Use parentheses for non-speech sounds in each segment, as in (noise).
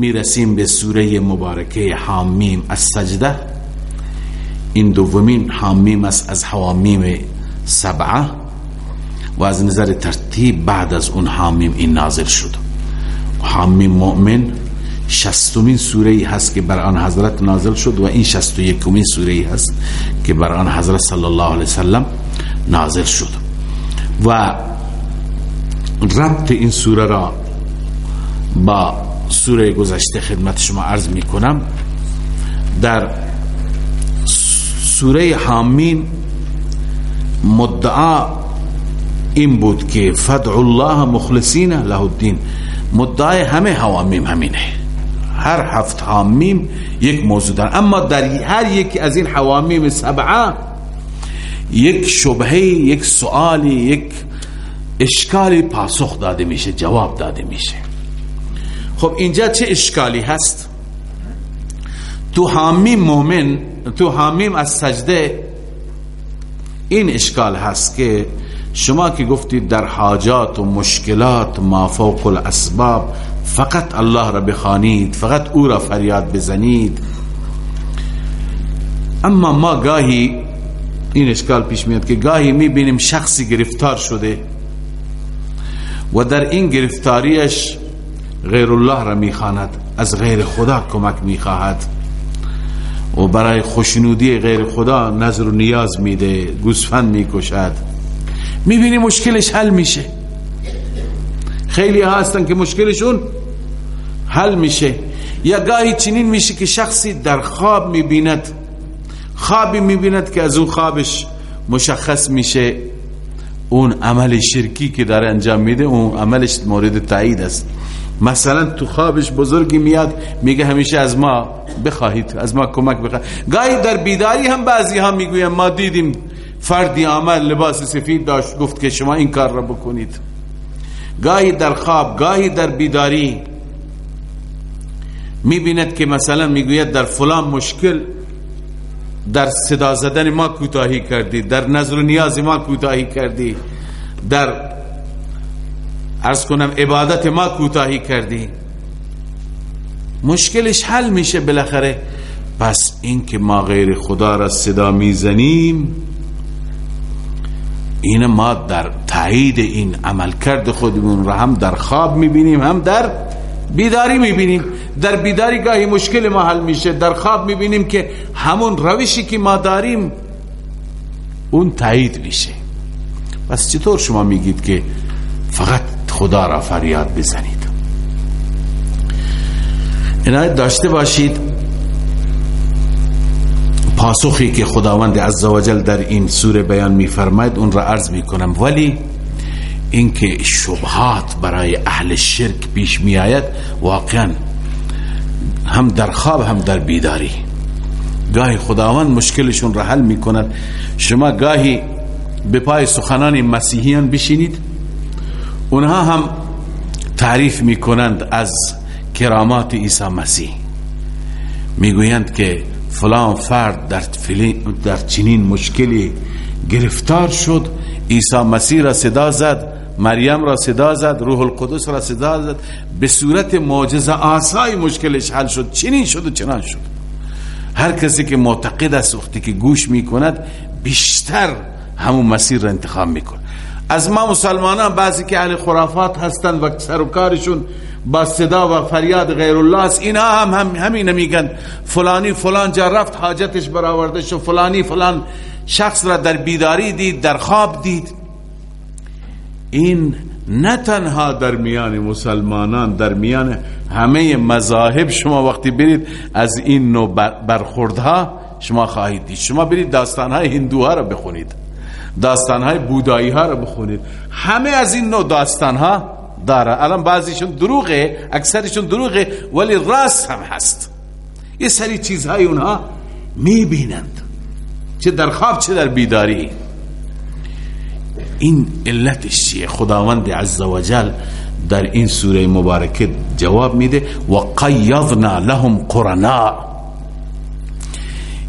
می‌رسیم به سوره مبارکه حامیم از سجده. این دومین حامیم است از حوامیم سبعه و از نظر ترتیب بعد از اون حامیم این نازل شد. حامیم مؤمن شستمین سوره هست که بر آن حضرت نازل شد و این شست و یکمین سوره هست که بر آن حضرت صلی الله علیه وسلم نازل شد. و ربط این سوره را با سوره گذشته خدمت شما عرض می کنم در سوره حامین مدعا این بود که فدع الله مخلصین له الدین. مدعای همه حوامیم همینه. هر هفت حامیم یک موضوع دارن. اما در هر یکی از این حوامیم سبعه یک شبهه یک سوالی یک اشکالی پاسخ داده میشه جواب داده میشه. خب اینجا چه اشکالی هست؟ تو حامیم مومن تو حامیم از سجده این اشکال هست که شما که گفتید در حاجات و مشکلات ما فوق الاسباب فقط الله را بخوانید فقط او را فریاد بزنید. اما ما گاهی این اشکال پیش میاد که گاهی می‌بینیم شخصی گرفتار شده و در این گرفتاریش غیر الله را می‌خواند از غیر خدا کمک می‌خواهد. و برای خوشنودی غیر خدا نظر و نیاز میده گوسفند می‌کشد. می‌بینی مشکلش حل میشه. خیلی هستن که مشکلشون حل میشه. یا گاهی چنین میشه که شخصی در خواب می‌بیند. خوابی می‌بیند که از اون خوابش مشخص میشه. اون عمل شرکی که داره انجام میده اون عملش مورد تایید است. مثلا تو خوابش بزرگی میاد میگه همیشه از ما بخواهید از ما کمک بخواهید. گاهی در بیداری هم بعضی ها می‌گویم ما دیدیم فردی عمل لباس سفید داشت گفت که شما این کار را بکنید. گاهی در خواب گاهی در بیداری می‌بیند که مثلا می‌گوید در فلان مشکل در صدا زدن ما کوتاهی کردی در نظر و نیاز ما کوتاهی کردی در ارز کنم عبادت ما کوتاهی کردی. مشکلش حل میشه بالاخره. پس این که ما غیر خدا را صدا می‌زنیم این ما در تایید این عمل کرد خودمون را هم در خواب می‌بینیم هم در بیداری می‌بینیم. در بیداری گاهی مشکل ما حل میشه در خواب می‌بینیم که همون روشی که ما داریم اون تایید میشه. پس چطور شما میگید که فقط خدا را فریاد بزنید. عنایت داشته باشید. پاسخی که خداوند عزوجل در این سوره بیان میفرماید اون را عرض می‌کنم. ولی اینکه شبهات برای اهل شرک پیش می آید واقعا هم در خواب هم در بیداری. گاهی خداوند مشکلشون را حل می کند شما گاهی به پای سخنان مسیحیان بشینید. اونها هم تعریف می کنند از کرامات عیسی مسیح. می‌گویند که فلان فرد در, در چنین مشکلی گرفتار شد. عیسی مسیح را صدا زد مریم را صدا زد روح القدس را صدا زد. به صورت معجزه آسای مشکلش حل شد چنین شد و چنان شد. هر کسی که معتقد است وقتی که گوش می‌کند بیشتر همون مسیر را انتخاب می‌کند. از ما مسلمانان بعضی که اهل خرافات هستند و سر و کارشون با صدا و فریاد غیر الله است. اینا هم, هم همین میگن. فلانی فلان جا رفت حاجتش برآورده شد. فلانی فلان شخص را در بیداری دید در خواب دید. این نه تنها در میان مسلمانان در میان همه مذاهب شما وقتی برید از این نوع برخوردها شما خواهید دید. شما برید داستانهای هندوها را بخونید. داستانهای بودایی ها را بخونید. همه از این نوع داستانها داره. الان بعضیشون دروغه اکثرشون دروغه ولی راست هم هست. یه سری چیزهای اونها می‌بینند. چه در خواب چه در بیداری. این علتش چیه خداوند عزوجل در این سوره مبارکه جواب میده. و قیضنا لهم قرنا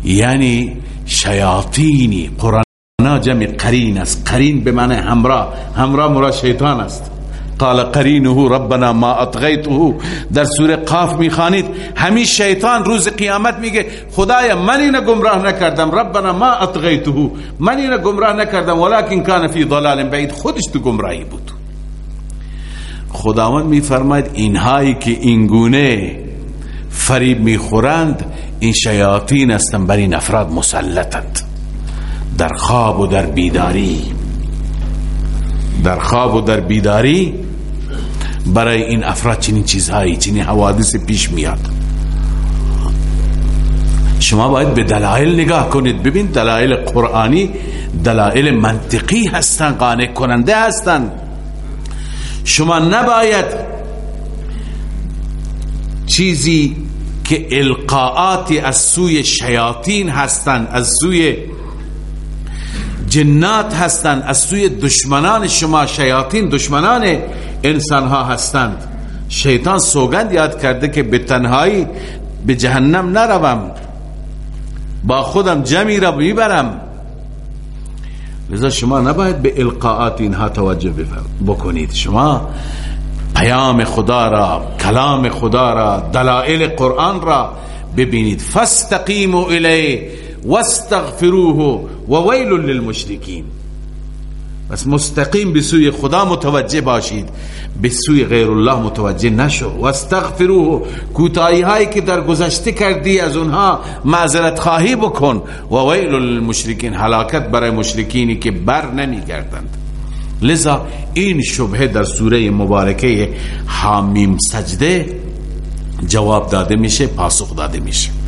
یعنی شیاطینی قرنا جمع قرین است. قرین به معنی همراه. همراه مرا شیطان است. قال قرینه ربنا ما اطغیته در سوره قاف می‌خوانید همین شیطان روز قیامت میگه خدایا من اینو گمراه نکردم. ربنا ما اطغیته من اینو گمراه نکردم. ولکن کان فی ضلال بعید. خودش تو گمراهی بود. خداوند میفرماید اینهایی که اینگونه فریب می‌خورند این شیاطین هستند بر این افراد مسلطند. در خواب و در بیداری. در خواب و در بیداری برای این افراد چنین چیزهایی چنین حوادث پیش میاد. شما باید به دلایل نگاه کنید. ببین دلایل قرآنی دلایل منطقی هستند قانع کننده هستند شما نباید چیزی که القاعاتی از سوی شیاطین هستند از سوی جنات هستند. از سوی دشمنان شما شیاطین دشمنان انسان ها هستند. شیطان سوگند یاد کرده که به تنهایی به جهنم نروم. با خودم جمعی را می‌برم. لذا شما نباید به القاعات اینها توجه بکنید. شما پیام خدا را کلام خدا را دلائل قرآن را ببینید. فاستقیموا الیه. واستغفروه وویل للمشرکین. بس مستقیم به سوی خدا متوجه باشید. به سوی غیر الله متوجه نشو. و کوتاهی هایی که در گذشته کردی از اونها معذرت خواهی بکن. و ویل للمشرکین. هلاکت برای مشرکینی که بر نمیگردند. لذا این شبهه در سوره مبارکه حامیم سجده جواب داده میشه پاسخ داده میشه.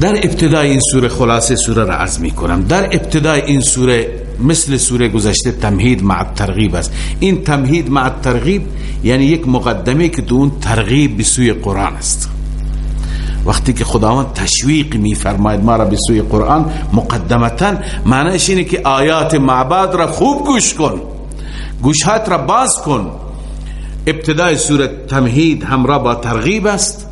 در ابتدای این سوره خلاصه سوره را عرض می کنم در ابتدای این سوره مثل سوره گذشته تمهید مع ترغیب است. این تمهید مع ترغیب یعنی یک مقدمه که دون ترغیب به سوی قرآن است. وقتی که خداوند تشویق می فرماید ما را به سوی قرآن مقدمتا معنیش اینه که آیات معباد را خوب گوش کن. گوشهات را باز کن. ابتدای سوره تمهید همراه با ترغیب است.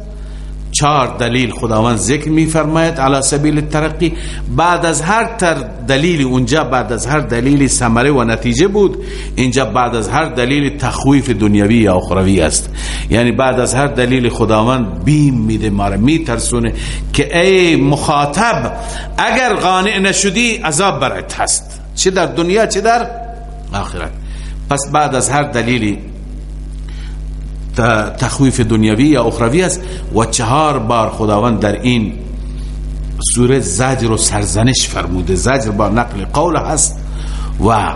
چهار دلیل خداوند ذکر میفرماید. علی سبیل ترقی بعد از هر تر دلیل اونجا بعد از هر دلیل ثمره و نتیجه بود اینجا بعد از هر دلیل تخویف دنیوی یا اخروی است. یعنی بعد از هر دلیل خداوند بیم میده ما میترسونه که ای مخاطب اگر قانع نشدی عذاب برات هست. چه در دنیا چه در آخرت. پس بعد از هر دلیلی تخویف دنیوی یا اخروی است. و چهار بار خداوند در این سوره زجر و سرزنش فرموده. زجر با نقل قول هست و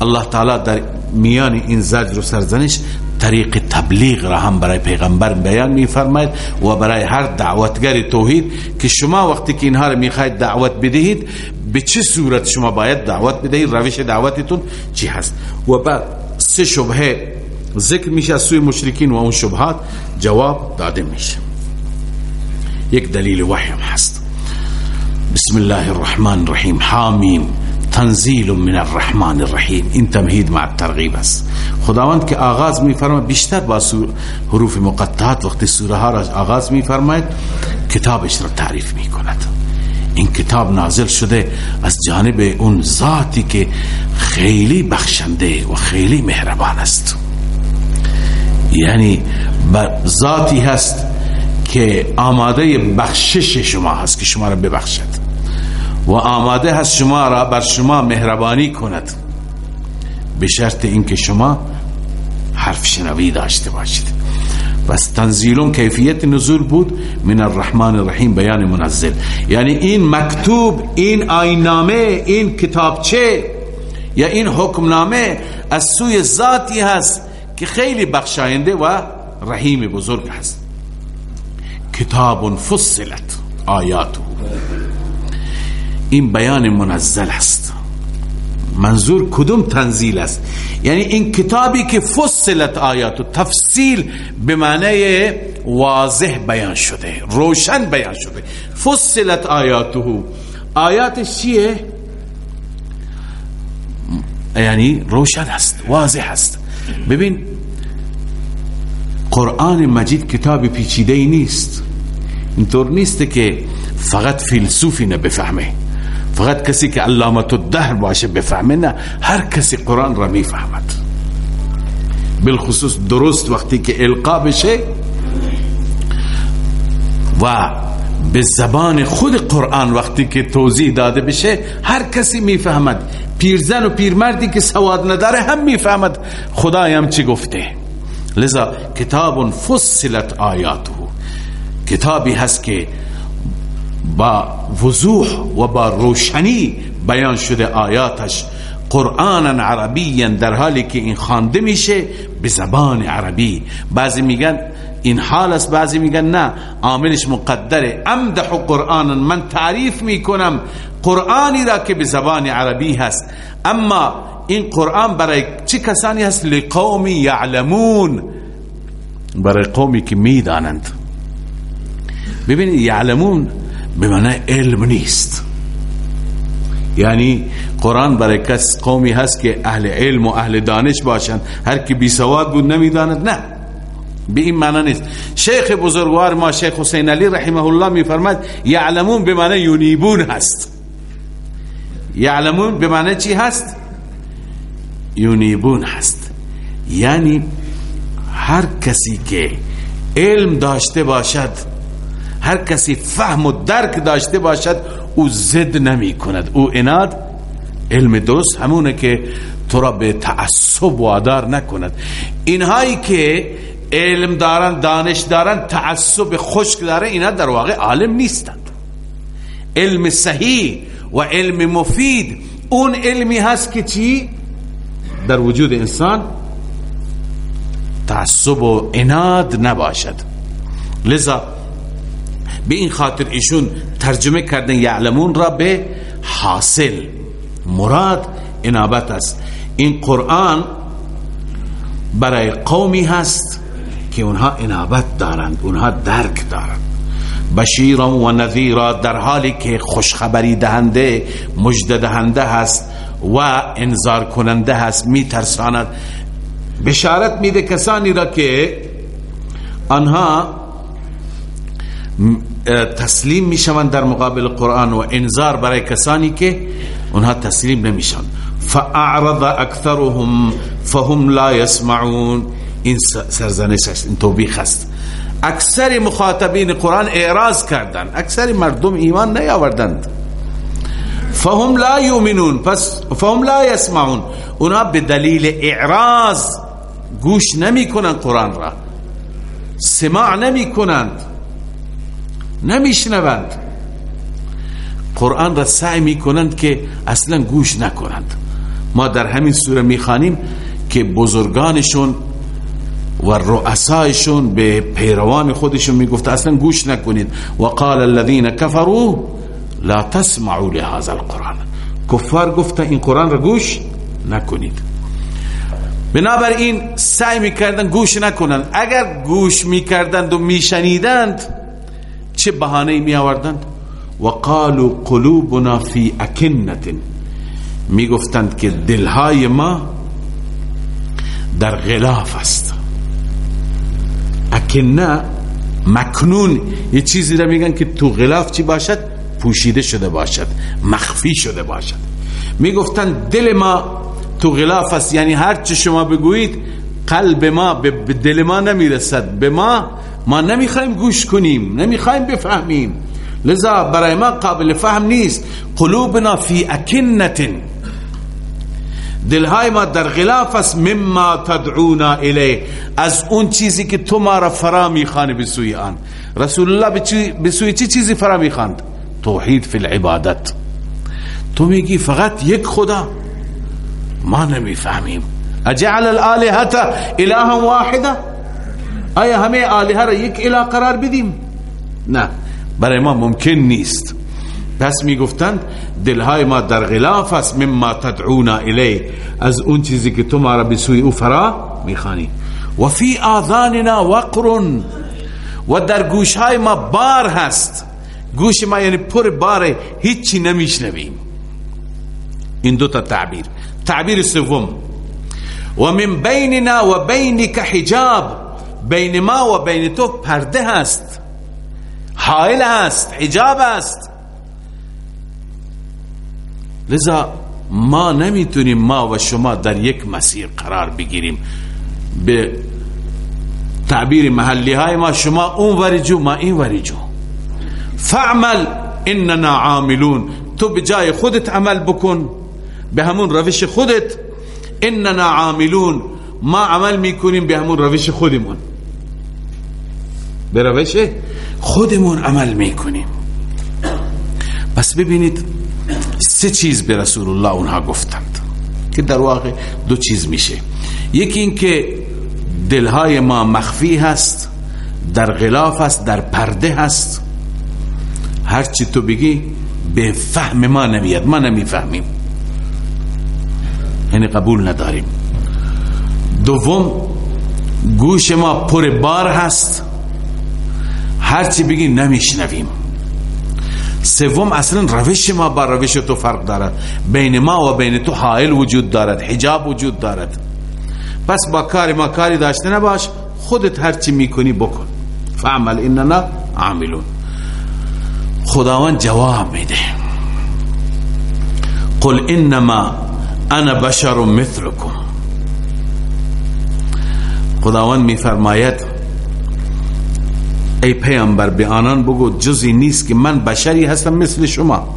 الله تعالی در میان این زجر و سرزنش طریق تبلیغ را هم برای پیغمبر بیان میفرماید و برای هر دعوتگر توحید که شما وقتی که اینها را می‌خواید دعوت بدهید به چه صورت شما باید دعوت بدهید؟ روش دعوتتون چی هست؟ و بعد سه شبهه ذکر میشه سوی مشرکین و اون شبهات جواب داده میشه. یک دلیل وحی هست. بسم الله الرحمن الرحیم. حامیم. تنزیل من الرحمن الرحیم. این تمهید مع ترغیب است. خداوند که آغاز میفرما بیشتر با حروف مقطعات وقتی سوره ها را آغاز میفرماید کتابش را تعریف می‌کند. این کتاب نازل شده از جانب اون ذاتی که خیلی بخشنده و خیلی مهربان است. یعنی ذاتی هست که آماده بخشش شما هست که شما را ببخشد. و آماده هست شما را بر شما مهربانی کند. به شرط اینکه شما حرف شنوی داشته باشید. بس تنزیلون کیفیت نزول بود من الرحمن الرحیم بیان منزل. یعنی این مکتوب این آینامه این کتابچه یا این حکمنامه از سوی ذاتی هست که خیلی بخشاینده و رحیم بزرگ هست. کتاب فصلت آیاته. این بیان منزل است. منظور کدوم تنزیل است؟ یعنی این کتابی که فصلت آیات و تفصیل به معنی واضح بیان شده روشن بیان شده. فصلت آیاته. آیاتش چیه؟ یعنی روشن است واضح است. ببین قرآن مجید کتاب پیچیده ای نیست. اینطور نیست که فقط فیلسوفی نه بفهمه. فقط کسی که علامت الدهر باشه بفهمه نه. هر کسی قرآن را می‌فهمد. بالخصوص درست وقتی که القا بشه و به زبان خود قرآن وقتی که توضیح داده بشه هر کسی می‌فهمد. پیرزن و پیرمردی که سواد نداره هم می‌فهمد. خدایم چی گفته؟ لذا کتاب فصلت آیاته. کتابی هست که با وضوح و با روشنی بیان شده آیاتش. قرآن عربی در حالی که این خوانده میشه به زبان عربی. بعضی میگن این حال است. بعضی میگن نه عاملش مقدره. امدح قرآن من تعریف می‌کنم قرآنی را که به زبان عربی هست. اما این قرآن برای چه کسانی هست؟ لقومی یعلمون. برای قومی که می‌دانند. ببینید یعلمون به معنی علم نیست. یعنی قرآن برای کس قومی هست که اهل علم و اهل دانش باشند. هر کی بی سواد بود نمی‌داند. نه. به این معنی نیست. شیخ بزرگوار ما شیخ حسین علی رحمه الله میفرماد یعلمون به معنی یونیبون هست. یعلمون به معنی چی هست؟ یونیبون هست. یعنی هر کسی که علم داشته باشد هر کسی فهم و درک داشته باشد او زد نمی کند. او اناد علم درست همونه که تو را به تعصب وادار نکند. اینهایی که علم دارن دانش دارن تعصب خشک داره اینا در واقع عالم نیستند علم صحیح و علم مفید اون علمی هست که چی؟ در وجود انسان تعصب و اناد نباشد. لذا به این خاطر ایشون ترجمه کردن یعلمون را به حاصل. مراد انابت است. این قرآن برای قومی هست که اونها انابت دارند اونها درک دارند. بشیرا و نذیرا در حالی که خوشخبری دهنده مجد دهنده هست و انذار کننده هست میترساند. بشارت میده کسانی را که آنها تسلیم می‌شوند در مقابل قرآن و انذار برای کسانی که اونها تسلیم نمیشن فاعرض اکثرهم فهم لا يسمعون این سرزنش است این توبیخ است اکثر مخاطبین قرآن اعراض کردند اکثر مردم ایمان نیاوردند. فهم لا یؤمنون. پس فهم لا يسمعون اونها به دلیل اعراض گوش نمی کنند قرآن را. سماع نمی کنند نمیشنوند. قرآن را سعی می‌کنند که اصلا گوش نکنند. ما در همین سوره می‌خوانیم که بزرگانشون و رؤسایشون به پیروان خودشون می‌گفت اصلا گوش نکنید. و قال الذين كفروا لا تسمعوا لهذا القرآن. کفار گفت این قرآن را گوش نکنید. بنابراین سعی می‌کردن گوش نکنند اگر گوش می‌کردند و میشنیدند چه بهانه می آوردند و قالوا قلوبنا فی اکنت می گفتند که دلهای ما در غلاف است. اکنه مکنون یه چیزی را میگن که تو غلاف چی باشد؟ پوشیده شده باشد مخفی شده باشد. می گفتند دل ما تو غلاف است یعنی هر چه شما بگویید قلب ما به دل ما نمی‌رسد. به ما ما نمی‌خوایم گوش کنیم نمی‌خوایم بفهمیم. لذا برای ما قابل فهم نیست. قلوبنا فی اکنت دلهای ما در غلاف است مما تدعونا الیه. از اون چیزی که تو ما را فرا می‌خوانی به سوی آن. رسول الله به سوی چی چیزی فرا می‌خواند؟ توحید فی العبادت. تو میگی فقط یک خدا. ما نمی‌فهمیم. اجعل الالهه اله واحده آیا همه آلیه را یک اله قرار بدیم؟ نه. برای ما ممکن نیست. پس می گفتند دلهای ما در غلاف است مما تدعونا الی از اون چیزی که تو ما را به سوی او فرا می‌خوانی. و فی آذاننا وقر و در گوشهای ما بار هست. گوش ما یعنی پر باره هیچی نمیشنویم. این دو تا تعبیر. تعبیر سوم. و من بیننا و بینک حجاب. بین ما و بین تو پرده هست. حائل هست حجاب است لذا ما نمی‌تونیم ما و شما در یک مسیر قرار بگیریم. به تعبیر محلی های ما شما اون وری جو ما این وری جو. فعمل اننا عاملون. تو به جای خودت عمل بکن. به همون روش خودت. اننا عاملون. ما عمل می‌کنیم به همون روش خودمون. به روش خودمون عمل می‌کنیم. بس ببینید سه چیز به رسول الله اونها گفتند که در واقع دو چیز میشه. یکی اینکه دلهای ما مخفی هست در غلاف هست در پرده هست. هرچی تو بگی به فهم ما نمیاد ما نمی‌فهمیم. یعنی قبول نداریم. دوم گوش ما پر بار هست. هرچی بگی نمیشنویم. سوم اصلا روش ما با روش تو فرق دارد. بین ما و بین تو حائل وجود دارد حجاب وجود دارد. پس با کار ما کاری داشته نباش خودت هرچی می‌کنی بکن. فعمل اننا عاملون. خداوند جواب میده. قل انما انا بشر مثلكم خداوند میفرماید ای پیامبر به آنان بگو جزی نیست که من بشری هستم مثل شما.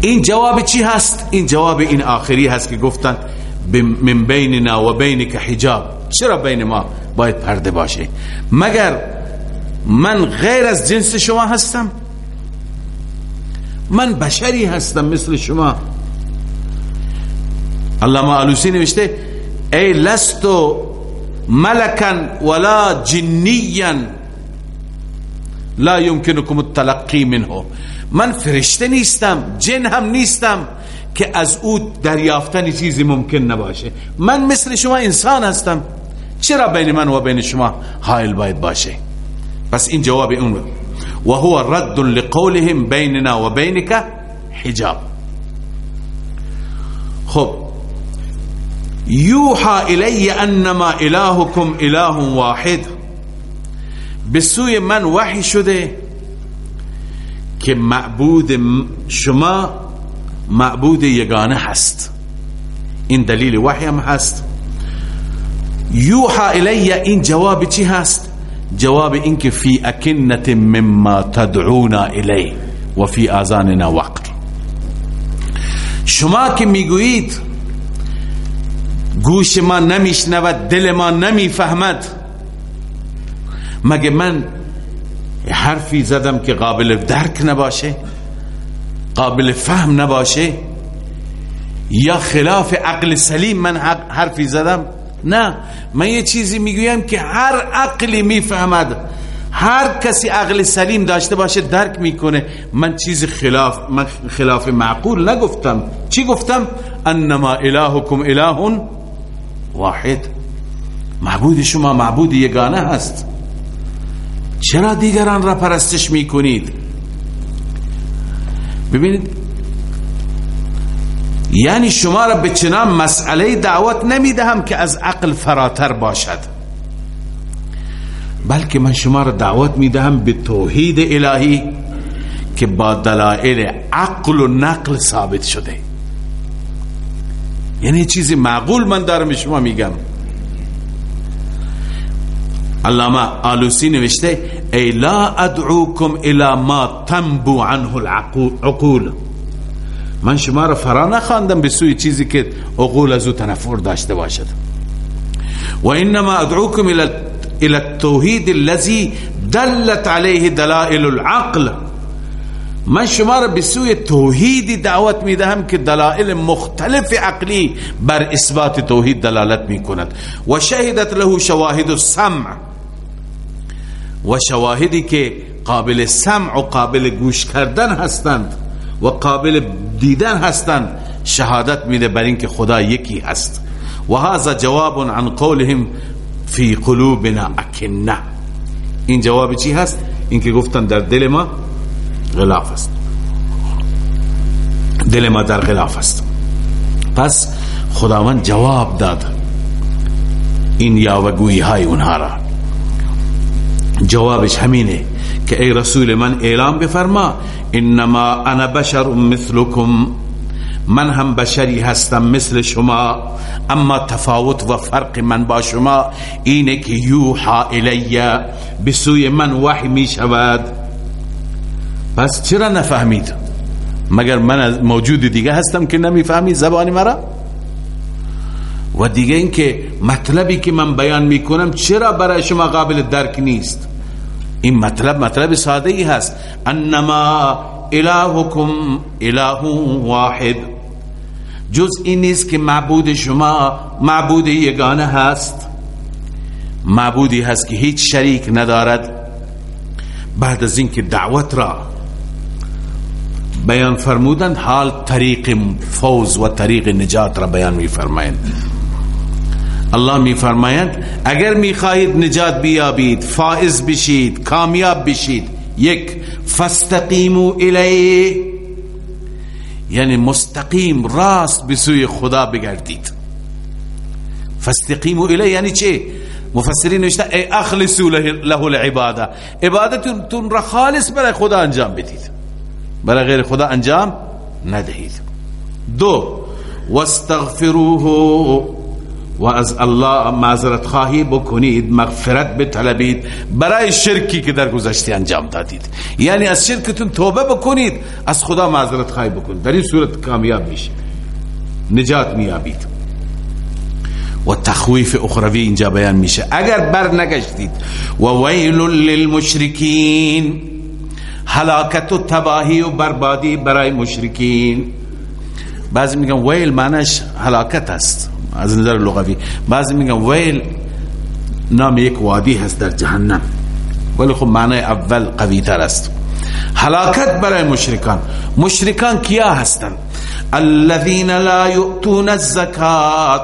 این جواب چی هست؟ این جواب این آخری هست که گفتند من بیننا و بینک حجاب. چرا بین ما؟ باید پرده باشه. مگر من غیر از جنس شما هستم؟ من بشری هستم مثل شما. علامه علوسی نوشته ای لستو ملکا ولا جنیا لا يمكنكم التلقی منه. من فرشته نیستم جن هم نیستم که از او دریافتن چیزی ممکن نباشه. من مثل شما انسان هستم. چرا بین من و بین شما حائل باید باشه؟ پس این جواب اون و هو رد لقولهم بیننا و بینک حجاب. خب یوحا الی انما الهکم اله واحد به سوی من وحی شده که معبود شما معبود یگانه هست این دلیل وحی هم هست یوحا الی این جواب چی هست جواب این که فی اکنت مما تدعونا الی و فی آذاننا وقر شما که می‌گویید گوش ما نمیشنود دل ما نمی‌فهمد. مگه من حرفی زدم که قابل درک نباشه؟ قابل فهم نباشه؟ یا خلاف عقل سلیم من حرفی زدم؟ نه. من یه چیزی می‌گویم که هر عقلی می‌فهمد. هر کسی عقل سلیم داشته باشه درک می‌کنه. من چیز خلاف من خلاف معقول نگفتم. چی گفتم؟ انما الهکم اله واحد. معبود شما معبود یگانه هست. چرا دیگران را پرستش می‌کنید؟ ببینید یعنی شما را به چنان مسئله دعوت نمی‌دهم که از عقل فراتر باشد. بلکه من شما را دعوت می‌دهم به توحید الهی که با دلائل عقل و نقل ثابت شده. یعنی چیزی معقول من دارم شما میگم. علامه آلوسی نوشته ای لا ادعوکم الى ما تنبو عنه العقول من شما را فرا نخواندم به سوی چیزی که عقول از او تنفر داشته باشد. و انما ادعوکم الى التوحید الذي دلت عليه دلائل العقل. من شما را به سوی توحیدی دعوت می‌دهم که دلائل مختلف عقلی بر اثبات توحید دلالت می کند و شهدت له شواهد السمع. و شواهدی که قابل سمع و قابل گوش کردن هستند و قابل دیدن هستند شهادت میده بر اینکه خدا یکی هست. و هذا جواب عن قولهم فی قلوبنا اکنه. این جواب چی هست؟ اینکه گفتن در دل ما غلاف است. دل ما در غلاف است. پس خداوند جواب داد این یاوگویی های اونها را. جوابش همینه که ای رسول من اعلام بفرما انما انا بشر مثلكم من هم بشری هستم مثل شما اما تفاوت و فرق من با شما اینه که یوحا الیه بسوی من وحی می شود پس چرا نفهمید؟ مگر من موجود دیگه هستم که نمی‌فهمید زبانی مرا؟ و دیگه اینکه مطلبی که من بیان می‌کنم چرا برای شما قابل درک نیست؟ این مطلب مطلب ساده ای هست. انما الهکم اله واحد. جز این نیست که معبود شما معبود یگانه هست. معبودی هست که هیچ شریک ندارد. بعد از اینکه دعوت را بیان فرمودن حال طریق فوز و طریق نجات را بیان می فرمایند الله می فرمایند اگر می خواهید نجات بیابید فائز بشید کامیاب بشید یک فاستقیمو الیه یعنی مستقیم راست به سوی خدا بگردید. فاستقیمو الیه یعنی چه مفسرین نوشته ای اخلصو له العباده. عبادتون را خالص برای خدا انجام بدید. برای غیر خدا انجام ندهید. دو واستغفروه و از الله معذرت خواهی بکنید مغفرت بطلبید برای شرکی که در گذشته انجام دادید. یعنی از شرکتون توبه بکنید از خدا معذرت خواهی بکنید. در این صورت کامیاب میشید. نجات میابید و تخویف اخروی اینجا بیان میشه. اگر بر نگشتید و ویل للمشرکین هلاکت و تباهی و بربادی برای مشرکین. بعضی میگن ویل معنیش هلاکت است. از نظر لغوی. بعضی میگن ویل نام یک وادی هست در جهنم. ولی خب معنی اول قوی تر است. هلاکت برای مشرکان. مشرکان کیا هستند؟ الذين لا يؤتون الزکات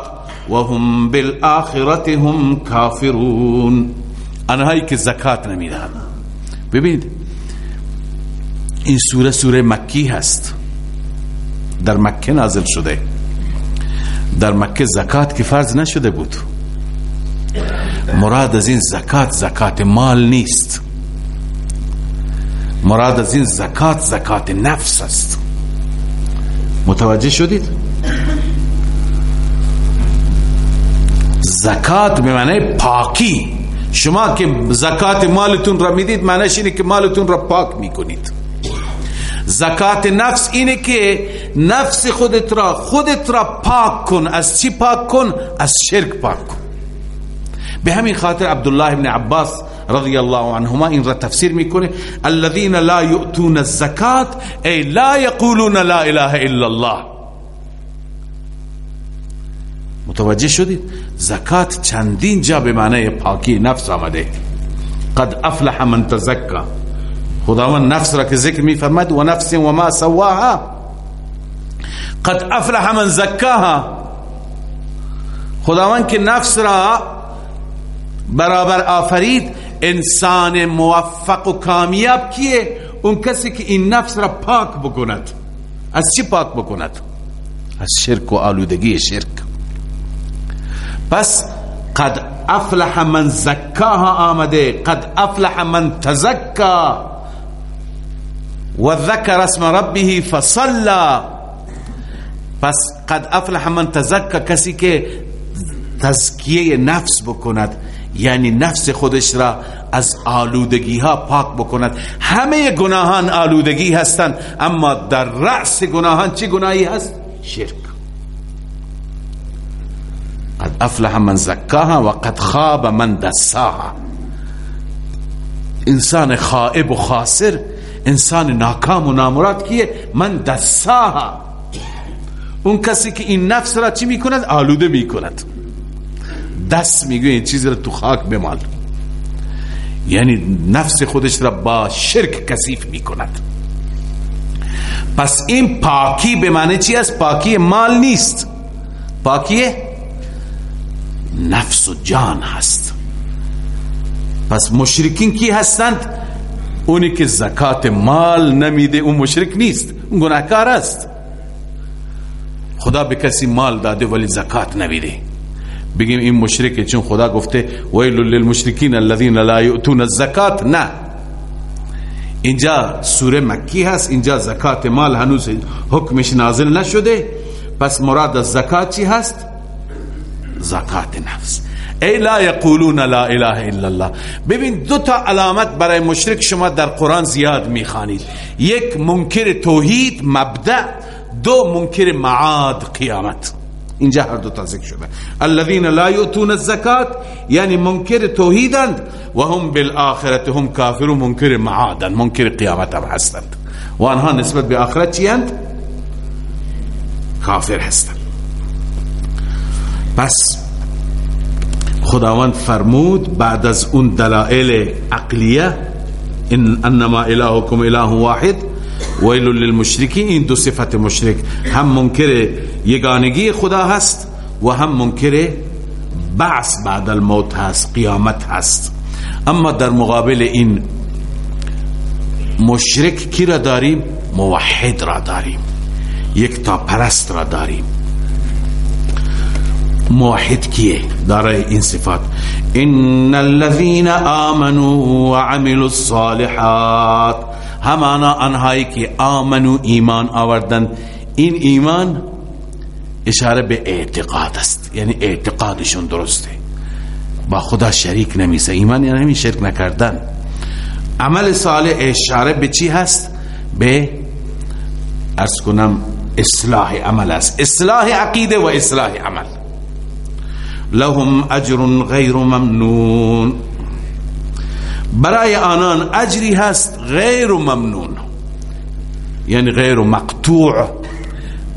وهم بالآخرة هم کافرون. آنهایی که زکات نمیدن ببینید این سوره سوره مکی هست. در مکه نازل شده. در مکه زکات که فرض نشده بود. مراد از این زکات زکات مال نیست. مراد از این زکات زکات نفس است. متوجه شدید؟ زکات به معنی پاکی. شما که زکات مالتون را می‌دید معنیش اینه که مالتون را پاک می‌کنید. زکات نفس اینه که نفس خودت را خودت را پاک کن. از چی پاک کن؟ از شرک پاک کن. به همین خاطر عبدالله ابن عباس رضی الله عنهما این را تفسیر می‌کنه. الذين لا يؤتون الزکات ای لا يقولون لا اله الا الله. متوجه شدید؟ زکات چندین جا به معنی پاکی نفس آمده. قد افلح من تزکا. خداوند نفس را که ذکر می فرمد و نفس و ما سواها. قد افلح من زکاها. خداوند که نفس را برابر آفرید انسان موفق و کامیاب کیه؟ اون کسی که این نفس را پاک بکند. از چی پاک بکند؟ از شرک و آلودگی شرک. پس قد افلح من زکاها آمده قد افلح من تزکا. و ذکر اسم ربه فصلا. پس قد افلح من تزکا کسی که تزکیه نفس بکند یعنی نفس خودش را از آلودگی ها پاک بکند. همه گناهان آلودگی هستند اما در رأس گناهان چی گناهی هست؟ شرک. قد افلح من زکاها و قد خواب من دساها. انسان خائب و خاسر انسان ناکام و نامراد کیه؟ من دساها. اون کسی که این نفس را چی می‌کند؟ آلوده می‌کند. دست میگه این چیزی را تو خاک بمال. یعنی نفس خودش را با شرک کثیف می‌کند. پس این پاکی به معنی چی است؟ پاکی مال نیست. پاکی نفس و جان هست. پس مشرکین کی هستند؟ اونی که زکات مال نمیده اون مشرک نیست. اون گناهکار است. خدا به کسی مال داده ولی زکات نمیده. بگیم این مشرکه چون خدا گفته ویل للمشرکین الذين لا يؤتون الزکات. نه. اینجا سوره مکی هست. اینجا زکات مال هنوز حکمش نازل نشده. پس مراد از زکات چی هست؟ زکات نفس. ای لا یقولون لا اله الا الله. ببین دو تا علامت برای مشرک شما در قرآن زیاد می‌خوانید. یک منکر توحید مبدع دو منکر معاد قیامت. اینجا هر دو تا ذکر شده. الذين لا يؤتون الزکات یعنی منکر توحیدند و هم بالآخرت هم کافر و منکر معادند منکر قیامت هم هستند. و آنها نسبت به آخرت چی هند؟ کافر هستند. پس خداوند فرمود بعد از اون دلائل عقلیه ان انما الهكم اله واحد ویل للمشرکین این دو صفت مشرک هم منکر یگانگی خدا هست و هم منکر بعث بعد الموت هست قیامت هست. اما در مقابل این مشرک کی را داریم؟ موحد را داریم یک تا پرست را داریم. موحد کیه؟ داره این صفات. ان الذين آمنوا وعملوا الصالحات همانا انهایی که آمنو ایمان آوردن این ایمان اشاره به اعتقاد است. یعنی اعتقادشون درسته. با خدا شریک نمیسه ایمان یعنی همین شرک نکردن. عمل صالح اشاره به چی هست؟ به ارز کنم اصلاح عمل است. اصلاح عقیده و اصلاح عمل. لهم اجر غیر ممنون. برای آنان اجری هست غیر ممنون. یعنی غیر مقطوع.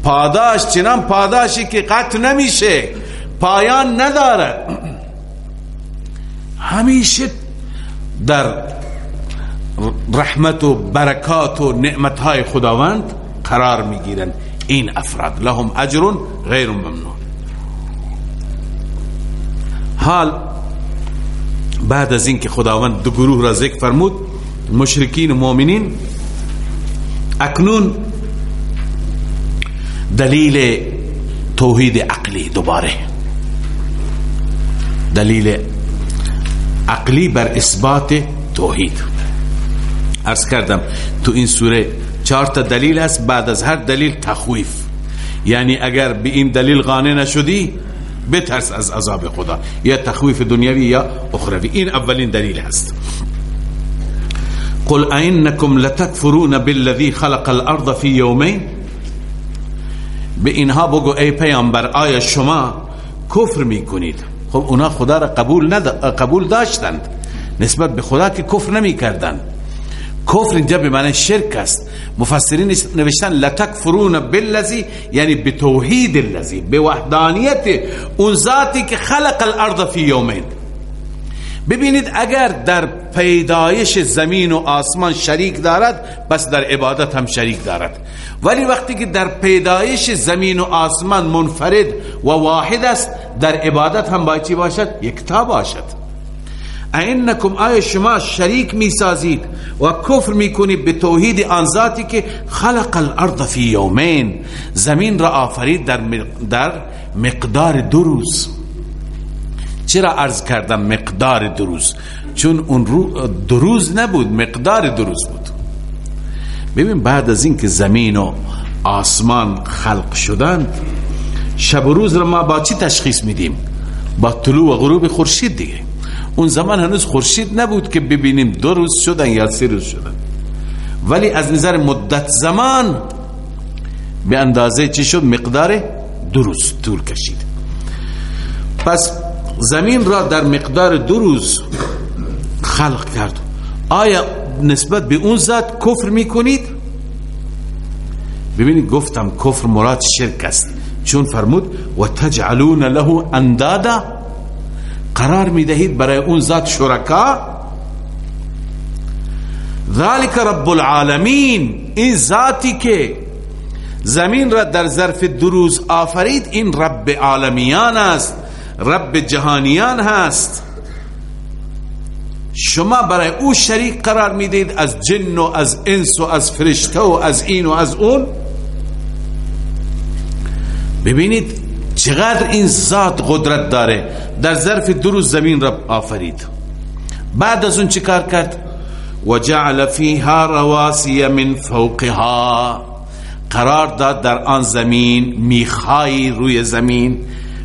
پاداش چنان پاداشی که قطع نمیشه. پایان نداره. همیشه در رحمت و برکات و نعمتهای خداوند قرار می‌گیرن این افراد. لهم اجر غیر ممنون. حال بعد از اینکه خداوند دو گروه را ذکر فرمود مشرکین و مؤمنین اکنون دلیل توحید عقلی دوباره. دلیل عقلی بر اثبات توحید. ارز کردم تو این سوره چهار تا دلیل است بعد از هر دلیل تخویف. یعنی اگر به این دلیل قانع نشدی بترس از عذاب خدا یا تخویف دنیوی یا اخروی. این اولین دلیل هست. قل اینکم لتکفرون بالذی خلق الارض فی یومین؟ به اینها بگو ای پیامبر آیا شما کفر می‌کنید؟ خب اونا خدا را قبول, قبول داشتند. نسبت به خدا که کفر نمی کردند کفر اینجا به معنی شرک است. مفسرین نوشتن لتکفرون بالذی یعنی به توحید الذی به وحدانیت اون ذاتی که خلق الارض فی یومین. ببینید اگر در پیدایش زمین و آسمان شریک دارد بس در عبادت هم شریک دارد. ولی وقتی که در پیدایش زمین و آسمان منفرد و واحد است در عبادت هم باید چی باشد؟ یکتا باشد. اینکم آیا شما شریک می سازید و کفر می کنید به توحید آن ذاتی که خلق الارض فی یومین؟ زمین را آفرید در, در مقدار دو روز. چرا عرض کردم مقدار دو روز؟ چون اون رو دو نبود مقدار دو روز بود. ببین بعد از اینکه زمین و آسمان خلق شدند شب و روز را ما با چی تشخیص میدیم؟ با طلوع و غروب خورشید دیگه. اون زمان هنوز خورشید نبود که ببینیم دو روز شدن یا سه روز شدن. ولی از نظر مدت زمان به اندازه چی شد؟ مقدار دو روز طول کشید. پس زمین را در مقدار دو روز خلق کرد. آیا نسبت به اون ذات کفر می‌کنید؟ ببینید گفتم کفر مراد شرک است. چون فرمود و تجعلون له اندادا قرار می‌دهید برای اون ذات شرکا؟ ذالک رب العالمین این ذاتی که زمین را در ظرف دروز آفرید این رب عالمیان است رب جهانیان هست. شما برای او شریک قرار می‌دید از جن و از انس و از فرشته و از این و از اون. ببینید چقدر این ذات قدرت داره در ظرف دو زمین را آفرید. بعد از اون چیکار کرد؟ و جعل فیها رواسی من فوقها. قرار داد در آن زمین میخایی روی زمین.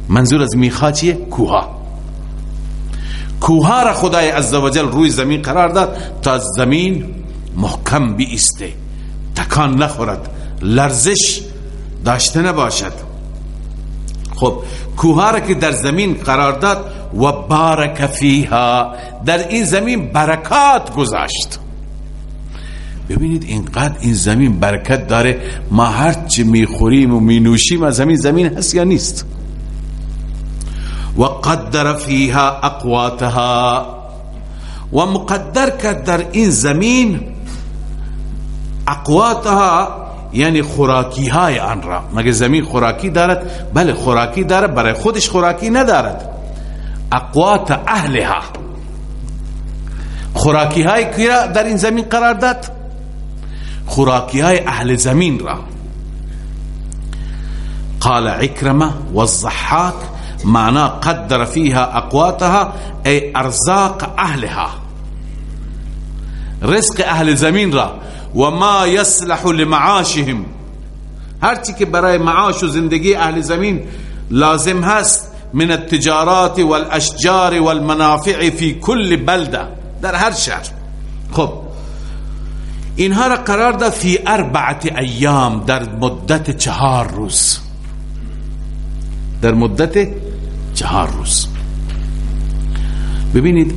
منظور از میخا چیه؟ کوها. کوها را خدای عزوجل روی زمین قرار داد تا زمین محکم بیسته. تکان نخورد لرزش داشته نباشد. خب کوها را که در زمین قرار داد و بارک فیها. در این زمین برکات گذاشت. ببینید اینقدر این زمین برکت داره ما هرچی می‌خوریم و مینوشیم از زمین زمین هست یا نیست؟ و قدر فیها اقواتها. و مقدر کرد در این زمین اقواتها. یعنی خوراکی های آن را. مگه زمین خوراکی دارد؟ بله خوراکی دارد برای خودش خوراکی ندارد. اقوات اهلها. خوراکی های در این زمین قرار داد؟ خوراکی های اهل زمین را. قال عكرمه والضحاك معنا قدر فيها اقواتها ای ارزاق اهلها. رزق اهل زمین را. و ما يصلح لمعاشهم هرچی که برای معاش و زندگی اهل زمین لازم هست من التجارات والاشجار والمنافع في كل بلده در هر شهر. خب اینها را قرار داد فی اربعت ایام در مدت چهار روز. در مدت چهار روز. ببینید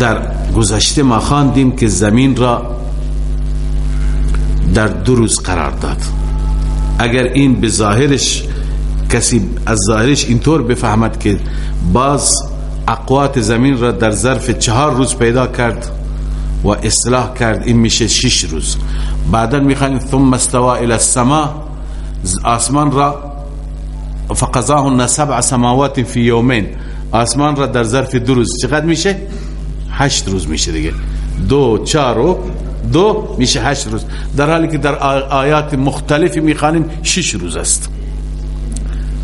در گذشته ما خواندیم که زمین را در دو روز قرار داد. اگر این به ظاهرش کسی از ظاهرش اینطور بفهمد که باز اقوات زمین را در ظرف چهار روز پیدا کرد و اصلاح کرد این میشه شش روز. بعدا می‌خوایم ثم استوا الى السماء. آسمان را فقضاهن سبع سماوات فی یومین. آسمان را در ظرف دو روز. چقدر میشه؟ هشت روز میشه دیگه. دو چار و دو میشه هشت روز. در حالی که در آیات مختلفی می‌خوانیم شش روز است.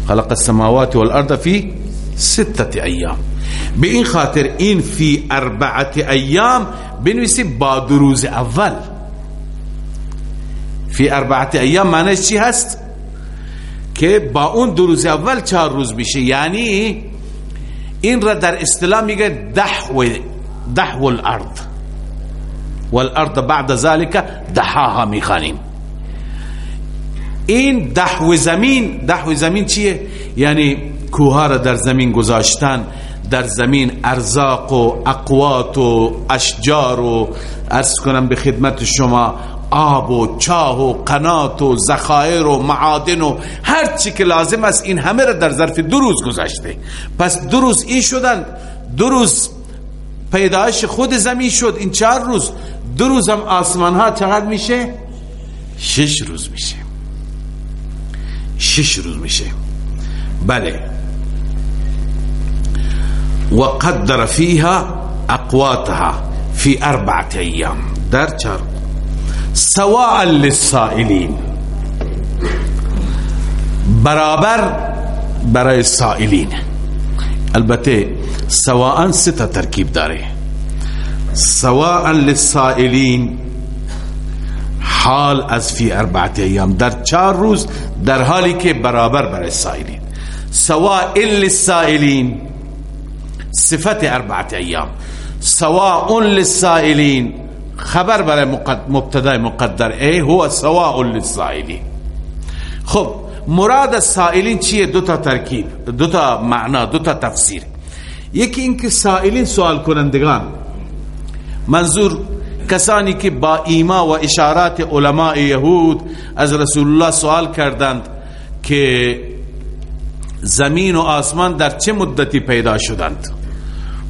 خلق السماوات والارض فی ستت ایام. به این خاطر این فی اربعت ایام بنویسی با دو روز اول. فی اربعت ایام معنی چی هست؟ که با اون دو روز اول چهار روز میشه. یعنی این را در اصطلاح میگه دحو دحو الارض. والارض بعد ذلك دحاها می‌خوانیم. این دحو زمین دحو زمین چیه؟ یعنی کوها را در زمین گذاشتن در زمین ارزاق و اقوات و اشجار و ارز کنم به خدمت شما آب و چاه و قنات و زخایر و معادن و هر چی که لازم است این همه را در ظرف دو روز گذاشته. پس دو روز این شدن دو روز پیدایش خود زمین شد. این چهار روز دو روز هم آسمان ها چقدر میشه شش روز میشه. شش روز میشه. بله. و قدر فيها اقواتها في اربعه ایام. در چهار سواء للسائلین. برابر برای سائلین. البته سواء ستا ترکیب داره. سواء للسائلین حال از فی اربعت ایام. در چهار روز در حالی که برابر برای سائلین. سواء للسائلین صفت اربعت ایام. سواء للسائلین خبر برای مبتدا مقدر. ای هو سواء للسائلین. خب مراد السائلین چیه؟ دو تا ترکیب دو تا معنا دو تا تفسیر. یکی اینکه سائلین سوال کنندگان منظور کسانی که با ایما و اشارات علماء یهود از رسول الله سوال کردند که زمین و آسمان در چه مدتی پیدا شدند.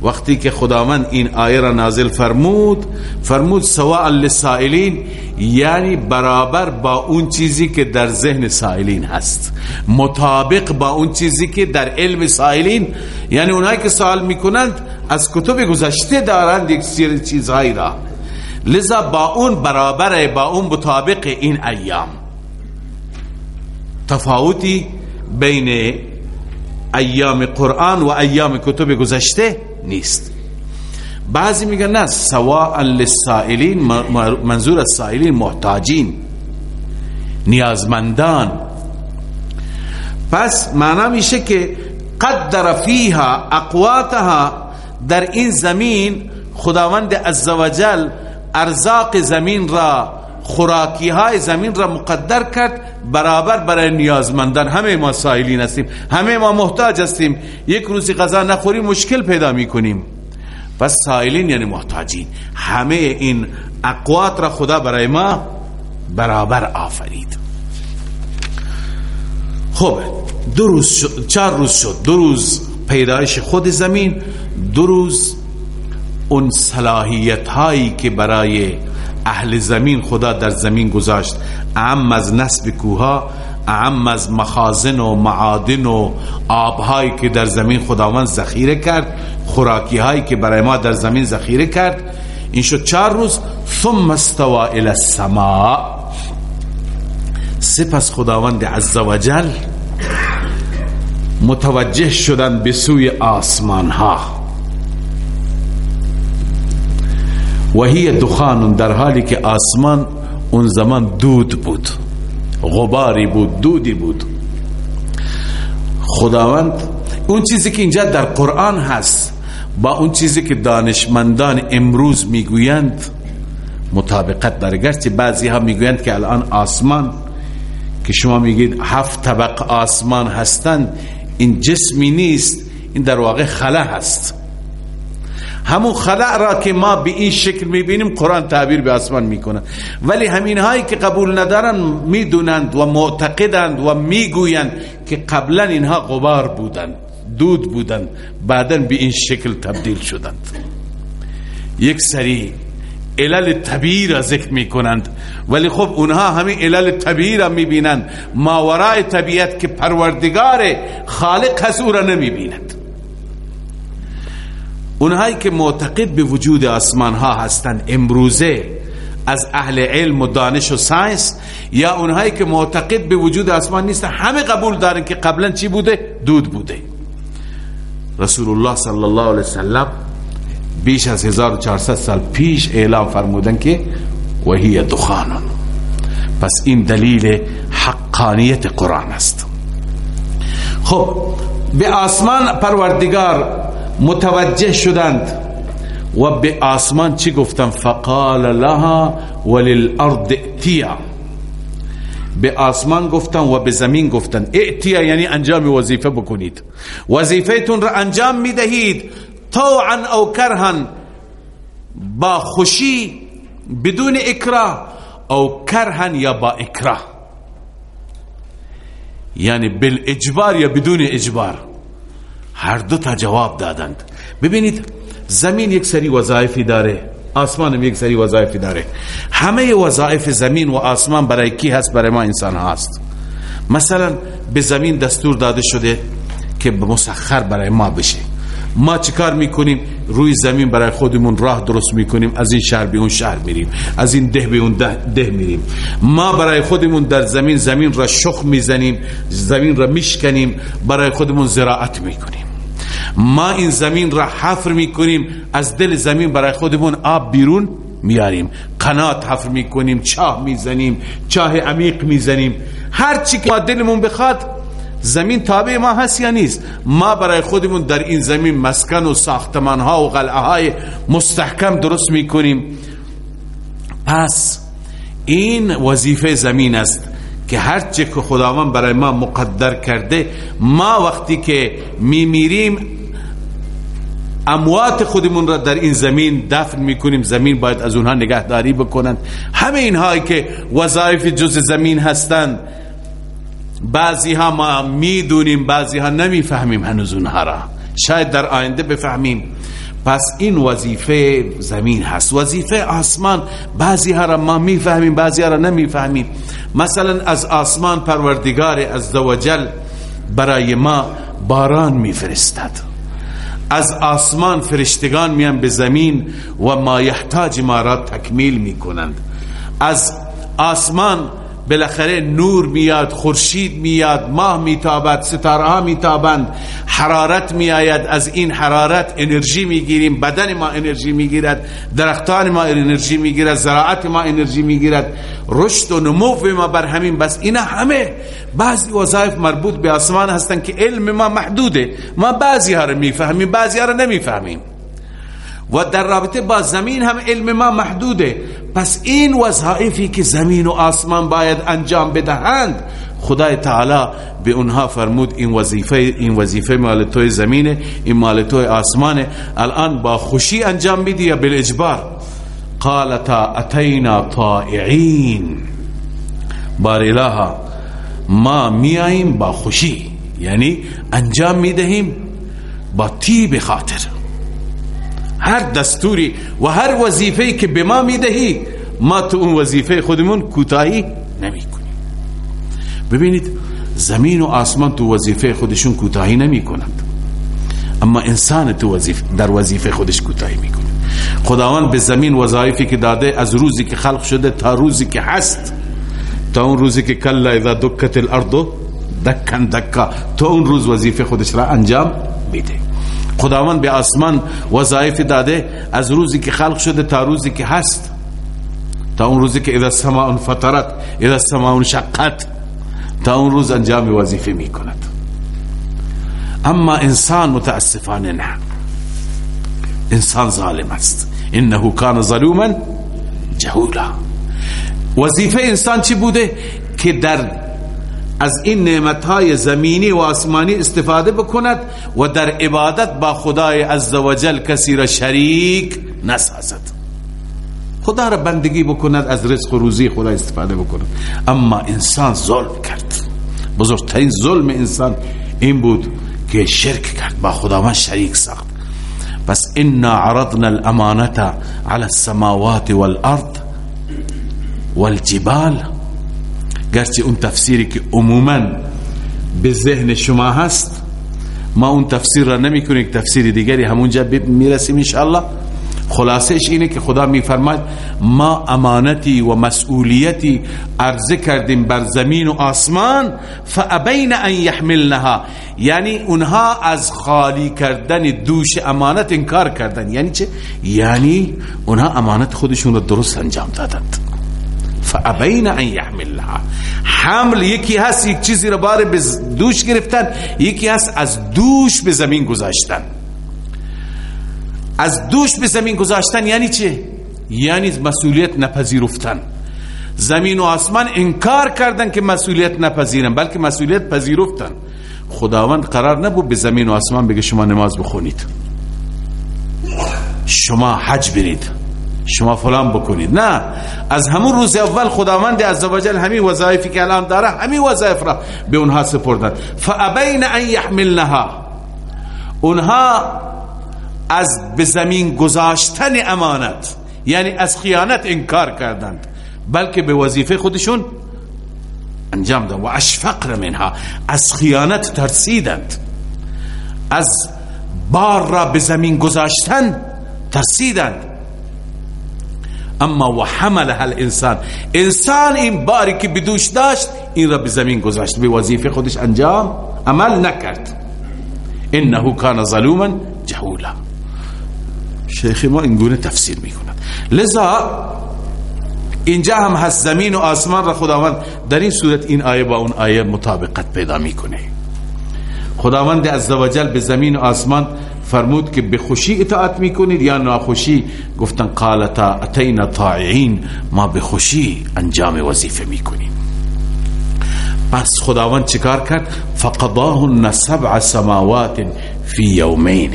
وقتی که خداوند این آیه را نازل فرمود فرمود سواء للسائلین یعنی برابر با اون چیزی که در ذهن سائلین هست. مطابق با اون چیزی که در علم سائلین. یعنی اونایی که سوال می‌کنند از کتب گذشته دارند یک سیر چیزهایی را. لذا با اون برابر با اون مطابق این ایام. تفاوتی بین ایام قرآن و ایام کتب گذشته نیست. بعضی میگن نه سواء للسائلین منظور از سائلین محتاجین نیازمندان. پس معنا میشه که قدر فیها اقواتها در این زمین خداوند عزوجل ارزاق زمین را خوراکی های زمین را مقدر کرد برابر برای نیازمندان. همه ما سائلین هستیم همه ما محتاج هستیم. یک روزی غذا نخوری مشکل پیدا می‌کنیم. پس سائلین یعنی محتاجین. همه این اقوات را خدا برای ما برابر آفرید. خب دو روز شد چهار روز شد. دو روز پیدایش خود زمین دو روز اون صلاحیت هایی که برای اهل زمین خدا در زمین گذاشت. اعم از نسب کوها اعم از مخازن و معادن و آبهایی که در زمین خداوند ذخیره کرد خوراکی هایی که برای ما در زمین ذخیره کرد. این شد چهار روز ثم استوا الى السماء. سپس خداوند عزوجل متوجه شدن به سوی آسمان ها و هی دخان در حالی که آسمان اون زمان دود بود. غباری بود دودی بود. خداوند اون چیزی که اینجا در قرآن هست با اون چیزی که دانشمندان امروز می‌گویند مطابقت داره گرچه بعضی ها می‌گویند که الان آسمان که شما میگید هفت طبق آسمان هستند این جسمی نیست این در واقع خلا هست. همون خلع را که ما به این شکل می‌بینیم قرآن تعبیر به آسمان می‌کنه. ولی همین هایی که قبول ندارن می‌دونند و معتقدند و می‌گویند که قبلا اینها غبار بودند دود بودند بعدا به این شکل تبدیل شدند. یک سری علل طبیعی را ذکر می کنند ولی خب اونها همین علل طبیعی را می بینند ماورای طبیعت که پروردگار خالق هست او را نمی بیند اونهایی که معتقد به وجود آسمان ها هستند امروزه از اهل علم و دانش و ساینس یا اونهایی که معتقد به وجود آسمان نیستن همه قبول دارن که قبلا چی بوده؟ دود بوده. رسول الله صلی الله علیه وسلم بیش از 1400 سال پیش اعلام فرمودن که وهی دخان. پس این دلیل حقانیت قرآن است. خب به آسمان پروردگار متوجه شدند. و به آسمان چی گفتن فقال لها وللارض اتیا به آسمان گفتن و به زمین گفتن. اتیا یعنی انجام وظیفه بکنید. وظیفهتون را انجام می‌دهید. طوعا او کرها. با خوشی بدون اکراه. او کرها یا با اکراه. یعنی بالاجبار یا بدون اجبار. هر دو تا جواب دادند. ببینید زمین یک سری وظایفی داره آسمان هم یک سری وظایفی داره. همه وظایف زمین و آسمان برای کی هست؟ برای ما انسان هست مثلا به زمین دستور داده شده که مسخر برای ما بشه. ما چیکار می‌کنیم؟ روی زمین برای خودمون راه درست می‌کنیم از این شهر به اون شهر میریم از این ده به اون ده, ده میریم. ما برای خودمون در زمین زمین را شخ می‌زنیم زمین را میشکنیم برای خودمون زراعت می‌کنیم. ما این زمین را حفر می‌کنیم از دل زمین برای خودمون آب بیرون میاریم قنات حفر می‌کنیم چاه می‌زنیم چاه عمیق می‌زنیم. هر چی که دلمون بخواد زمین تابع ما هست یا نیست؟ ما برای خودمون در این زمین مسکن و ساختمان ها و قلعه های مستحکم درست می‌کنیم. پس این وظیفه زمین است. که هر چی که خداوند برای ما مقدر کرده ما وقتی که میمیریم اموات خودمون را در این زمین دفن می‌کنیم. زمین باید از اونها نگهداری بکنند همه اینهایی که وظایف جز زمین هستند بعضی ها ما می‌دونیم بعضی ها نمی‌فهمیم هنوز اونها را. شاید در آینده بفهمیم. پس این وظیفه زمین هست. وظیفه آسمان. بعضی ها را ما می‌فهمیم بعضی ها را نمی‌فهمیم. مثلا از آسمان پروردگار از دوجل برای ما باران میفرستد. از آسمان فرشتگان میان به زمین و ما یحتاج ما را تکمیل می‌کنند. از آسمان بالاخره نور میاد خورشید میاد ماه میتابد ستاره ها میتابند حرارت میآید از این حرارت انرژی می‌گیریم بدن ما انرژی می‌گیرد درختان ما انرژی می‌گیرد زراعت ما انرژی می‌گیرد رشد و نمو ما بر همین بس. اینا همه بعضی وظایف مربوط به آسمان هستند که علم ما محدوده. ما بعضی ها رو می‌فهمیم بعضی ها رو نمی‌فهمیم. و در رابطه با زمین هم علم ما محدوده. پس این وظایفی که زمین و آسمان باید انجام بدهند خدای تعالی به اونها فرمود این وظیفه این وظیفه مال توی زمینه این مال توی آسمانه. الان با خوشی انجام میدی یا بالاجبار قالتا اتینا طائعین. بار الها ما میاییم با خوشی یعنی انجام می‌دهیم با تیب خاطر. هر دستوری و هر وظیفه که به ما می‌دهی ما تو اون وظیفه خودمون کوتاهی نمی کنیم ببینید زمین و آسمان تو وظیفه خودشون کوتاهی نمی کنند اما انسان تو وظیفه در وظیفه خودش کوتاهی می‌کنه. خداوند به زمین وظایفی که داده از روزی که خلق شده تا روزی که هست تا اون روزی که کلا اذا دکت الارض دکن دکا تا اون روز وظیفه خودش را انجام میده. خداوند به آسمان وظایف داده از روزی که خلق شده تا روزی که هست. تا اون روزی که اذا السماء فطرت اذا السماء شقت تا اون روز انجام وظیفه می کند اما انسان متاسفانه نه. انسان ظالم است. انه کان ظلوما جهولا. وظیفه انسان چی بوده؟ که در از این نعمتهای زمینی و آسمانی استفاده بکند و در عبادت با خدای عزوجل کسی را شریک نسازد. خدا را بندگی بکند از رزق و روزی خدا استفاده بکند. اما انسان ظلم کرد. بزرگترین ظلم انسان این بود که شرک کرد با خداوند شریک ساخت. پس انا عرضنا الامانه على السماوات والارض والجبال گرچه اون تفسیری که عموما به ذهن شما هست ما اون تفسیر را نمی کنیم تفسیر دیگری همونجا می‌رسیم انشاءالله. خلاصش اینه که خدا میفرماید ما امانتی و مسئولیتی عرضه کردیم بر زمین و آسمان فابین ان یحملنها. یعنی اونها از خالی کردن دوش امانت انکار کردن. یعنی چه؟ یعنی اونها امانت خودشون رو درست انجام دادند. فابین ان یحملها. حمل یکی هست یک چیزی رو بار دوش گرفتن یکی هست از دوش به زمین گذاشتن. از دوش به زمین گذاشتن یعنی چه؟ یعنی مسئولیت نپذیرفتن. زمین و آسمان انکار کردن که مسئولیت نپذیرن بلکه مسئولیت پذیرفتن. خداوند قرار نبود به زمین و آسمان بگه شما نماز بخونید. شما حج برید. شما فلان بکنید. نه. از همون روز اول خداوند عزوجل همین وظایفی که الان داره همین وظایف را به اونها سپردن. فابین ان یحملنها. اونها از به زمین گذاشتن امانت یعنی از خیانت انکار کردند بلکه به وظیفه خودشون انجام دادن. و اشفقر منها. از خیانت ترسیدند. از بار را به زمین گذاشتن ترسیدند. اما و حملها الانسان. انسان این باری که بدوش داشت این را به زمین گذاشت به وظیفه خودش انجام عمل نکرد. انه کان ظلوما جهولا. شیخ ما اینگونه تفسیر می‌کند. لذا اینجا هم هست زمین و آسمان را خداوند در این صورت این آیه با اون آیه مطابقت پیدا می‌کنه. خداوند عزوجل به زمین و آسمان فرمود که به خوشی اطاعت می‌کنید یا ناخوشی؟ گفتن قالتا اتینا طائعین. ما به خوشی انجام وظیفه می‌کنیم. پس خداوند چیکار کرد؟ فقضاهن سبع سماوات فی یومین.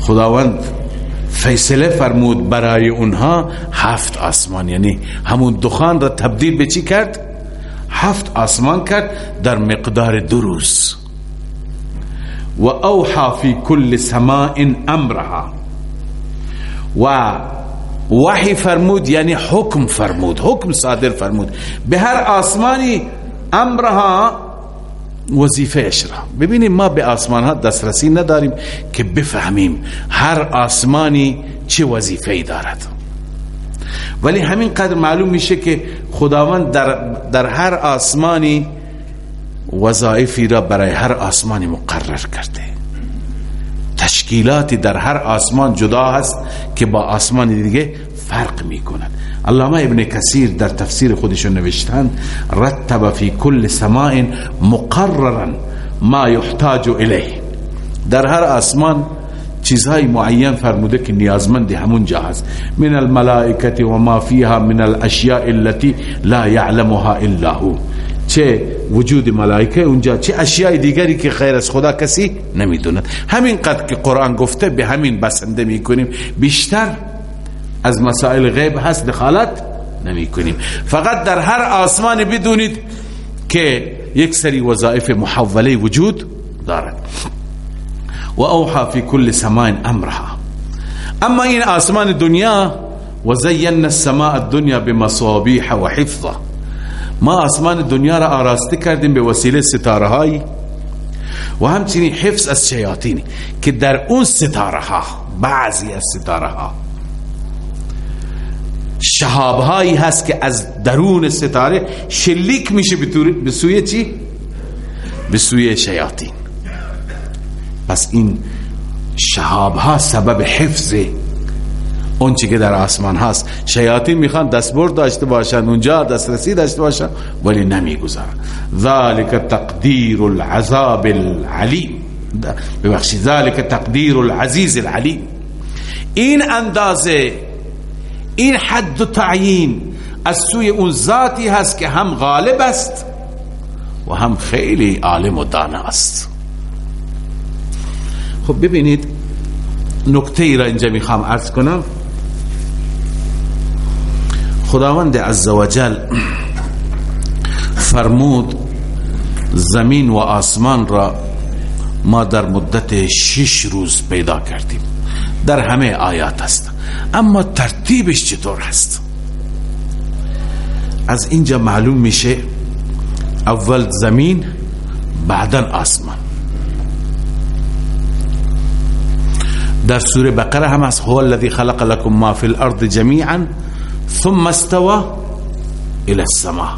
خداوند فیصله فرمود برای اونها هفت آسمان. یعنی همون دخان را تبدیل به چی کرد؟ هفت آسمان کرد در مقدار دو روز. و اوحا فی کل سماء امرها و وحی فرمود یعنی حکم فرمود حکم صادر فرمود. به هر آسمانی امرها وظیفه اشرا ببینیم ما به آسمان ها دسترسی نداریم که بفهمیم هر آسمانی چه وظیفه ای دارد. ولی همین قدر معلوم میشه که خداوند در, در هر آسمانی وظایفی را برای هر آسمانی مقرر کرده. تشکیلاتی در هر آسمان جدا هست که با آسمان دیگه فرق می کند علامه ابن کثیر در تفسیر خودشون نوشتند رتب فی کل سماء مقررا ما یحتاج الیه. در هر آسمان چیزهای معین فرموده که نیازمند همون جا هست. من الملائکه و ما فیها من الاشیاء التي لا یعلمها الا هو. چه وجود ملائکه اونجا چه اشیاء دیگری که خیر از خدا کسی نمی‌دوند. همین قدر که قرآن گفته به همین بسنده می‌کنیم. بیشتر از مسائل غیب هست دخالت نمی کنیم فقط در هر آسمان بدونید که یک سری وظائف محوله وجود دارد. و اوحا فی کل سماء امرها. اما این آسمان دنیا و زینا السماء الدنیا بمصابیح و حفظه ما آسمان دنیا را آراسته کردیم به وسیله ستاره هایی و همچنین حفظ از شیاطینی که در اون ستاره ها بعضی از ستاره ها شهاب هایی هست که از درون ستاره شلیک میشه به سوی چی؟ به سوی شیاطین پس این شهاب ها سبب حفظ اون چی که در آسمان هست. شیاطین می‌خوان دستبرد داشته باشند اونجا دسترسی داشته باشند ولی نمی‌گذارن. ذالک تقدیر العذاب العلیم. ببخشید ذالک تقدیر العزیز العلیم. این اندازه این حد و تعیین از سوی اون ذاتی هست که هم غالب است و هم خیلی عالم و دانا است. خب ببینید نکته ای را اینجا می‌خوام عرض کنم. خداوند عزوجل فرمود زمین و آسمان را ما در مدت شش روز پیدا کردیم. در همه آیات است. اما ترتیبش چطور هست از اینجا معلوم میشه اول زمین بعدا آسمان. در سوره بقره هم از هو الذي خلق لكم ما في الارض جميعا ثم استوى إلى السماء.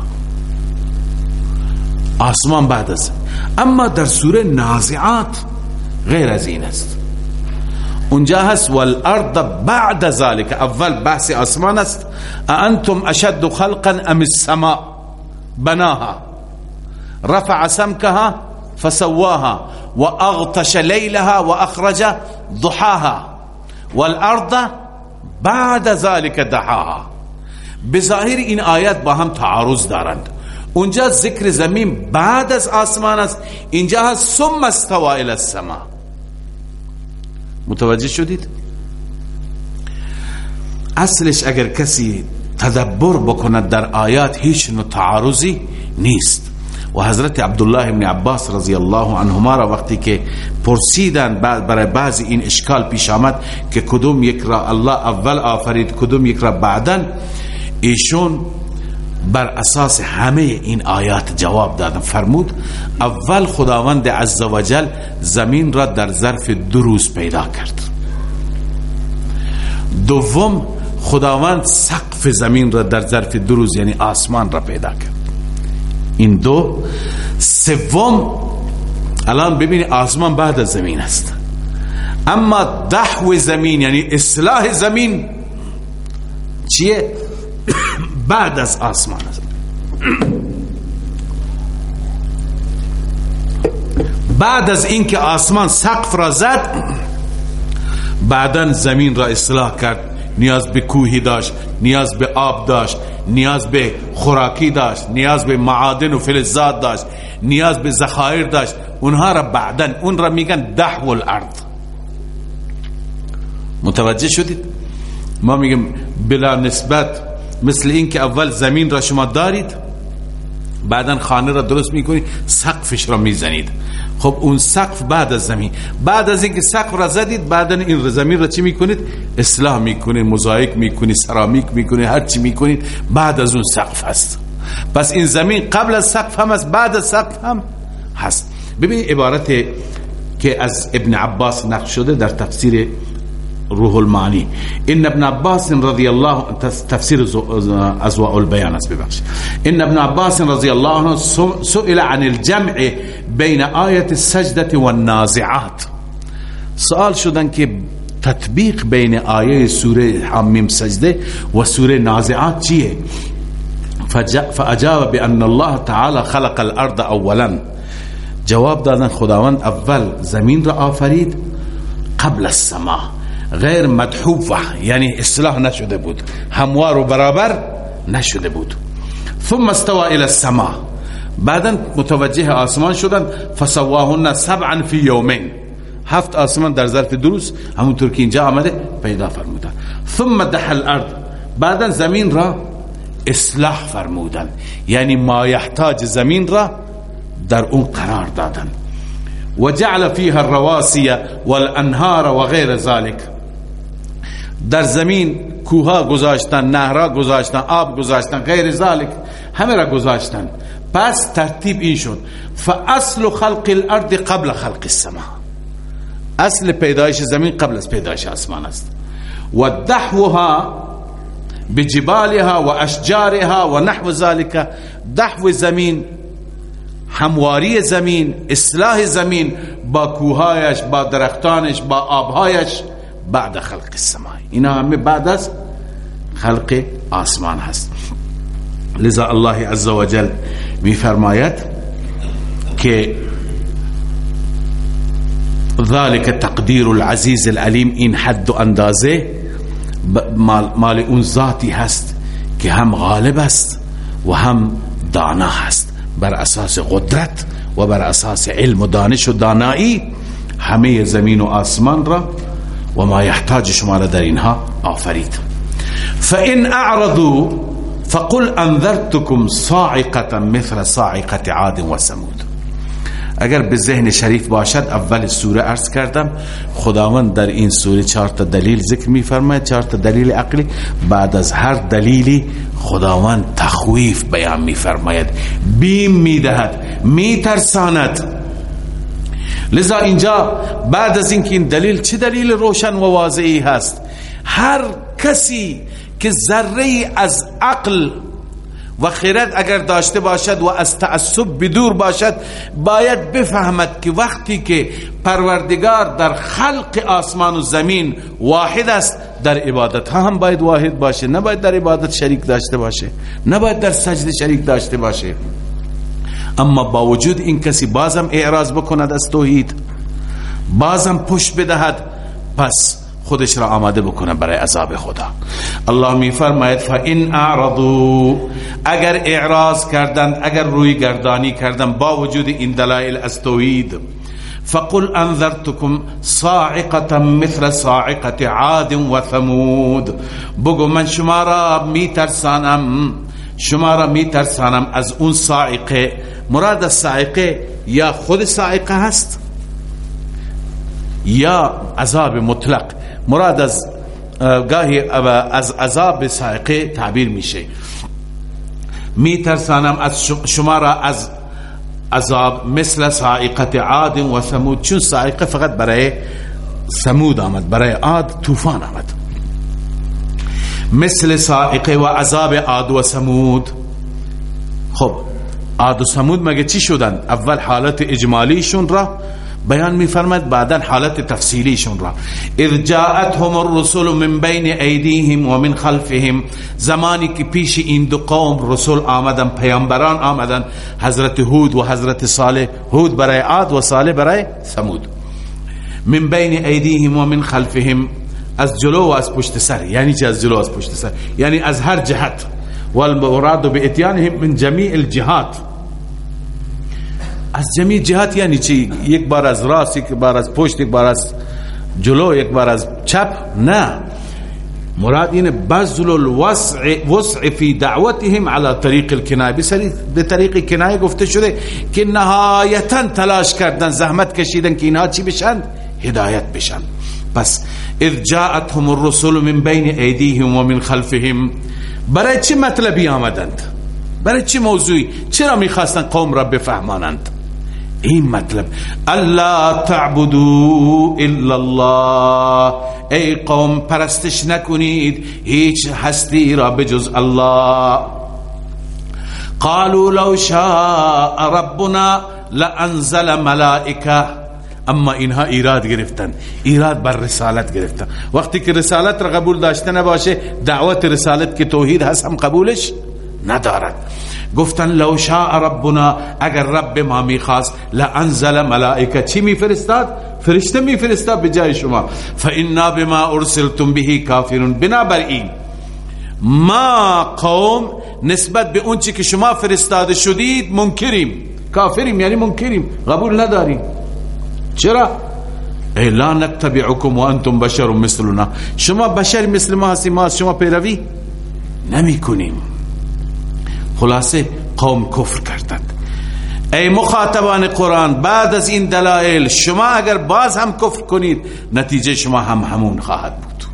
آسمان بعد از. اما در سوره نازعات غیر از این است. اونجا هست والارض بعد ذلك اول بحث آسمان است. أنتم اشد خلقا ام السماء؟ بناها. رفع سمكها فسواها. واغطش ليلها واخرج ضحاها. والارض بعد ذلك دحاها. بظاهر این آیات با هم تعارض دارند. اونجا ذکر زمین بعد از آسمان است. اینجا هست ثم استوا الى السماء. متوجه شدید؟ اصلش اگر کسی تدبر بکند در آیات هیچ نوع تعارضی نیست. و حضرت عبدالله ابن عباس رضی الله عنهما را وقتی که پرسیدن برای بعضی این اشکال پیش آمد که کدوم یک را الله اول آفرید کدوم یک را بعدا ایشون بر اساس همه این آیات جواب دادن. فرمود اول خداوند عزوجل زمین را در ظرف دو روز پیدا کرد. دوم خداوند سقف زمین را در ظرف دو روز یعنی آسمان را پیدا کرد. این دو. سوم الان ببینی آسمان بعد از زمین است. اما دحو زمین یعنی اصلاح زمین چیه؟ بعد از آسمان. است بعد از اینکه آسمان سقف را زد بعدا زمین را اصلاح کرد. نیاز به کوهی داشت نیاز به آب داشت نیاز به خوراکی داشت نیاز به معادن و فلزات داشت نیاز به ذخایر داشت. اونها را بعدا اون را میگن دحو الارض. متوجه شدید؟ ما میگم بلا نسبت مثل این که اول زمین را شما دارید بعدا خانه را درست می‌کنید سقفش را می‌زنید. خب اون سقف بعد از زمین. بعد از اینکه سقف را زدید بعدا این زمین را چی می‌کنید؟ اصلاح می‌کنید موزاییک می‌کنید سرامیک می‌کنید هر چی می‌کنید بعد از اون سقف هست. پس این زمین قبل از سقف هم است بعد از سقف هم هست. ببین عبارت که از ابن عباس نقل شده در تفسیر روح المعانی ان ابن عباس رضی الله تفسیر ازواء البیان است ببخش ان ابن عباس رضی الله عنه سئل عن الجمع بین آیت السجده والنازعات. سوال شدن که تطبیق بین آیه سوره حمیم سجده و سوره نازعات چیه؟ فاجاب بان الله تعالی خلق الارض اولا. جواب دادن خداوند اول زمین را آفرید قبل السماء غیر مدحوفه یعنی اصلاح نشده بود. هموار و برابر نشده بود. ثم استوى إلى السماء. بعدا متوجه آسمان شدن فسواهن سبعا فی یومین هفت آسمان در ظرف دروس همونطور که اینجا آمده پیدا فرمودن. ثم دح الأرض. بعدا زمین را اصلاح فرمودن. یعنی ما یحتاج زمین را در اون قرار دادن. و جعل فيها الرواسي والانهار و غیر ذلك در زمین کوها گذاشتن نهرها گذاشتن آب گذاشتن غیر ذلك همه را گذاشتن. پس ترتیب این شد. فاصل خلق الارض قبل خلق السماء اصل پیدایش زمین قبل از پیدایش آسمان است. و دحوها بجبالها و اشجارها و نحو ذلك دحو زمین همواری زمین اصلاح زمین با کوهایش با درختانش با آبهایش. بعد خلق السماء. اینا همه بعد از خلق آسمان هست. لذا الله عز وجل می فرماید که ذلك تقدیر العزیز العلیم این حد و اندازه مال, اون ذاتی هست که هم غالب است و هم دانا هست. بر أساس قدرت و بر أساس علم و دانش و دانایی همه زمین و آسمان را و ما یحتاج شما را در اینها آفرید فان اعرضوا فقل انذرتكم صاعقه مثل صاعقه عاد و ثمود. اگر به ذهن شریف باشد اول سوره عرض کردم. خداوند در این سوره چهار تا دلیل ذکر میفرماید چهار تا دلیل عقلی. بعد از هر دلیلی خداوند تخویف بیان میفرماید. بیم می‌دهد میترساند. لذا اینجا بعد از اینکه این دلیل چه دلیل روشن و واضحی هست؟ هر کسی که ذره از عقل و خیرت اگر داشته باشد و از تعصب بدور باشد باید بفهمد که وقتی که پروردگار در خلق آسمان و زمین واحد است در عبادت ها هم باید واحد باشه نباید در عبادت شریک داشته باشه نباید در سجد شریک داشته باشه. اما با وجود این کسی بازم اعراض بکند از توحید بازم پشت بدهد پس خودش را آماده بکنه برای عذاب خدا. الله می فرماید فان اعرضوا اگر اعراض کردند اگر روی گردانی کردند با وجود این دلائل از توحید فقل انذرتكم صاعقه مثل صاعقه عاد و ثمود بگو من شما را می ترسانم شما را می ترسانم از اون صاعقه مراد صاعقه یا خود صاعقه هست یا عذاب مطلق. مراد از گاهی از عذاب سائقه تعبیر میشه. می ترسانم از شما را از عذاب مثل سائقت عاد و ثمود. چون سائقه فقط برای ثمود آمد برای عاد طوفان آمد. مثل سائقه و عذاب عاد و ثمود. خب عاد و ثمود مگه چی شدن؟ اول حالت اجمالیشون را بیان میفرماد بعدا حالت تفصیلیشون را. اذ جاءتهم الرسل من بین ایدیهم و من خلفهم. زمانی که پیش این دو قوم رسول آمدن پیامبران آمدن حضرت هود و حضرت صالح هود برای عاد و صالح برای ثمود. من بین ایدیهم و من خلفهم. از جلو و از پشت سر. یعنی چه از جلو و از پشت سر؟ یعنی از هر جهت. والمراد باتیانهم من جمیع الجهات. از جمعی جهات یعنی چی؟ یک بار از راست یک بار از پشت یک بار از جلو یک بار از چپ؟ نه. مراد این بذل الوسع وسع فی دعوتهم على طریق الکنایه. بسری به طریق کنایه گفته شده که نهایتا تلاش کردن زحمت کشیدن که اینها چی بشن؟ هدایت بشن. پس اذ جاءتهم الرسل من بین ایدیهم و من خلفهم. برای چه مطلبی آمدند؟ برای چه موضوعی؟ چرا می‌خواستن قوم را بفهمانند؟ این مطلب الله تعبدو الا الله. ای قوم پرستش نکنید هیچ هستی را بجز الله. قالوا لو شاء ربنا لانزل ملائکه. اما اینها ایراد گرفتن ایراد بر رسالت گرفتن وقتی که رسالت را قبول داشته نباشه دعوت رسالت که توحید هست هم قبولش ندارد گفتن لو شاء ربنا اگر رب ما می‌خواست لانزل ملائکه چی میفرستاد فرشته میفرستاد به جای شما فانا بما ارسلتم به کافرون بنابراین ما قوم نسبت به اون چی که شما فرستاده شدید منکریم کافریم یعنی منکریم قبول نداریم چرا؟ ای لا نتبعکم و انتم بشر مثلنا. شما بشر مثل ما هستی ما شما پیروی نمی کنیم خلاصه قوم کفر کردند. ای مخاطبان قرآن بعد از این دلائل شما اگر باز هم کفر کنید نتیجه شما هم همون خواهد بود.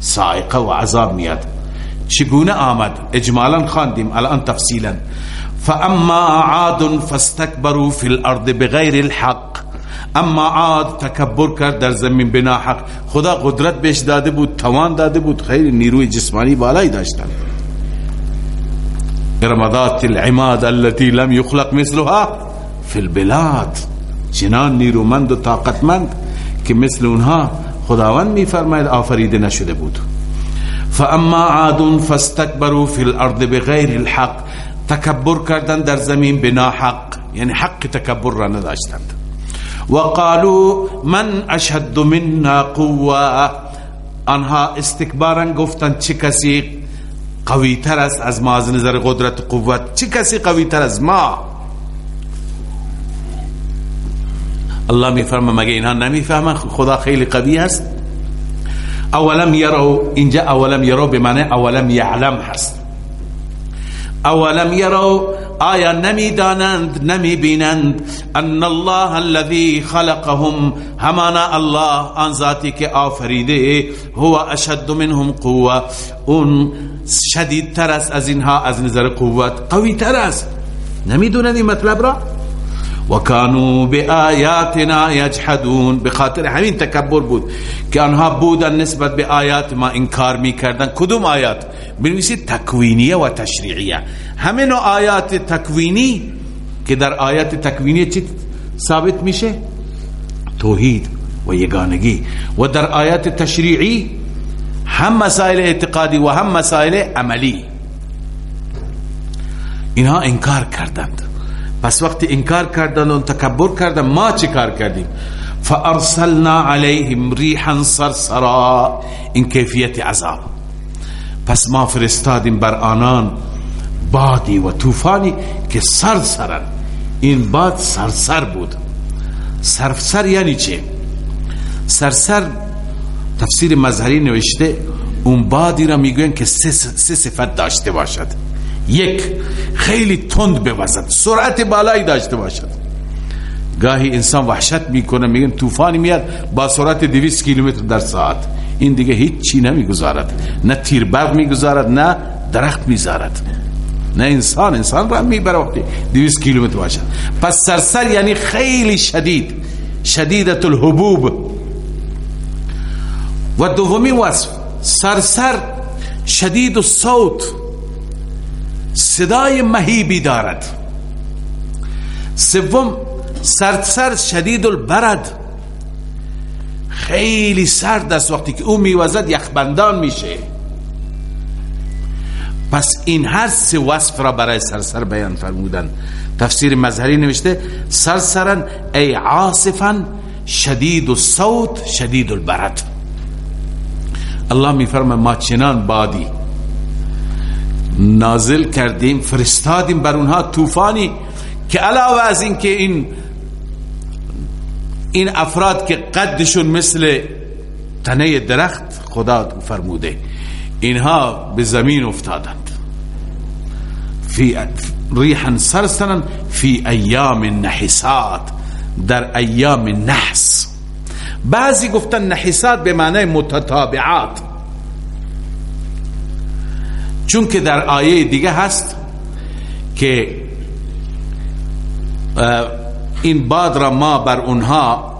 سائقه و عذاب میاد. چگونه آمد؟ اجمالا خواندیم الان تفصیلا. فاما عاد فاستكبروا في الارض بغیر الحق. اما عاد تکبر کرد در زمین بنا حق. خدا قدرت بهش داده بود توان داده بود خیلی نیروی جسمانی بالایی داشتند ارمدات العماد التي لم يخلق مثلها في البلاد. چنان نیرومند و طاقتمند که مثل اونها خداوند میفرماید آفریده نشده بود. فاما عاد فاستكبروا في الارض بغیر الحق. تکبر کردن در زمین بنا حق. یعنی حق تکبر را نداشتند. وقالوا من اشهد منا قوه آنها استکبارا گفتند چه کسی قوی تر است از ما از نظر قدرت قوت؟ چه کسی قوی تر از ما؟ الله میفرما مگه اینها نمی‌فهمن خدا خیلی قوی است؟ اولم یرو اینجا اولم یرو به معنی اولم یعلم هست. اولم یرو آیا نمی دانند نمی بینند ان الله الذي خلقهم؟ همانا الله آن ذاتی که آفریده هو اشد منهم قوه اون شدید تر است از اینها از نظر قوت قوی تر است. نمی‌دونن این مطلب را؟ و کانو به آیاتنا یجحدون به خاطر همین تکبر بود که آنها بودن نسبت به آیات ما انکار می‌کردن کدوم آیات؟ بنویسید تکوینیه و تشریعیه. همه نوع آیات تکوینی که در آیات تکوینی چی ثابت میشه؟ توحید و یگانگی. و در آیات تشریعی هم مسائل اعتقادی و هم مسائل عملی. اینها انکار کردند. پس وقتی انکار کردند و تکبر کردند ما چه کار کردیم؟ فارسلنا علیهم ریحا صرصرا این کیفیت عذاب. پس ما فرستادیم بر آنان بادی و طوفانی که سرسرن این باد سرسر بود. سرسر یعنی چه؟ سرسر تفسیر مظهری نوشته اون بادی را می‌گوین که سه صفت داشته باشد. یک خیلی تند بوزد. سرعت بالایی داشته باشد. گاهی انسان وحشت می‌کنه میگن طوفانی میاد با سرعت 200 کیلومتر در ساعت. این دیگه هیچ چی نمی‌گذارد. نه تیر برق می‌گذارد نه درخت می‌ذارد نه انسان انسان را می‌بره وقتی 200 کیلومتر باشد. پس سرسر یعنی خیلی شدید. شدیدت الحبوب. و دومی وصف سرسر شدید و صوت صدای مهیبی دارد سوم سرسر شدید البرد خیلی سرد است وقتی که او میوزد یخبندان میشه. پس این هر سه وصف را برای سرسر بیان فرمودن. تفسیر مظهری نوشته سرسرن ای عاصفا شدید الصوت شدید البرد الله میفرمه ما چنان بادی. نازل کردیم فرستادیم بر اونها طوفانی که علاوه از این که این این افراد که قدشون مثل تنه درخت خدا فرموده اینها به زمین افتادند. فی ریحا سرسرا فی ایام نحسات در ایام نحس. بعضی گفتن نحسات به معنی متتابعات. چون که در آیه دیگه هست که این باد را ما بر اونها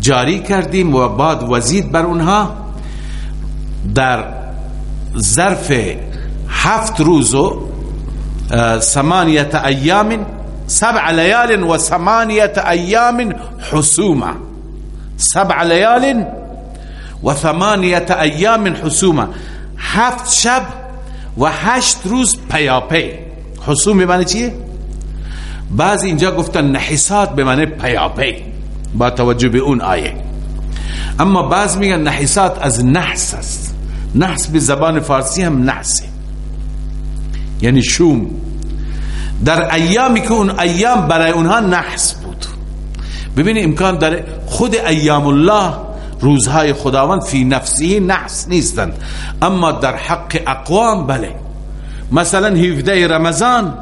جاری کردیم و باد وزید بر اونها در ظرف هفت روز و ثمانیت ایام سبع لیال و ثمانیت ایام حسومه. سبع لیال و ثمانیت ایام حسومه. هفت شب و هشت روز پیاپی. حسوم به چیه؟ بعض اینجا گفتن نحسات به معنی پیاپی. با توجه به اون آیه. اما بعض میگن نحسات از نحس است. نحس به زبان فارسی هم نحسه. یعنی شوم. در ایامی که اون ایام برای اونها نحس بود. ببینید امکان داره خود ایام الله روزهای خداوند فی نفسی نحس نیستند. اما در حق اقوام بله. مثلا 17 رمضان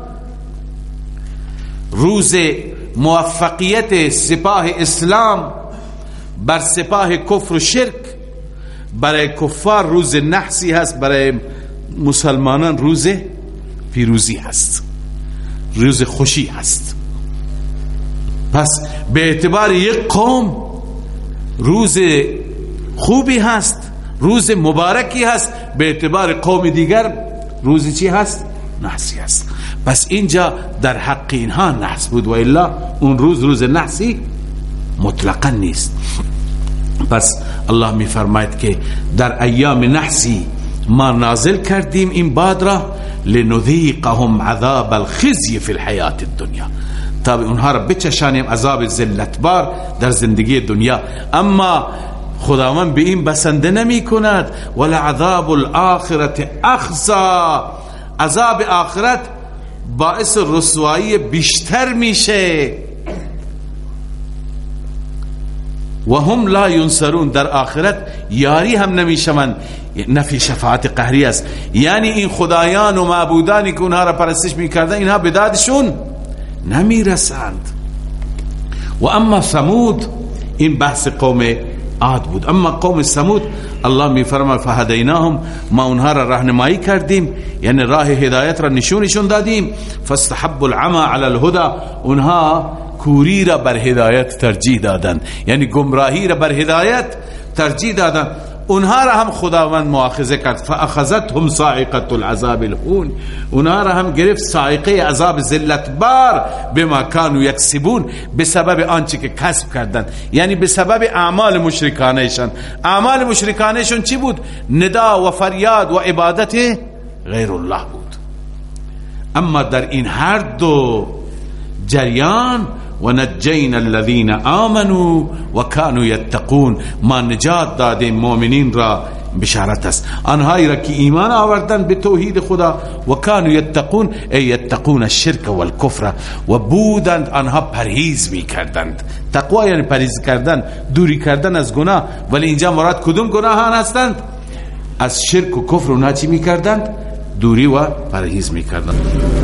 روز موفقیت سپاه اسلام بر سپاه کفر و شرک. برای کفار روز نحسی هست برای مسلمانان روز پیروزی هست. روز خوشی هست. پس به اعتبار یک قوم روز خوبی هست روز مبارکی هست به اعتبار قوم دیگر روز چی هست؟ نحسی هست. پس اینجا در حق اینها نحس بود و الا اون روز روز نحسی مطلقا نیست. پس الله می فرماید که در ایام نحسی ما نازل کردیم این باد را لنذیقهم عذاب الخزی فی الحیات الدنیا. تا اونها را بچشانیم عذاب ذلتبار در زندگی دنیا. اما خداوند به این بسنده نمی کند. ولعذاب الاخرت اخزا. عذاب آخرت باعث رسوایی بیشتر میشه. و هم لا ینصرون. در آخرت یاری هم نمی‌شوند نفی شفاعت قهری است. یعنی این خدایان و معبودانی که اونها را پرستش می‌کردن اینها به دادشون نمی‌رسند. و اما سمود این بحث قوم عاد بود. اما قوم سمود الله میفرما فهدیناهم ما اونها را راهنمایی کردیم. یعنی راه هدایت را نشونشون دادیم. فاستحب العمى على الهدى. اونها کوری را بر هدایت ترجیح دادن یعنی گمراهی را بر هدایت ترجیح دادن اونها را هم خداوند مؤاخذه کرد. فاخذتهم صاعقه العذاب الهون اونها را هم گرفت صاعقه عذاب ذلت بار بما كانوا یکسبون به سبب آنچه که کسب کردند. یعنی به سبب اعمال مشرکانهشان اعمال مشرکانهشون چی بود؟ ندا و فریاد و عبادت غیر الله بود. اما در این هر دو جریان و نجینا الذین آمنوا و کانوا یتقون. ما نجات دادیم مؤمنین را. بشارت است. آنهایی را که ایمان آوردن به توحید خدا. و کانوا یتقون. ای یتقون الشرک والکفر. و بودند آنها پرهیز می کردند تقوا یعنی پرهیز کردن دوری کردن از گناه. ولی اینجا مراد کدوم گناهان هستند؟ از شرک و کفر اونها چی می کردند دوری و پرهیز می کردند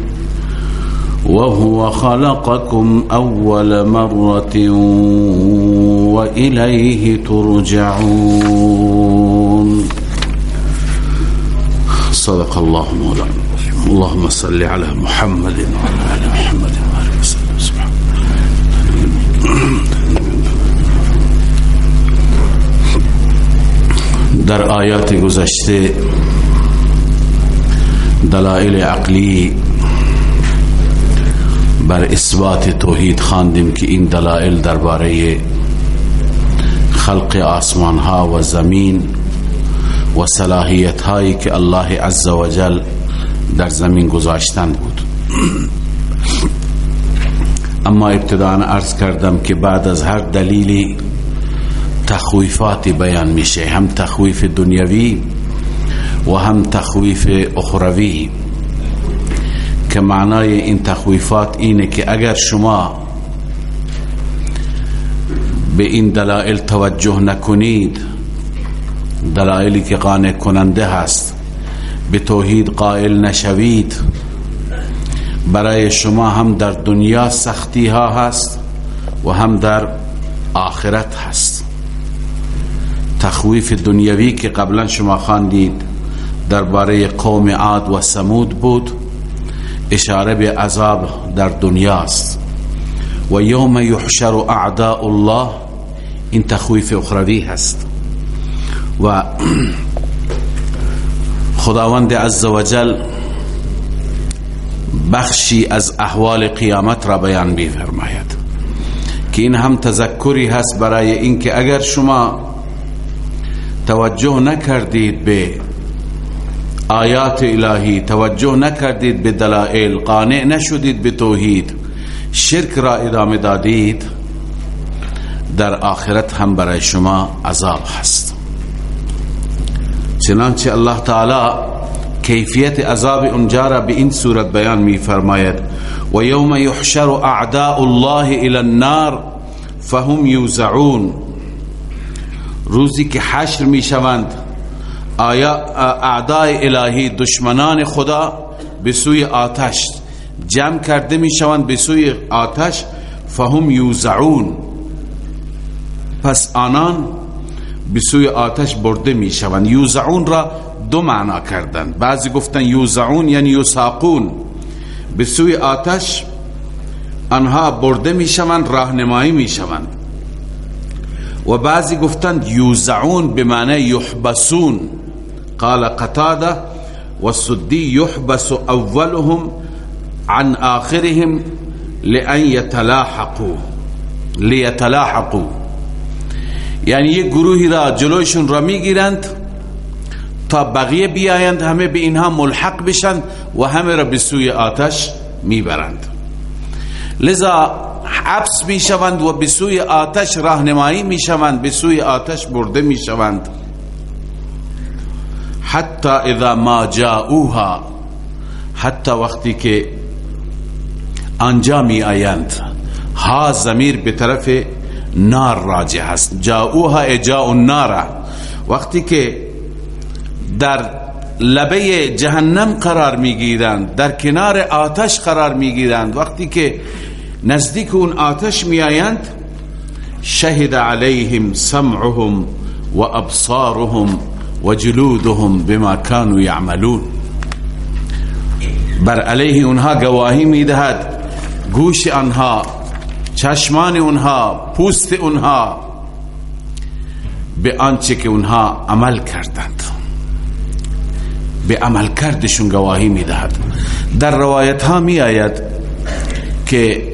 وهو خلقكم أول مرة وإليه ترجعون. صدق الله مولانا. اللهم صل على محمد وعلى آل محمد در آیات گذشته دلائل عقلی بر اثبات توحید خواندیم که این دلائل درباره خلق آسمان ها و زمین و صلاحیت هایی که الله عز وجل در زمین گذاشتن بود. اما ابتداء ارز کردم که بعد از هر دلیلی تخویفاتی بیان میشه هم تخویف دنیوی و هم تخویف اخروی. که معنای این تخویفات اینه که اگر شما به این دلائل توجه نکنید دلائلی که قانع کننده هست به توحید قائل نشوید برای شما هم در دنیا سختی ها هست و هم در آخرت هست. تخویف دنیوی که قبلا شما خواندید درباره قوم عاد و سمود بود. اشاره به عذاب در دنیاست و یوم یحشر اعداء الله این تخویف اخروی هست. و خداوند عزوجل بخشی از احوال قیامت را بیان بی فرماید که این هم تذکری هست برای اینکه اگر شما توجه نکردید به آیات الهی توجه نکردید به دلائل قانع نشدید به توحید. شرک را ادامه دادید در آخرت هم برای شما عذاب هست. چنانچه الله تعالی کیفیت عذاب اونجا را به این صورت بیان می فرماید و یوم یحشر اعداء الله الى النار فهم یوزعون. روزی که حشر می شوند آیا اعداء الهی دشمنان خدا به سوی آتش جمع کرده می شوند؟ به سوی آتش فهم یوزعون. پس آنان به سوی آتش برده می شوند. یوزعون را دو معنا کردند بعضی گفتن یوزعون یعنی یساقون به سوی آتش آنها برده می شوند راهنمایی می شوند. و بعضی گفتند یوزعون به معنی یحبسون. قال قتاده و سدی یحبس اولهم عن آخرهم لأن يتلاحقوا ليتلاحقوا. یعنی یک گروهی را جلوشون را می‌گیرند تا بقیه بیایند همه به اینها ملحق بشند و همه را به سوی آتش می‌برند. لذا حبس می‌شوند و به سوی آتش راهنمایی می‌شوند به سوی آتش برده می‌شوند. حتی اذا ما جاؤوها. حتی وقتی که آنجا می آیند ها زمیر به طرف نار راجع هست. جاؤوها اجاء النار. وقتی که در لبه جهنم قرار می‌گیرند در کنار آتش قرار می‌گیرند. وقتی که نزدیک اون آتش میآیند شهد علیهم سمعهم و ابصارهم. و جلودهم بما كانوا يعملون. بر علیه اونها گواهی می‌دهد. گوش آنها چشمان اونها پوست اونها به آنچه که اونها عمل کردند. به عمل کردشون گواهی می‌دهد. در روایت ها می آید که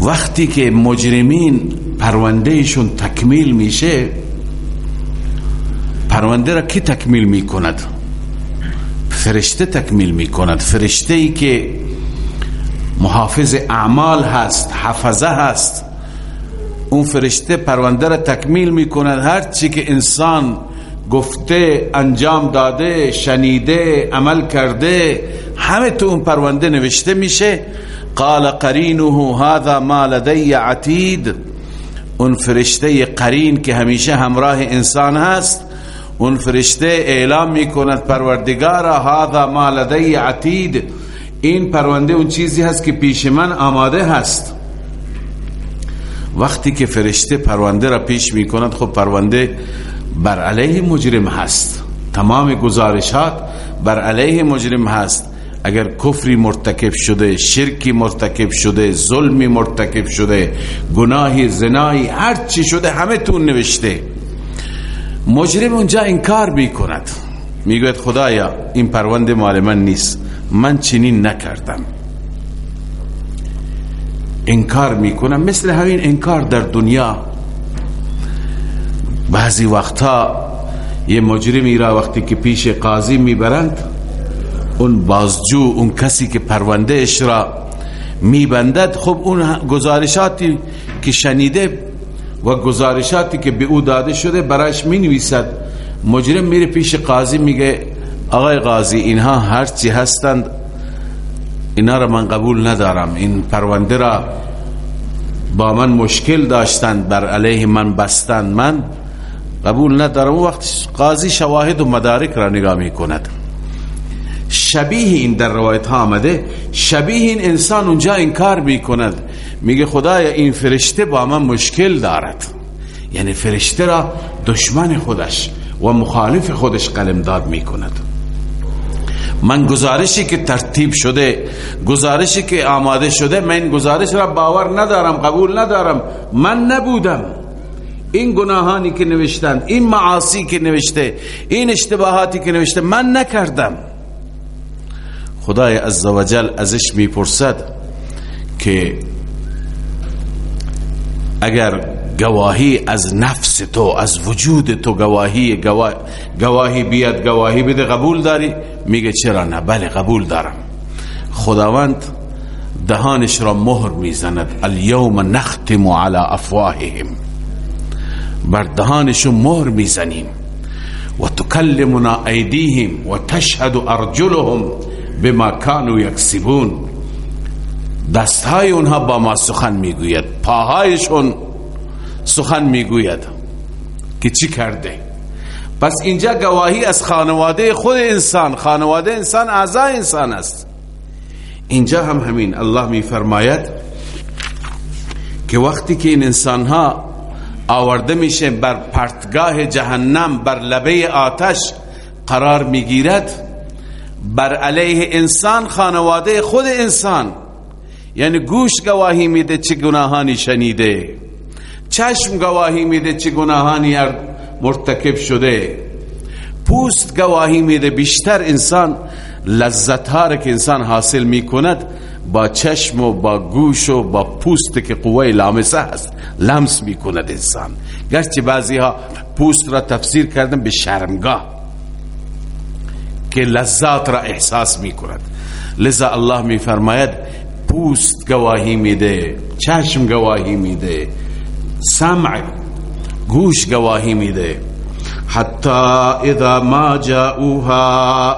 وقتی که مجرمین پروندهشون تکمیل میشه پرونده را کی تکمیل می کند فرشته تکمیل می کند فرشته ای که محافظ اعمال هست حفظه هست اون فرشته پرونده را تکمیل می کند هر چی که انسان گفته انجام داده شنیده عمل کرده همه تو اون پرونده نوشته میشه. قال قرینه هذا ما لدی عتید. اون فرشته قرین که همیشه همراه انسان هست اون فرشته اعلام می‌کند پروردگارا هذا ما لدی عتید. این پرونده اون چیزی هست که پیش من آماده هست. وقتی که فرشته پرونده را پیش می کند خب پرونده بر علیه مجرم هست. تمام گزارشات بر علیه مجرم هست. اگر کفری مرتکب شده شرکی مرتکب شده ظلمی مرتکب شده گناهی زنایی هر چی شده همه تون نوشته. مجرم اونجا انکار می کند می‌گوید خدایا این پرونده مال من نیست. من چنین نکردم. انکار می‌کنم. مثل همین انکار در دنیا. بعضی وقتا یه مجرمی را وقتی که پیش قاضی می‌برند اون بازجو اون کسی که پرونده اش را میبندد خب اون گزارشاتی که شنیده و گزارشاتی که به او داده شده برایش می نویسد مجرم میره پیش قاضی میگه آقای قاضی اینها هرچی هستند اینا را من قبول ندارم. این پرونده را با من مشکل داشتند بر علیه من بستند. من قبول ندارم. وقت قاضی شواهد و مدارک را نگاه می کند شبیه این در روایت ها آمده شبیه این انسان اونجا انکار می کند میگه خدایا این فرشته با من مشکل دارد. یعنی فرشته را دشمن خودش و مخالف خودش قلمداد می کند من گزارشی که ترتیب شده گزارشی که آماده شده من گزارش را باور ندارم قبول ندارم. من نبودم. این گناهانی که نوشتند این معاصی که نوشته این اشتباهاتی که نوشته من نکردم. خدای عزوجل ازش می‌پرسد که اگر گواهی از نفس تو از وجود تو گواهی گواهی بیاد گواهی بده قبول داری؟ میگه چرا نه؟ بله قبول دارم. خداوند دهانش را مهر می‌زند. الیوم نختم على افواههم. بر دهانشون مهر می‌زنیم. و تکلمنا ایدیهم و تشهد ارجلهم بما كانوا یکسبون. دستهای اونها با ما سخن می‌گوید. پاهایشون سخن می‌گوید. که چی کرده؟ پس اینجا گواهی از خانواده خود انسان. خانواده انسان اعضای انسان است. اینجا هم همین الله میفرماید که وقتی که این انسان ها آورده میشه بر پرتگاه جهنم بر لبه آتش قرار می‌گیرد بر علیه انسان خانواده خود انسان یعنی گوش گواهی میده چه گناهانی شنیده. چشم گواهی میده چه گناهانی مرتکب شده. پوست گواهی میده بیشتر انسان لذت ها که انسان حاصل می‌کند با چشم و با گوش و با پوست که قوه لامسه هست لمس می‌کند انسان. گرچه بعضی ها پوست را تفسیر کردن به شرمگاه که لذات را احساس می‌کند. لذا الله میفرماید پوست گواهی میده چشم گواهی میده سمع گوش گواهی میده. حتی اذا ما جاؤوها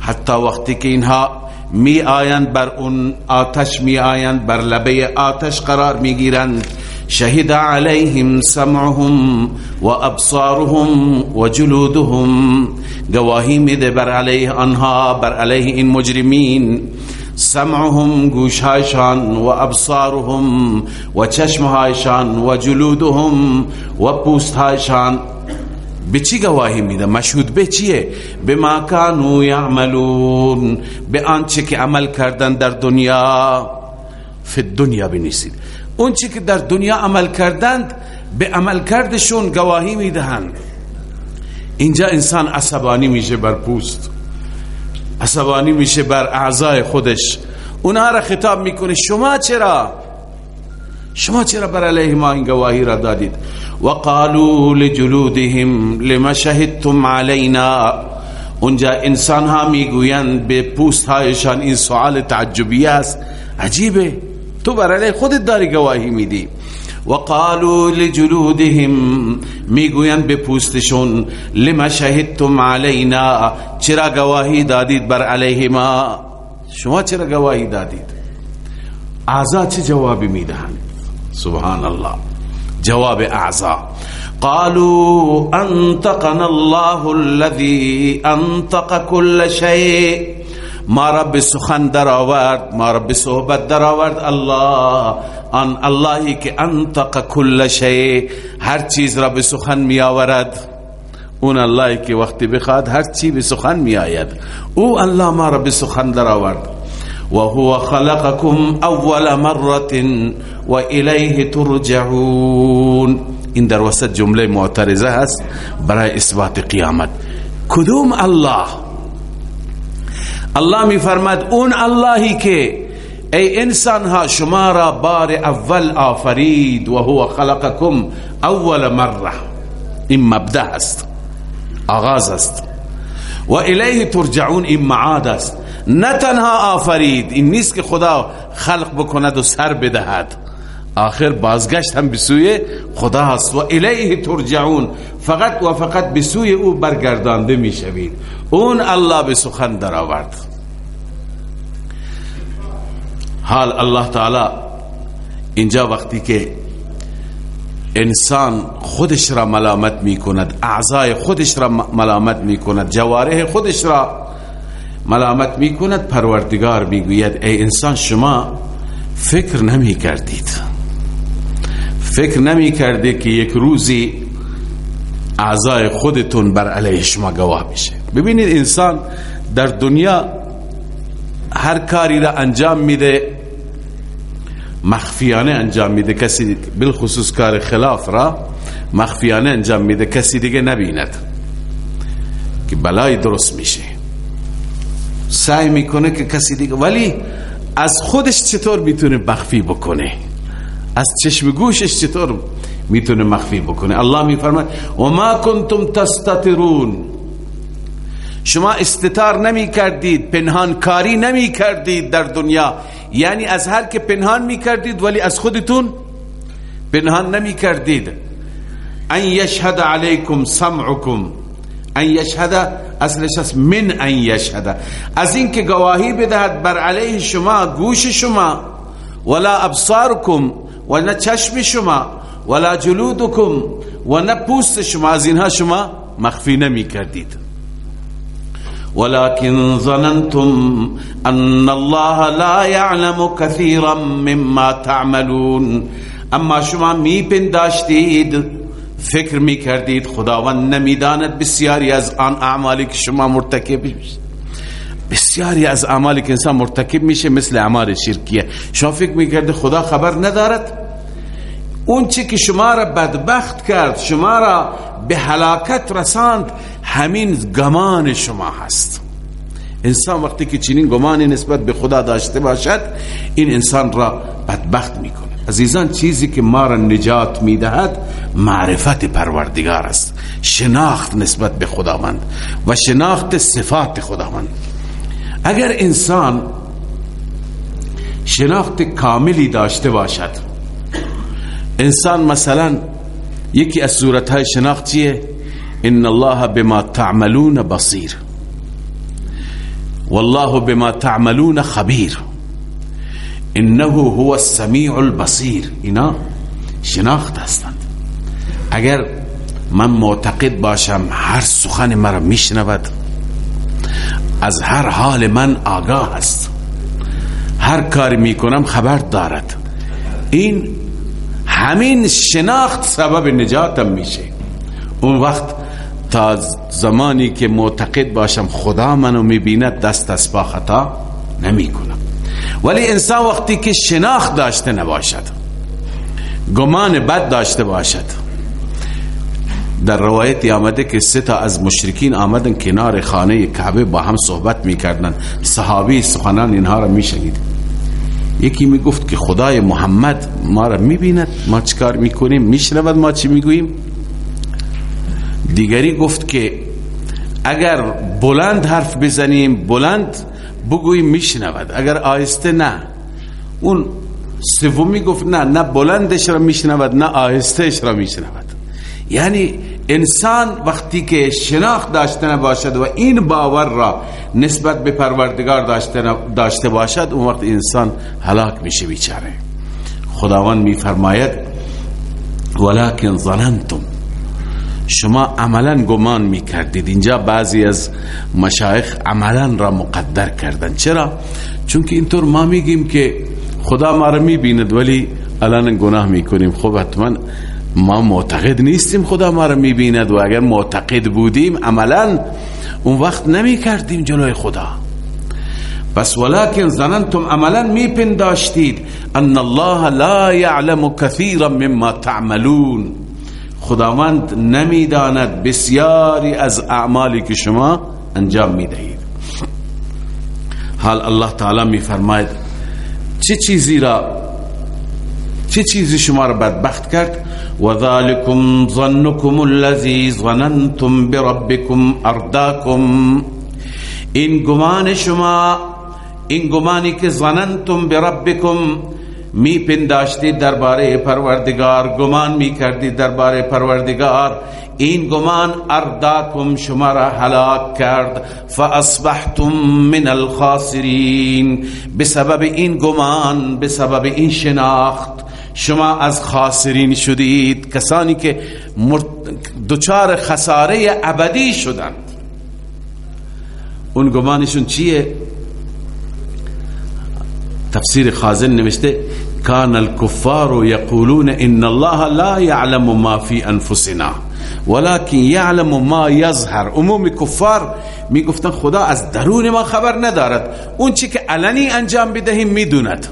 حتی وقتی که اینها می آیند بر اون آتش می آیند بر لبه آتش قرار می گیرند شهد عليهم سمعهم و ابصارهم و جلودهم. گواهی میده بر علیه آنها بر علیه این مجرمین. سمعهم گوشهایشان و ابصارهم و چشمهایشان و جلودهم و پوستهایشان به چی گواهی میده؟ مشهود به چیه؟ به ما یعملون به آنچه که عمل کردن در دنیا فی دنیا بنیسید اون چی که در دنیا عمل کردند به عمل کردشون گواهی می‌دهند. اینجا انسان عصبانی میشه بر پوست. عصبانی میشه بر اعضای خودش. اونها را خطاب می‌کنه شما چرا؟ شما چرا بر علیه ما این گواهی را دادید؟ و قالوا لجلودهم لما شهدتم علینا. اونجا انسان ها می‌گویند به پوست هایشان این سوال تعجبی است. عجیبه تو بر علیه خودت داری گواهی میدی. و قالوا لجلودهم میگویند به پوستشون لما شهدتم علینا چرا گواهی دادید بر علیه ما شما چرا گواهی دادید؟ اعضا چه جوابی میدهند؟ سبحان الله جواب اعضا. قالوا انتقنا الله الذي انتق كل شيء. ما رب سخن در آورد ما رب صحبت در آورد الله آن اللهی که انتق کل شیء هر چیز را به سخن می آورد اون اللهی که وقتی بخواد هر چی به سخن می آید او الله ما را به سخن در آورد و هو خلقكم اول مره و الیه ترجعون. این در وسط جمله معترضه هست برای اثبات قیامت. کدوم الله؟ الله می فرمد اون اللهی که ای انسان ها شما را بار اول آفرید و هو خلقکم اول مره این مبدع است آغاز است و الیه ترجعون این معاد است نه تنها آفرید این نیست که خدا خلق بکند و سر بدهد آخر بازگشت هم بسوی خدا هست و الیه ترجعون فقط و فقط بسوی او برگردانده می‌شوید اون الله به سخن در آورد حال الله تعالی اینجا وقتی که انسان خودش را ملامت می کند اعضای خودش را ملامت می کند جواره خودش را ملامت می کند پروردگار می گوید ای انسان شما فکر نمی کردید فکر نمی کرده که یک روزی اعضای خودتون بر علیه شما گواه میشه. ببینید انسان در دنیا هر کاری را انجام میده مخفیانه انجام میده. کسی بالخصوص کار خلاف را مخفیانه انجام میده کسی دیگه نبیند که بلای درست میشه. سعی می‌کنه که کسی دیگه ولی از خودش چطور می‌تونه مخفی بکنه؟ از چشم گوشش چطور می‌تونه مخفی بکنه؟ الله میفرماید و ما کنتم تستترون شما استتار نمی کردید پنهان کاری نمی کردید در دنیا. یعنی از هر که پنهان می کردید ولی از خودتون پنهان نمی کردید. ان یشهد علیکم سمعکم. ان یشهد اصلش است من ان یشهد. از اینکه گواهی بدهد بر علیه شما گوش شما. ولا ابصارکم و نه چشم شما. ولا جلودکم و نه پوست شما. از اینها شما مخفی نمی کردید. ولكن ظننتم ان الله لا يعلم كثيرا مما تعملون. اما شما می پنداشتید فکر می کردید خداوند نمی‌داند بسیاری از آن اعمالی که شما مرتکب بسیاری از اعمالی که انسان مرتکب میشه مثل اعمال شرکیه. شما فکر می‌کرده خدا خبر ندارد؟ اون چی که شما را بدبخت کرد شما را به هلاکت رساند همین گمان شما هست. انسان وقتی که چنین گمانی نسبت به خدا داشته باشد این انسان را بدبخت می‌کنه عزیزان چیزی که ما را نجات می‌دهد معرفت پروردگار است شناخت نسبت به خداوند و شناخت صفات خداوند. اگر انسان شناخت کاملی داشته باشد انسان مثلا یکی از صورتهای شناخت چیه؟ ان الله بما تعملون بصیر والله بما تعملون خبیر انه هو السمیع البصیر اینا شناخت هستند. اگر من معتقد باشم هر سخن مرا میشنود از هر حال من آگاه است. هر کاری می‌کنم خبر دارد. این همین شناخت سبب نجاتم میشه. اون وقت تا زمانی که معتقد باشم خدا منو می‌بیند دست از با خطا نمی کنم ولی انسان وقتی که شناخت داشته نباشد گمان بد داشته باشد در روایتی آمده که سه تا از مشرکین آمدن کنار خانه کعبه با هم صحبت می‌کردن صحابی سخنان اینها را میشنید. یکی می‌گفت که خدای محمد ما را می‌بیند ما چکار می‌کنیم؟ میشنود ما چی می‌گوییم؟ دیگری گفت که اگر بلند حرف بزنیم بلند بگوییم میشنود. اگر آهسته نه. اون سومی گفت نه نه بلندش را میشنود نه آهستهش را میشنود. یعنی انسان وقتی که شناخت داشته نباشد و این باور را نسبت به پروردگار داشته, داشته باشد اون وقت انسان هلاک میشه بیچاره. خداوند میفرماید ولكن ظننتم شما عملا گمان می کردید اینجا بعضی از مشایخ عملا را مقدر کردن چرا؟ چون که اینطور ما میگیم که خدا ما را می بیند ولی الان گناه می کنیم خب حتما ما معتقد نیستیم خدا ما را می بیند و اگر معتقد بودیم عملا اون وقت نمی کردیم جلوی خدا. بس ولكن ظننتم عملا می پنداشتید ان الله لا يعلم كثيرا مما تعملون. خداوند نمی‌داند بسیاری از اعمالی که شما انجام می‌دهید. حال الله تعالی میفرماید چه چیزی را چه چیزی شما را بدبخت کرد؟ و ذالکم ظنکم الذی ظننتم بربکم ارداکم. این گمان شما این گمانی که ظننتم بربکم می پنداشتی درباره پروردگار گمان می کردی درباره پروردگار. این گمان ارداکم شما را هلاک کرد. فاصبحتم من الخاسرین. بسبب این گمان بسبب این شناخت شما از خاسرین شدید. کسانی که دچار خساره ابدی شدند. اون گمانشون چیه؟ تفسیر خازن نوشته کان الكفار یقولون ان الله لا يعلم ما في انفسنا ولكن يعلم ما يظهر عموم کفار می‌گفتن خدا از درون ما خبر ندارد. اون چی که علنی انجام بدهیم می‌دوند.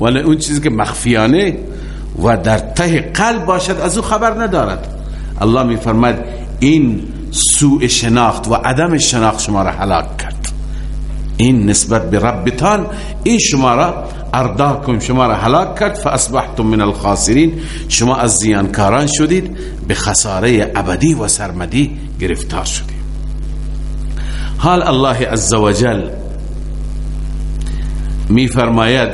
ولی اون چیزی که مخفیانه و در ته قلب باشد از او خبر ندارد. الله میفرماید این سوء شناخت و عدم شناخت شما را هلاک کرد. این نسبت به ربتان این شما را ارداکم شما را هلاک کرد فاصبحتم من الخاسرین. شما از زیانکاران شدید به خساره ابدی و سرمدی گرفتار شدید. حال الله عزوجل می فرماید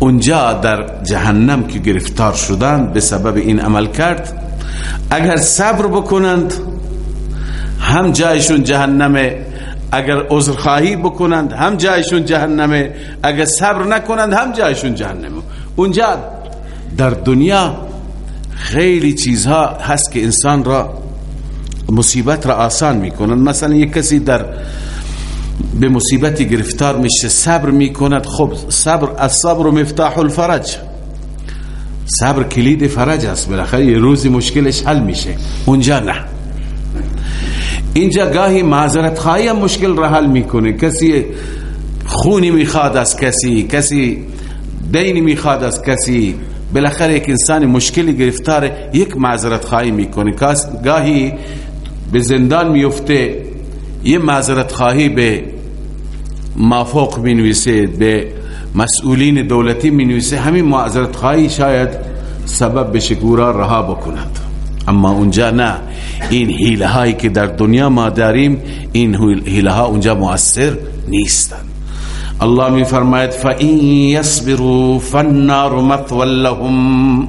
اونجا در جهنم که گرفتار شدند به سبب این عمل کرد اگر صبر بکنند هم جایشون جهنمه اگر خواهی بکنند هم جایشون جهنمه اگر صبر نکنند هم جایشون جهنمه. اونجا در دنیا خیلی چیزها هست که انسان را مصیبت را آسان می‌کنند مثلا یک کسی در به مصیبتی گرفتار میشه صبر می‌کند. خب صبر از صبر و مفتاح الفرج. صبر کلید فرج است. بالاخره یه روزی مشکلش حل میشه. اونجا نه. اینجا گاهی معذرت خواهی مشکل را حل می‌کنه؟ کسی خونی می‌خواد از کسی کسی دینی می‌خواد از کسی بالاخره یک انسان مشکلی گرفتار یک معذرت خواهی می‌کنه. گاهی به زندان میفته یه معذرت خواهی به مافوق می‌نویسه به مسئولین دولتی می‌نویسه. همین معذرت خواهی شاید سبب بشه گورا رها بکند. اما اونجا نه. این حیله هایی که در دنیا ما داریم این حیله ها اونجا مؤثر نیستند الله می فرماید فَإِن يَصْبِرُوا فَالنَّارُ مَثْوًى لَهُمْ.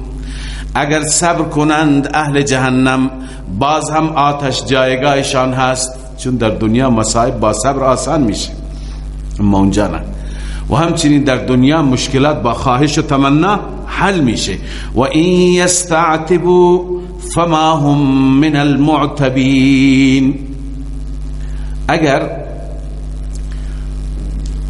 اگر صبر کنند اهل جهنم باز هم آتش جایگاهشان هست چون در دنیا مصائب با صبر آسان میشه اما اونجا نه. و همچنین در دنیا مشکلات با خواهش و تمنا حل میشه. و این یستعتبوا فما هم من المعتبین. اگر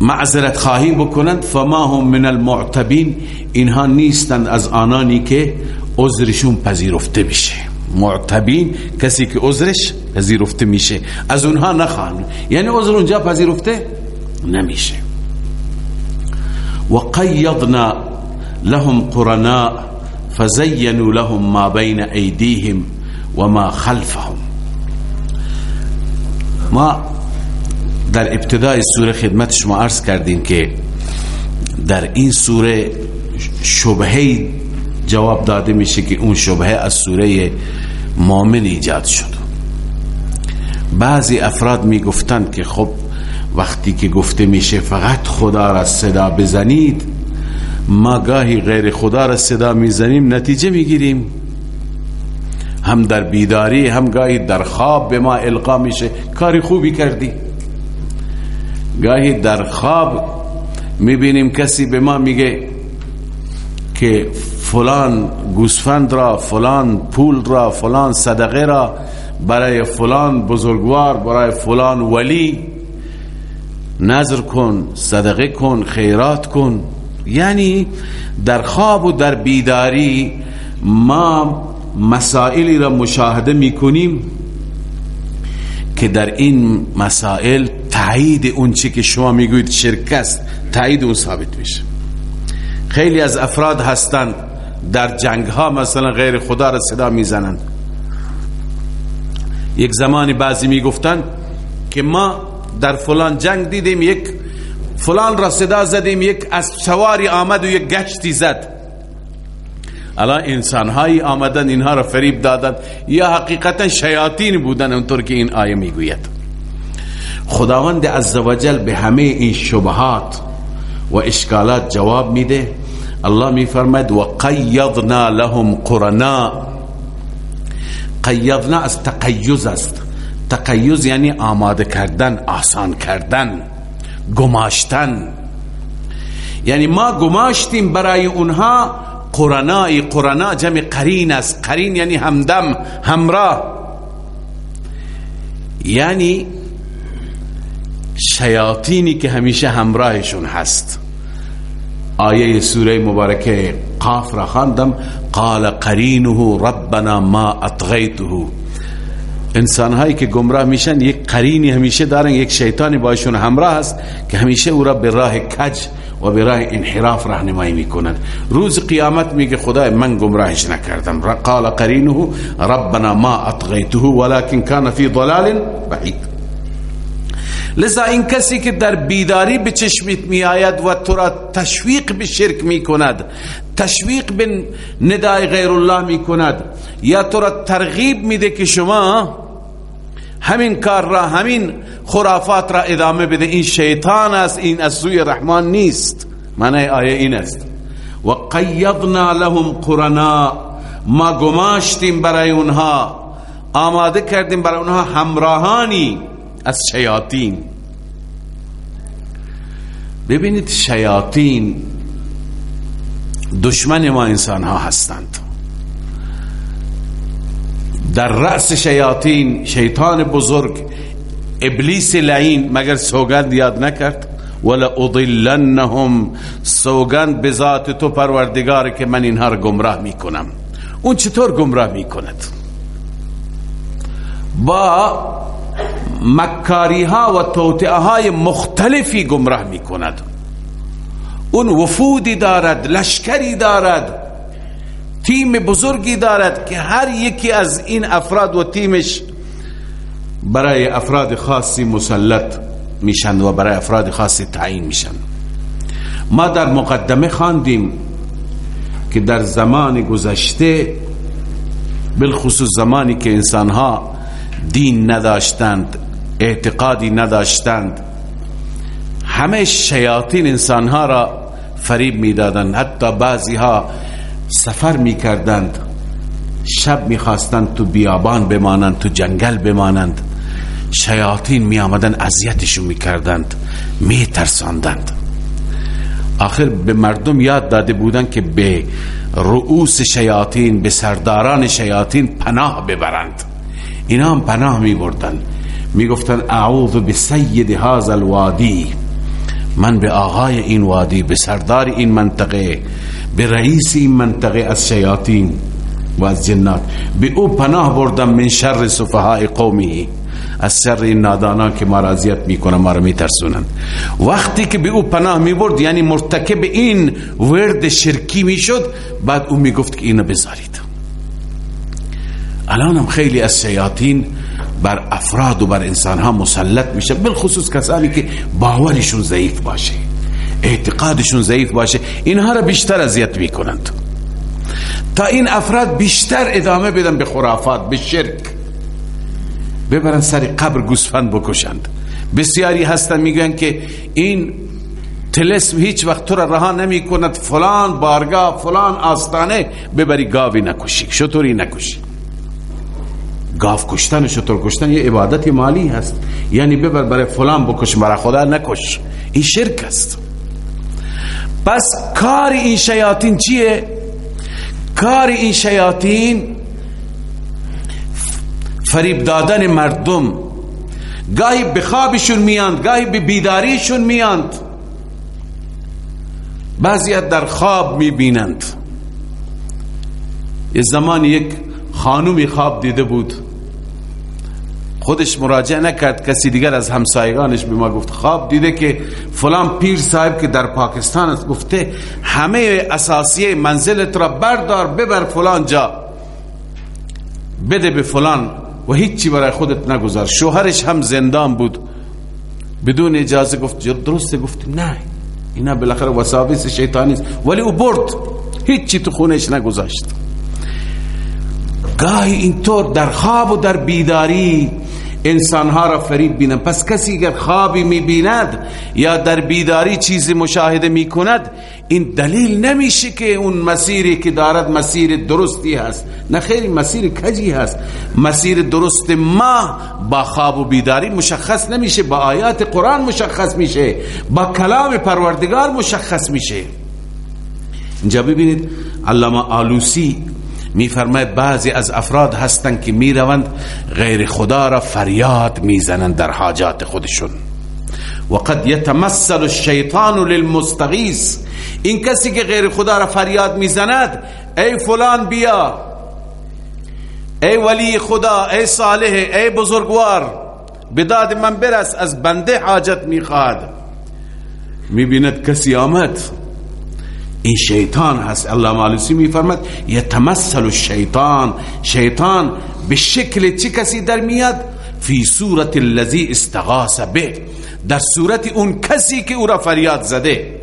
معذرت خواهی بکنند فما هم من المعتبین. اینها نیستند از آنانی که عذرشون پذیرفته میشه. معتبین کسی که عذرش پذیرفته میشه. از اونها نخوان یعنی عذر اونجا پذیرفته نمیشه. و قیضنا لهم قرناء. فزینوا لهم ما بین ایدیهم و ما خلفهم. ما در ابتدای سوره خدمت شما عرض کردیم که در این سوره شبهه جواب داده میشه که اون شبهه از سوره مؤمن ایجاد شد. بعضی افراد می‌گفتند که خب وقتی که گفته میشه فقط خدا را صدا بزنید ما گاهی غیر خدا را صدا می‌زنیم نتیجه می‌گیریم. هم در بیداری هم گاهی در خواب به ما القا میشه. کاری خوبی کردی. گاهی در خواب می‌بینیم کسی به ما میگه که فلان گوسفند را فلان پول را فلان صدقه را برای فلان بزرگوار برای فلان ولی نظر کن صدقه کن خیرات کن. یعنی در خواب و در بیداری ما مسائلی را مشاهده می‌کنیم که در این مسائل تایید اون چی که شما می‌گوید شرک است تایید اون ثابت میشه. خیلی از افراد هستند در جنگ ها مثلا غیر خدا را صدا می‌زنند. یک زمانی بعضی می‌گفتند که ما در فلان جنگ دیدیم یک فلان را صدا زدیم یک از سواری آمد و یک گشتی زد. الان انسان هایی آمدن اینها را فریب دادن. یا حقیقتا شیاطین بودن اونطور که این آیه می‌گوید. خداوند عزوجل به همه این شبهات و اشکالات جواب میده. الله میفرماید و قیضنا لهم قرنا. قیضنا از تقیز است. تقیز یعنی آماده کردن آسان کردن. گماشتن. یعنی ما گماشتیم برای اونها قرنای قرنا جمع قرین است. قرین یعنی همدم همراه. یعنی شیاطینی که همیشه همراهشون هست. آیه سوره مبارکه قاف را خواندم. قال قرینه ربنا ما اطغیته. انسان هایی که گمراه میشن یک قرینی همیشه دارن یک شیطانی باشون همراه است که همیشه او را به راه کج و به راه انحراف راهنمایی می‌کنند روز قیامت میگه خدا من گمراهش نکردم. قال قرینه ربنا ما اطغیته ولكن كان في ضلال بعید. لذا این کسی که در بیداری به چشمت می آید و تو را تشویق به شرک می کند تشویق به ندای غیر الله می کند یا تو را ترغیب میده که شما همین کار را همین خرافات را ادامه بده. این شیطان است این از سوی رحمان نیست. معنی آیه این است. و قیضنا لهم قرنا ما گماشتیم برای اونها. آماده کردیم برای اونها همراهانی از شیاطین. ببینید شیاطین دشمن ما انسان ها هستند. در رأس شیاطین شیطان بزرگ ابلیس لعین مگر سوگند یاد نکرد؟ ولا اضلنهم سوگند به ذات تو پروردگار که من اینها رو گمراه می‌کنم. اون چطور گمراه می‌کند؟ با مکاری ها و توطعه های مختلفی گمراه می کند اون وفودی دارد لشکری دارد. تیم بزرگی دارد که هر یکی از این افراد و تیمش برای افراد خاصی مسلط میشن و برای افراد خاصی تعیین میشن. ما در مقدمه خواندیم که در زمان گذشته بالخصوص زمانی که انسانها دین نداشتند اعتقادی نداشتند همه شیاطین انسانها را فریب می‌دادند. حتی بعضی ها سفر می‌کردند. شب می‌خواستند تو بیابان بمانند تو جنگل بمانند. شیاطین می آمدن اذیتشون می‌کردند میترساندند. آخر به مردم یاد داده بودند که به رؤوس شیاطین به سرداران شیاطین پناه ببرند. اینا هم پناه می بردن می گفتن اعوذ بسید هذا الوادی. من به آقای این وادی به سردار این منطقه به رئیس این منطقه از شیاطین و از جنات. به او پناه بردم من شر صفحاء قومی. از شر این که ما رازیت می‌کنن ما را وقتی که به او پناه می‌برد یعنی مرتکب این ورد شرکی می‌شد بعد او می‌گفت که اینو بذارید. الان هم خیلی از شیاطین بر افراد و بر انسان ها مسلط میشه بالخصوص کسانی که باورشون ضعیف باشه. اعتقادشون ضعیف باشه اینها را بیشتر اذیت می‌کنند تا این افراد بیشتر ادامه بدن به خرافات به شرک. ببرن سر قبر گوسفند بکشند. بسیاری هستن میگن که این تلسم هیچ وقت تو را رها نمی کند فلان بارگاه فلان آستانه ببری گاوی نکشی. شطوری نکشی. گاف کشتن شطور کشتن یه عبادت مالی هست. یعنی ببر برای فلان بکش برای خدا نکش. این شرک است. پس کار این شیاطین چیه؟ کار این شیاطین فریب دادن مردم. گاهی به خوابشون میاند گاهی به بیداریشون میاند. بعضیت در خواب می‌بینند. یه زمان یک خانومی خواب دیده بود. خودش مراجعه نکرد. کسی دیگر از همسایگانش به ما گفت خواب دیده که فلان پیر صاحب که در پاکستان است گفته همه اساسیه منزلت را بردار ببر فلان جا. بده به فلان و هیچی برای خودت نگذار. شوهرش هم زندان بود. بدون اجازه گفت درسته گفت نه اینا بالاخره وساویس شیطانی است. ولی او برد. هیچی تو خونش نگذاشت. گاهی اینطور در خواب و در بیداری انسانها را فرید بینن پس کسی اگر خوابی می‌بیند یا در بیداری چیزی مشاهده می‌کند این دلیل نمیشه که اون مسیری که دارد مسیر درستی هست. نه خیلی مسیر کجی هست. مسیر درست ما با خواب و بیداری مشخص نمیشه. با آیات قرآن مشخص میشه. با کلام پروردگار مشخص میشه. اینجا ببینید علامه آلوسی میفرماید بعضی از افراد هستند که می‌روند غیر خدا را فریاد می‌زنند در حاجات خودشون. وقد يتمثل الشیطان للمستغیث. این کسی که غیر خدا را فریاد می‌زند ای فلان بیا. ای ولی خدا ای صالح ای بزرگوار بداد من برس از بنده حاجت می‌خواد. می‌بیند کسی آمد. این شیطان هست. الله معلوسی میفرمد یتمثل الشیطان. شیطان به شکل چه کسی در میاد؟ فی صورت الذی استغاث به. در صورت اون کسی که او را فریاد زده.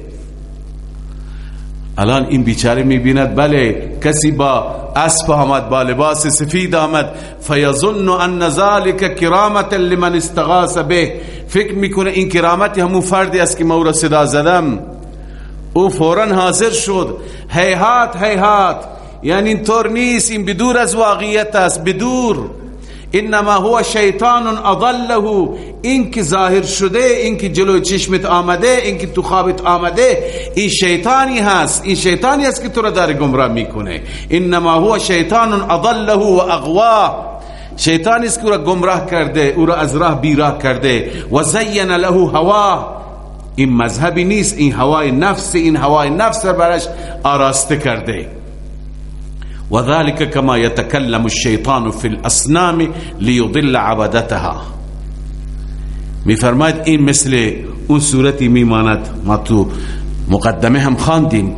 الان این بیچاره می‌بیند بله کسی با اسب آمد با لباس سفید آمد. فیظن ان ذلك کرامت لمن استغاث به. فکر می‌کنه این کرامتی همون فردی است که ما او را صدا زدم. او فورا حاضر شد. هیهات هیهات. یعنی اینطور نیست این بدور از واقعیت است بدور. انما هو شیطان اضله. این که ظاهر شده این که جلو چشمت آمده این که تو خوابت آمده این شیطانی هست. این شیطانی است که تو را داره گمراه می‌کنه. انما هو شیطان اضله و اغوا شیطانی است که او را گمراه کرده او را از راه بیراه کرده. و زین له هوا. این مذهبی نیست این هوای نفس این هوای نفس برش آراسته کرده. و ذلك كما يتكلم الشيطان في الاصنام ليضل عبادتها میفرماید این مثل اون صورتی میماند ما تو مقدمه هم خواندیم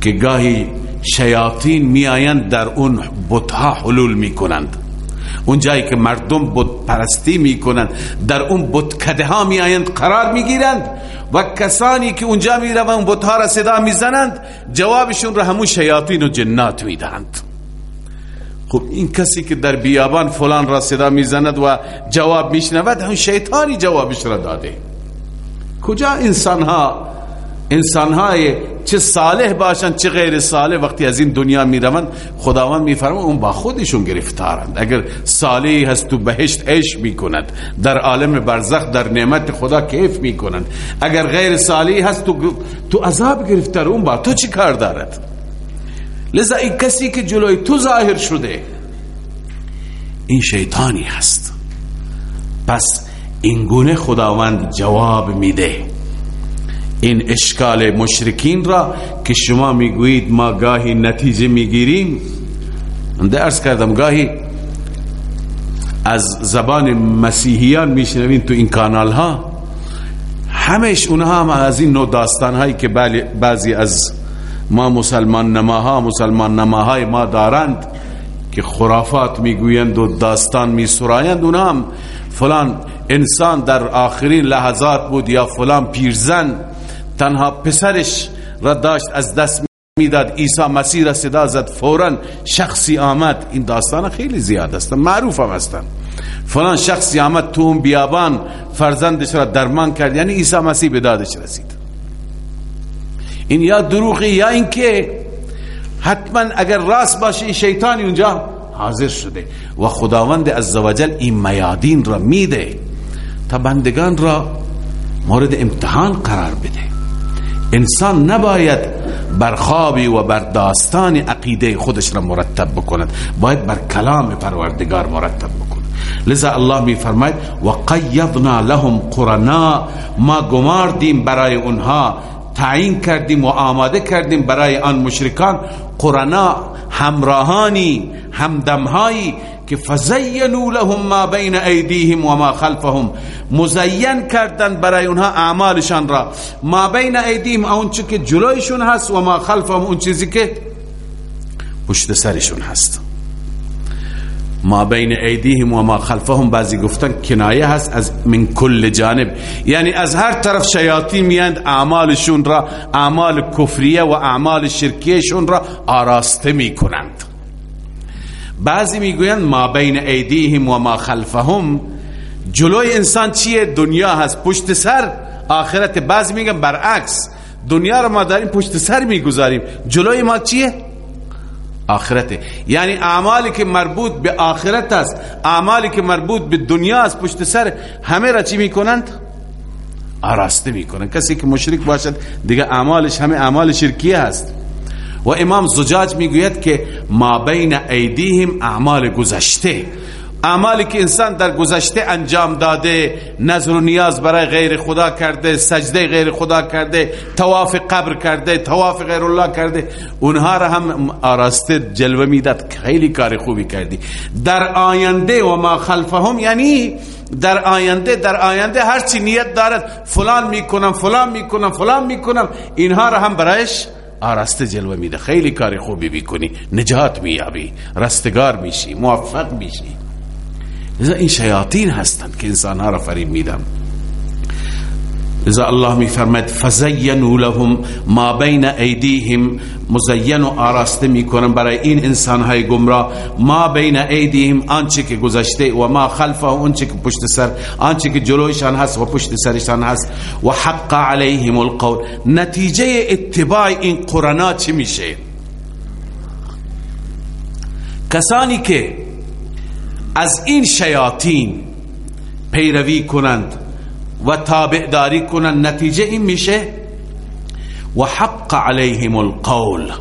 که گاهی شیاطین میآیند در اون بتها حلول می‌کنند. اون جایی که مردم بت پرستی می‌کنند در اون بتکده ها میآیند قرار می‌گیرند. و کسانی که اونجا می‌روند بت ها را صدا می‌زنند جوابشون را همون شیاطین و جنات می‌دهند. خب این کسی که در بیابان فلان را صدا می‌زند و جواب میشنود همون شیطانی جوابش را داده. کجا انسان ها انسان های چه صالح باشند چه غیر صالح. وقتی از این دنیا می روند خداوند می فرما اون با خودشون گرفتارند. اگر صالحی هست تو بهشت عیش می کند در عالم برزخ در نعمت خدا کیف می کنند اگر غیر صالحی هست تو, تو عذاب گرفتار اون با تو چی کار دارد؟ لذا این کسی که جلوی تو ظاهر شده این شیطانی هست. پس این گونه خداوند جواب میده. این اشکال مشرکین را که شما می‌گویید ما گاهی نتیجه می‌گیریم. درس کردم گاهی از زبان مسیحیان میشنوین تو این کانال ها همش اونها هم از این نوع داستان هایی که بعضی از ما مسلمان نماها مسلمان نماهای ما دارند که خرافات می‌گویند و داستان میسرایند. اونها هم فلان انسان در آخرین لحظات بود یا فلان پیرزن تنها پسرش را داشت از دست می‌داد. عیسی مسیح را صدا زد. فورا شخصی آمد. این داستان خیلی زیاد است. معروف هم هستن فلان شخصی آمد تو اون بیابان فرزندش را درمان کرد. یعنی عیسی مسیح به دادش رسید. این یا دروغی یا اینکه حتما اگر راست باشه این شیطانی اونجا حاضر شده و خداوند عزوجل این میادین را میده تا بندگان را مورد امتحان قرار بده. انسان نباید بر خوابی و بر داستان عقیده خودش را مرتب بکند. باید بر کلام پروردگار مرتب بکند. لذا الله می فرماید و قیضنا لهم قرنا. ما گماردیم برای اونها تعیین کردیم و آماده کردیم برای آن مشرکان. قرنا همراهانی همدمهایی که فزینوا لهم ما بین ایدیهم و ما خلفهم. مزین کردن برای اونها اعمالشان را. ما بین ایدیهم اون که جلویشون هست و ما خلفهم اون چیزی که پشت سرشون هست. ما بین ایدیهم و ما خلفهم. بعضی گفتن کنایه هست از من کل جانب. یعنی از هر طرف شیاطین میاند اعمالشون را اعمال کفریه و اعمال شرکیشون را آراسته می‌کنند. بعضی می‌گویند ما بین ایدیهم و ما خلفهم. جلوی انسان چیه؟ دنیا هست پشت سر. آخرت بعضی میگن برعکس. دنیا را ما داریم پشت سر می‌گذاریم. جلوی ما چیه؟ آخرته. یعنی اعمالی که مربوط به آخرت است اعمالی که مربوط به دنیا است پشت سر همه را چی می‌کنند؟ آراسته می‌کنند. کسی که مشرک باشد دیگه اعمالش همه اعمال شرکیه هست. و امام زجاج می‌گوید که ما بین ایدیهم اعمال گذشته. اعمالی که انسان در گذشته انجام داده نظر و نیاز برای غیر خدا کرده سجده غیر خدا کرده تواف قبر کرده تواف غیر الله کرده اونها را هم آراسته جلوه می‌داد خیلی کار خوبی کردی. در آینده و ما خلفهم یعنی در آینده در آینده هر چی نیت دارد فلان می‌کنم فلان می‌کنم فلان می‌کنم اینها را هم برایش آراسته جلوه میده. خیلی کار خوبی بیکنی نجات میابی رستگار میشی. موفق میشی. این شیاطین هستند که انسان ها را فریب میدن. لذا الله می فرماید فزینوا لهم ما بین ایدیهم مزین و آراسته می‌کنن برای این انسان های گمراه ما بین ایدیهم آنچه که گذشته و ما خلفه آنچه که پشت سر آنچه که جلویشان هست و پشت سرشان هست. و حق علیهم القول. نتیجه اتباع این قرآن چی میشه؟ کسانی که از این شیاطین پیروی کنند و تابعداری کنند. نتیجه این میشه و حق علیهم القول.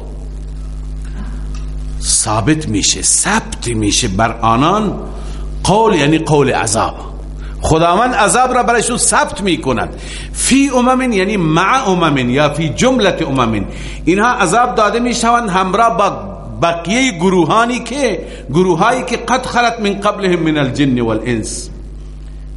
ثابت میشه ثبت میشه بر آنان قول یعنی قول عذاب. خداوند عذاب را برایشون ثبت می‌کند. فی امم یعنی مع امم یا فی جملت امم اینها عذاب داده می‌شوند همراه با بقیه گروهانی که گروهایی که قد خلط من قبلهم من الجن والانس.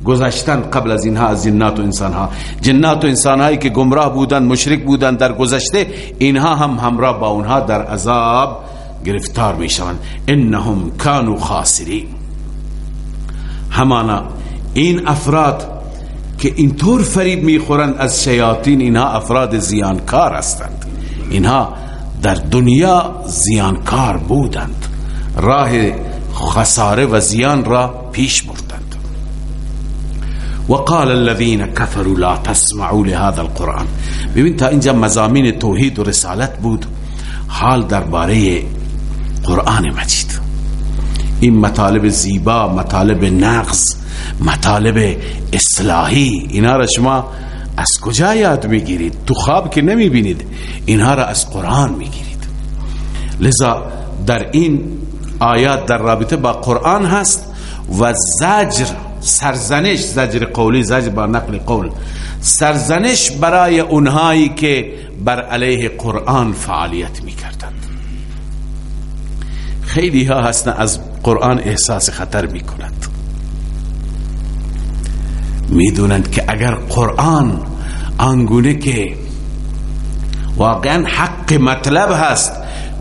گذشتن قبل از اینها از جنات و انسانها. جنات و انسانهایی که گمراه بودند مشرک بودند در گذشته اینها هم همراه با اونها در عذاب گرفتار می‌شوند. انهم کانوا خاسرین. همانا این افراد که اینطور فریب می‌خورند از شیاطین اینها افراد زیانکار هستند. اینها در دنیا زیانکار بودند. راه خساره و زیان را پیش بردند. وقال الذين كفروا لا تسمعوا لهذا القرآن. ببین تا اینجا مزامین توحید و رسالت بود حال درباره قرآن مجید. این مطالب زیبا مطالب نقص مطالب اصلاحی اینا را شما از کجا یاد می‌گیرید؟ تو خواب که نمی‌بینید. اینها را از قرآن می‌گیرید. لذا در این آیات در رابطه با قرآن هست و زجر سرزنش زجر قولی زجر با نقل قول. سرزنش برای اونهایی که بر علیه قرآن فعالیت می‌کردند. خیلی ها هستن از قرآن احساس خطر می‌کنند می‌دونند که اگر قرآن آنگونه که واقعا حق مطلب هست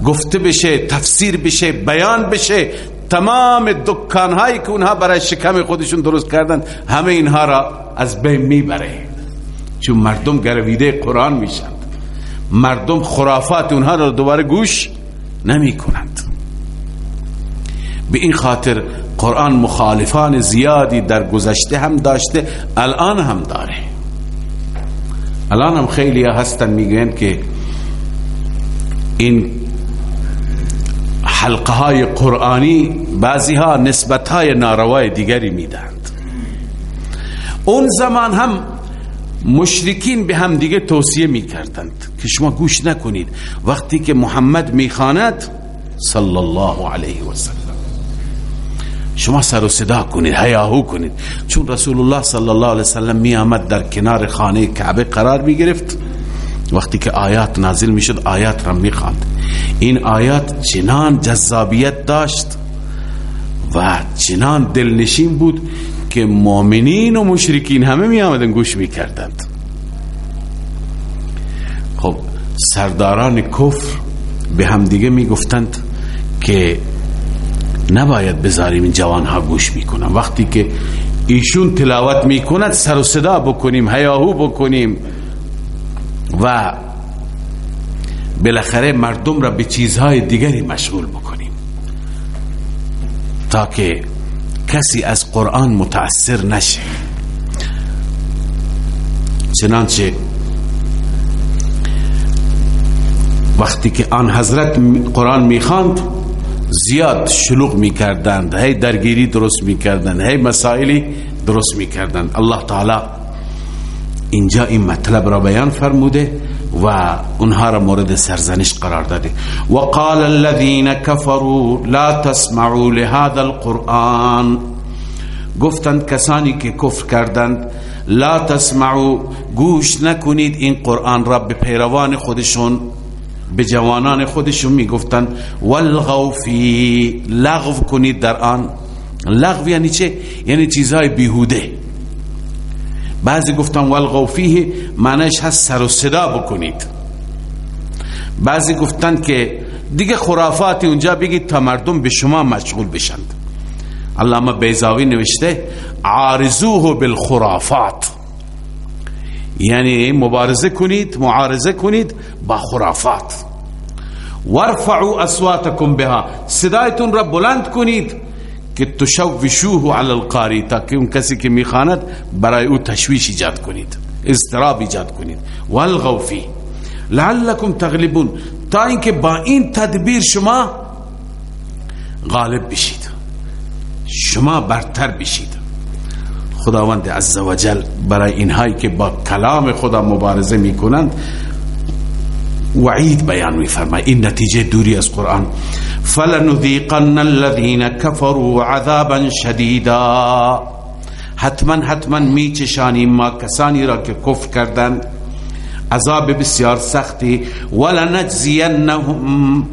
گفته بشه تفسیر بشه بیان بشه تمام دکان هایی که اونها برای شکم خودشون درست کردن همه اینها را از بین می‌بره. چون مردم گرویده قرآن میشند مردم خرافات اونها را دوباره گوش نمی کنند به این خاطر قرآن مخالفان زیادی در گذشته هم داشته الان هم داره. الان هم خیلی هستن می‌گوین که این حلقه های قرآنی بعضی ها نسبت های ناروای دیگری میدند اون زمان هم مشرکین به هم دیگه توصیه می‌کردند که شما گوش نکنید. وقتی که محمد می‌خواند صلی الله علیه و سلم. شما سر و صدا کنید هیاهو کنید. چون رسول الله صلی الله علیه وسلم می آمد در کنار خانه کعبه قرار می گرفت وقتی که آیات نازل می شد آیات را می خواند این آیات چنان جذابیت داشت و چنان دلنشین بود که مؤمنین و مشرکین همه می آمدن گوش می کردند خب سرداران کفر به همدیگه می گفتند که نباید بذاریم این جوان ها گوش می‌کنن. وقتی که ایشون تلاوت می‌کند سر و صدا بکنیم هیاهو بکنیم و بالاخره مردم را به چیزهای دیگری مشغول بکنیم. تا که کسی از قرآن متاثر نشه. چنانچه وقتی که آن حضرت قرآن می‌خواند زیاد شلوغ می‌کردند هی درگیری درست می‌کردند هی مسائلی درست می‌کردند. الله تعالی اینجا این مطلب را بیان فرموده و اونها را مورد سرزنش قرار داده. و قال الذين كفروا لا تسمعوا لهذا القرآن. گفتند کسانی که کفر کردند لا تسمعوا گوش نکنید این قرآن را به پیروان خودشون. به جوانان خودشون می‌گفتن والغو فی لغو کنید در آن. لغو یعنی چه؟ یعنی چیزهای بیهوده. بعضی گفتن والغو فیه معنیش هست سر و صدا بکنید. بعضی گفتن که دیگه خرافاتی اونجا بگید تا مردم به شما مشغول بشند. علامه بیزاوی نوشته عارضوه بالخرافات. یعنی مبارزه کنید معارضه کنید با خرافات. ورفعوا اصواتكم بها. صدایتون را بلند کنید که تشوشوه علی القاری تاکه اون کسی که می‌خواند برای او تشویش ایجاد کنید اضطراب ایجاد کنید. والغوا فی لعلکم تغلبون. تا اینکه با این تدبیر شما غالب بشید. شما برتر بشید. خداوند عزوجل برای اینهایی که با کلام خدا مبارزه می‌کنند وعید بیان میفرمای این نتیجه دوری از قرآن. فلنذیقن الذین كفروا عذابا شدیدا. حتما حتما میچشانیم ما کسانی را که کفر کردند. عذاب بسیار سختی. ولنجزینهم.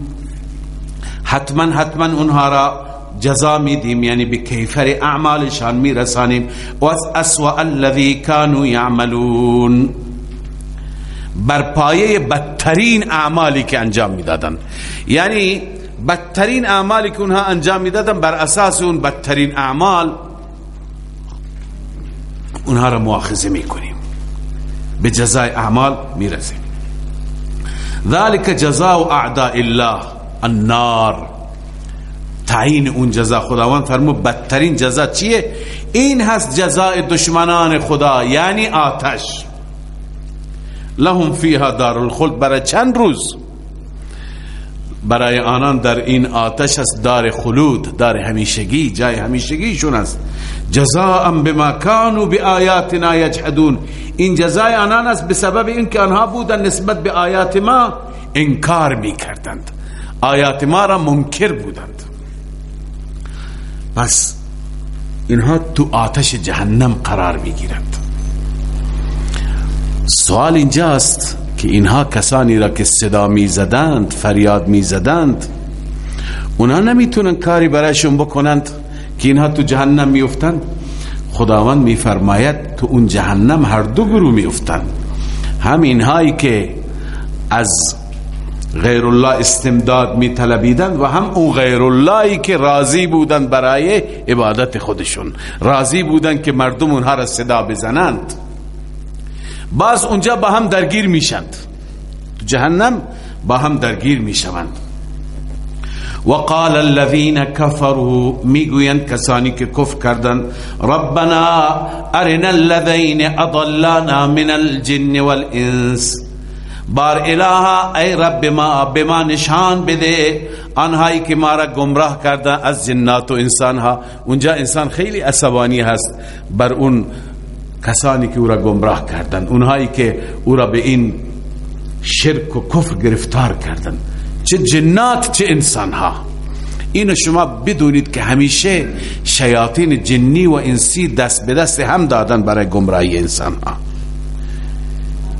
حتما حتما اونها را جزا میدیم یعنی به کیفر اعمالشان میرسانیم. و از اسوأ الذی کانوا یعملون. بر پایه بدترین اعمالی که انجام می‌دادن. یعنی بدترین اعمالی که اونها انجام می‌دادن بر اساس اون بدترین اعمال اونها را مؤاخذه می‌کنیم. به جزای اعمال می‌رسیم. ذلك جزاء اعداء الله النار. تعیین اون جزا خداوند فرمو بدترین جزا چیه؟ این هست جزای دشمنان خدا یعنی آتش. لهم فیها دار الخلد برای چند روز؟ برای آنان در این آتش است دار خلود دار همیشگی جای همیشگیشون است. جزاء بما كانوا بآیاتنا یجحدون. این جزای آنان است به سبب اینکه آنها بودن نسبت به آیات ما انکار می کردند آیات ما را منکر بودند. پس اینها تو آتش جهنم قرار می گیرند سوال اینجاست که اینها کسانی را که صدا می زدند فریاد می زدند اونا نمی‌تونن کاری برایشون بکنند که اینها تو جهنم میفتند خداوند میفرماید تو اون جهنم هر دو گروه میفتند هم اینهایی که از غیر الله استمداد می طلبیدند و هم اون غیر اللهی که راضی بودند برای عبادت خودشون. راضی بودند که مردم اونها را صدا بزنند. باز اونجا با هم درگیر میشند. جهنم با هم درگیر می‌شوند. وقال الذين كفروا می‌گویند کسانی که کفر کردند ربنا ارنا الذين اضلانا من الجن والانس. بار الها ای رب ما به ما نشان بده آنهایی که ما را گمراه کردن از جنات و انسان ها اونجا انسان خیلی عصبانی هست بر اون کسانی که او را گمراه کردن۔ اونهایی که او را به این شرک و کفر گرفتار کردن۔ چه جنات چه انسان ها اینو شما بدونید که همیشه شیاطین جنی و انسی دست به دست هم دادن برای گمراهی انسان ها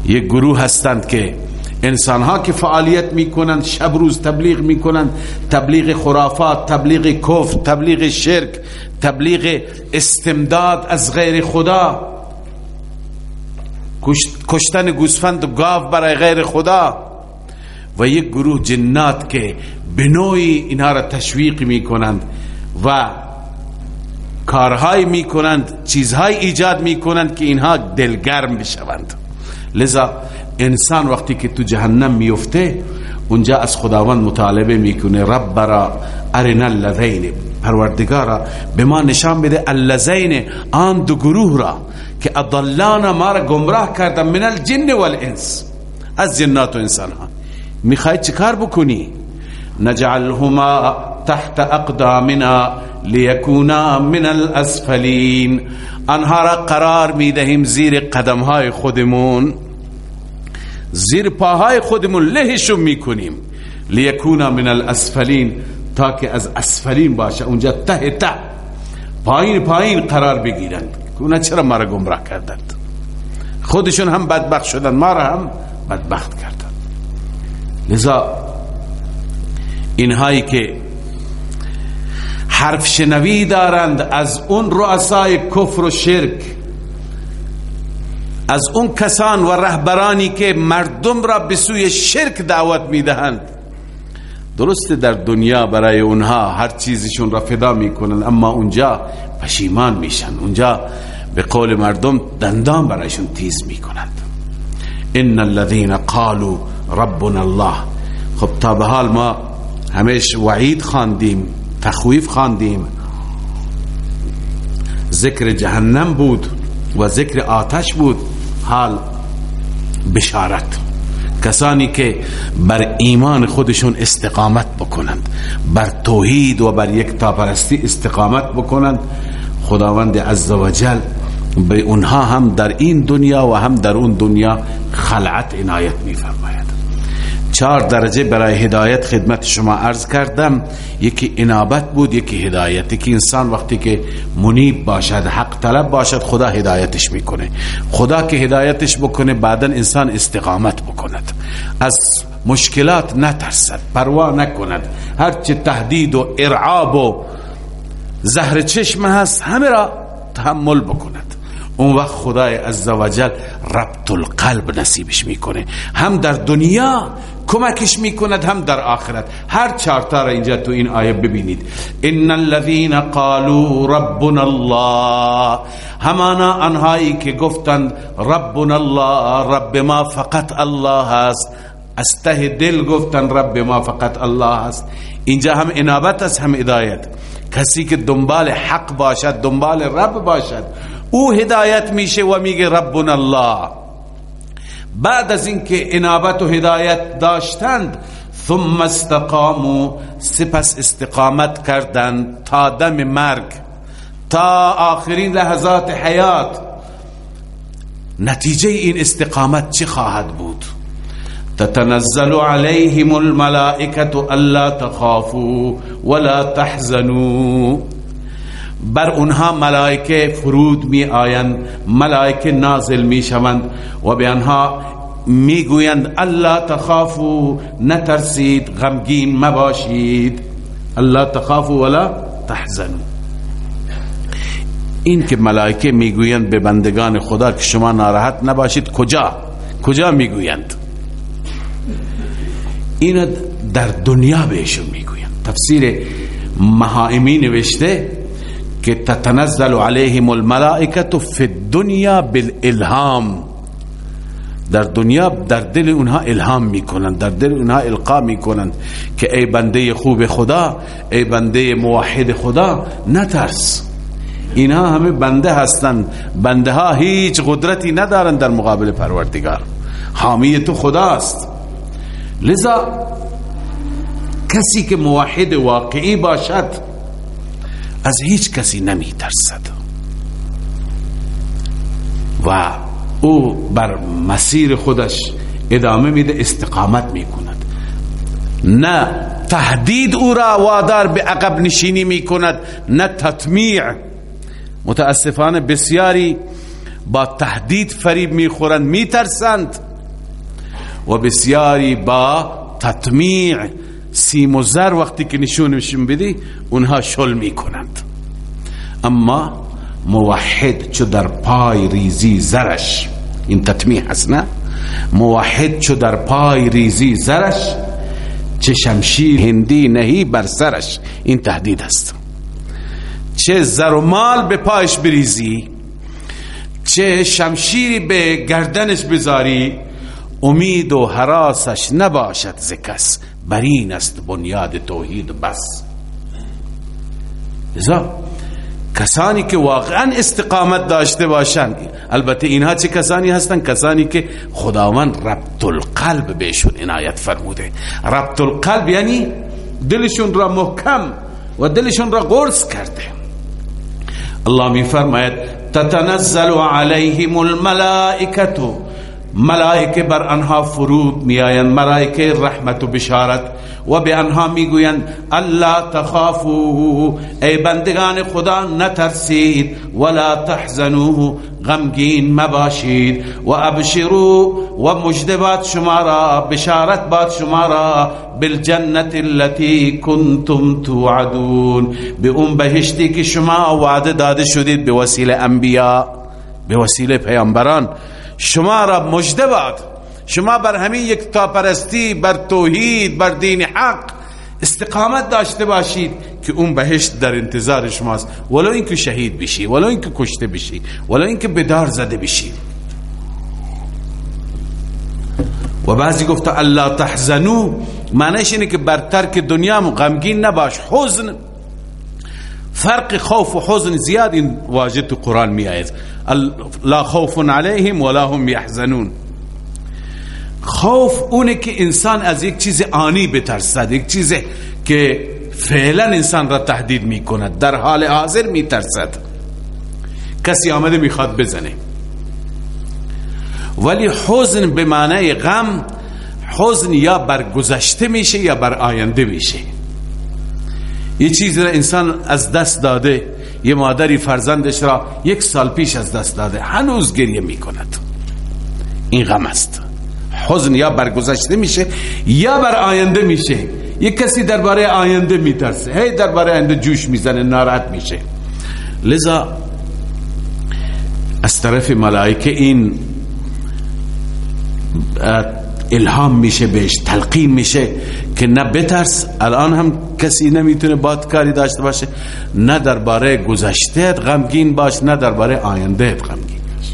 یک گروه هستند که انسان ها که فعالیت می‌کنند شب روز تبلیغ می‌کنند. تبلیغ خرافات تبلیغ کفر تبلیغ شرک تبلیغ استمداد از غیر خدا. کشتن گوسفند و گاو برای غیر خدا. و یک گروه جنات که به نوعی اینها را تشویق می کنند و کارهای می‌کنند چیزهای ایجاد می‌کنند که اینها دلگرم بشوند. لذا انسان وقتی که تو جهنم میفته اونجا از خداوند مطالبه می‌کنه رب برا ارنا اللذین. پروردگارا به ما نشان بده اللذین آن دو گروه را که اضلانا ما را گمراه کردن من الجن والانس. از جنات و انسان ها می‌خوای چیکار بکنی؟ نجعلهما تحت اقدامنا. لیکونا من الاسفلین آنها را قرار می‌دهیم زیر قدم های خودمون. زیر پاهای خودمون لهشون می‌کنیم لیکونا من الاسفلین تا که از اسفلین باشه اونجا ته ته پایین پایین قرار بگیرند. اونا چرا ما را گمراه کردند؟ خودشون هم بدبخت شدن ما را هم بدبخت کردند. لذا اینهایی که حرف شنوی دارند. از اون رؤسای کفر و شرک از اون کسان و رهبرانی که مردم را به سوی شرک دعوت می‌دهند. درسته در دنیا برای اونها هر چیزشون را فدا می‌کنن اما اونجا پشیمان میشن. اونجا به قول مردم دندان برایشون تیز می‌کنند. ان الذين قالوا ربنا الله. خب تا به حال ما همیش وعید خواندیم. تخویف خواندیم. ذکر جهنم بود و ذکر آتش بود. حال بشارت. کسانی که بر ایمان خودشون استقامت بکنند بر توحید و بر یک تاپرستی استقامت بکنند خداوند عزوجل به اونها هم در این دنیا و هم در اون دنیا خلعت عنایت میفرماید. چهار درجه برای هدایت خدمت شما عرض کردم. یکی انابت بود یکی هدایت. یکی انسان وقتی که منیب باشد حق طلب باشد خدا هدایتش می‌کنه. خدا که هدایتش بکنه بعدا انسان استقامت بکند. از مشکلات نترسد پروا نکند. هرچه تهدید و ارعاب و زهر چشم هست همه را تحمل بکند. اون وقت خدای عزوجل ربط القلب نصیبش می‌کنه. هم در دنیا کمکش می‌کند هم در آخرت. هر چارتا را اینجا تو این آیه ببینید. ان الذين قالوا ربنا الله. همانا انهایی که گفتند ربنا الله رب ما فقط الله است. از ته دل گفتن رب ما فقط الله است. اینجا هم انابت است هم هدایت. کسی که دنبال حق باشد دنبال رب باشد او هدایت میشه و میگه ربنا الله. بعد از اینکه انابت و هدایت داشتند ثم استقاموا سپس استقامت کردند تا دم مرگ تا آخرین لحظات حیات. نتیجه این استقامت چه خواهد بود؟ تتنزل عليهم الملائكة الا تخافوا ولا تحزنوا. بر اونها ملائکه فرود می آیند ملائکه نازل می شوند و به آنها می گویند الله تخافو نترسید غمگین مباشید. الله تخافو ولا تحزنوا. این که ملائکه می‌گویند به بندگان خدا که شما ناراحت نباشید کجا؟ کجا می‌گویند این در دنیا بهشون می‌گویند تفسیر مهائمی نوشته که تتنزل علیهم الملائکه فی الدنیا بالالهام در دنیا در دل اونها الهام می‌کنند در دل اونها القا می‌کنند که ای بنده خوب خدا ای بنده موحد خدا نترس۔ اینها همه بنده هستند بنده ها هیچ قدرتی ندارند در مقابل پروردگار۔ حامی تو خداست۔ لذا کسی که موحد واقعی باشد از هیچ کسی نمی ترسد و او بر مسیر خودش ادامه میده استقامت می‌کند. نه تهدید او را وادار به عقب نشینی می‌کند نه تطمیع. متاسفانه بسیاری با تهدید فریب می‌خورند میترسند. و بسیاری با تطمیع. سیم و زر وقتی که نشونشون بدی اونها شل می‌کنند. اما موحد چو در پای ریزی زرش این تطمیح هست نه؟ موحد چو در پای ریزی زرش چه شمشیر هندی نهی بر سرش این تهدید است. چه زر و مال به پایش بریزی چه شمشیری به گردنش بذاری امید و حراسش نباشد ز کس. برین است بنیاد توحید بس. ازا کسانی که واقعا استقامت داشته باشند البته اینها چه کسانی هستند؟ کسانی که خداوند ربط القلب بهشون عنایت فرموده. ربط القلب یعنی دلشون را محکم و دلشون را قرص کرده. الله می فرماید تتنزل علیهم الملائکه ملائکه بر آنها فرود میآیند. ملائکه رحمت و بشارت. و به آنها می‌گویند الله تخافو ای بندگان خدا نترسید. ولا تحزنوا. غمگین مباشید. و ابشرو و مجدبات شما را بشارت باد شما را بالجنت التي کنتم توعدون. به اون بهشتی که شما وعده داده شدید به وسیله انبیا به وسیله پیامبران. شما را مجده باد. شما بر همین یک تاپرستی بر توحید بر دین حق استقامت داشته باشید که اون بهشت در انتظار شماست. ولو اینکه شهید بشی ولو اینکه کشته بشی ولو اینکه بدار زده بشی. و بعضی گفت الله تحزنو معنیش اینه که بر ترک دنیا غمگین نباش. حزن فرق خوف و حزن زیاد این واجد تو قرآن می آید. لا خوف علیهم ولا هم یحزنون. خوف اونه که انسان از یک چیز آنی بترسد یک چیز که فعلا انسان را تهدید می کند در حال حاضر می ترسد. کسی آمده می‌خواد بزنه. ولی حزن به معنی غم حزن یا بر گذشته میشه یا بر آینده میشه. یه چیزی را انسان از دست داده یه مادری فرزندش را یک سال پیش از دست داده هنوز گریه می کند این غم است. حزن یا برگذشته میشه یا بر آینده میشه. یک کسی درباره آینده میترسه. هی درباره آینده جوش می‌زنه ناراحت میشه. لذا از طرف ملائکه این الهام میشه بهش تلقین میشه که نه بترس الان هم کسی نمی‌تونه بادکاری داشته باشه نه درباره گذشته غمگین باش نه درباره آینده غمگین باش.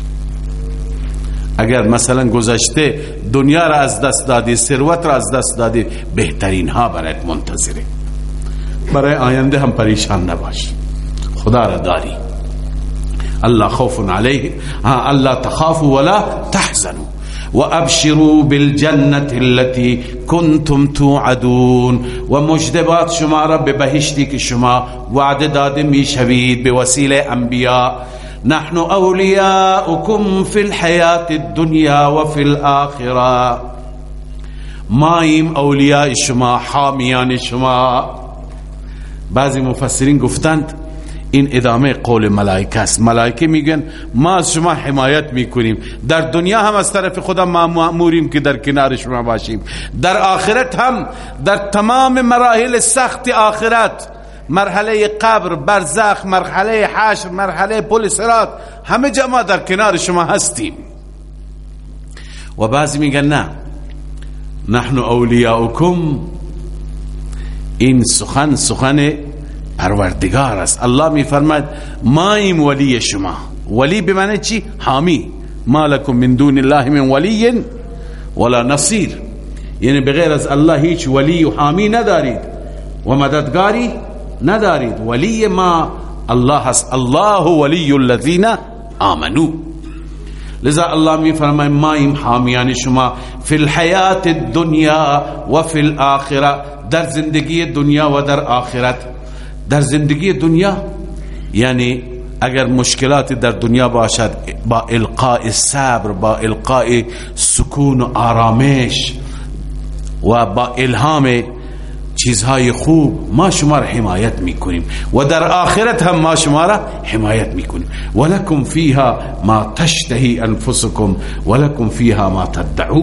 اگر مثلا گذشته دنیا را از دست دادی ثروت را از دست دادی بهترین ها برایت منتظره. برای آینده هم پریشان نباش. خدا را داری. الله خوف علیه. الله تخاف ولا تحزنوا. وأبشروا بالجنة التي كنتم توعدون. ومجدبات شما را به بهشتی که شما وعده داده میشوید به وسیله انبیاء نحن اولیاؤکم فی الحیات الدنیا و فی الاخرة. مایم اولیاء شما حامیان شما. بعضی مفسرین گفتند این ادامه قول ملائکه است. ملائکه میگن ما از شما حمایت می‌کنیم. در دنیا هم از طرف خدا ما ماموریم که در کنار شما باشیم. در آخرت هم در تمام مراحل سخت آخرت مرحله قبر برزخ مرحله حشر مرحله پل سرات همه جمع در کنار شما هستیم. و بعضی میگن نه. نحن اولیاؤکم. این سخن سخن پروردگار است. الله می فرماید ما ایم ولی شما. ولی به معنی چی؟ حامی. ما لکم من دون الله من ولی ولا نصیر. یعنی بغیر از الله هیچ ولی و حامی ندارید. و مددگاری ندارید. ولی ما الله هست الله ولی الذین آمنو. لذا الله می فرماید ما ایم حامیان شما. فی الحیات الدنیا و فی الاخره در زندگی دنیا و در آخرت. در زندگی دنیا یعنی اگر مشکلات در دنیا باشد با القاء صبر با القاء سکون و آرامش و با الهام چیزهای خوب ما شما را حمایت میکنیم. و در آخرت هم ما شما را حمایت میکنیم. ولکم فیها ما تشتهی انفسکم ولکم فیها ما تدعو.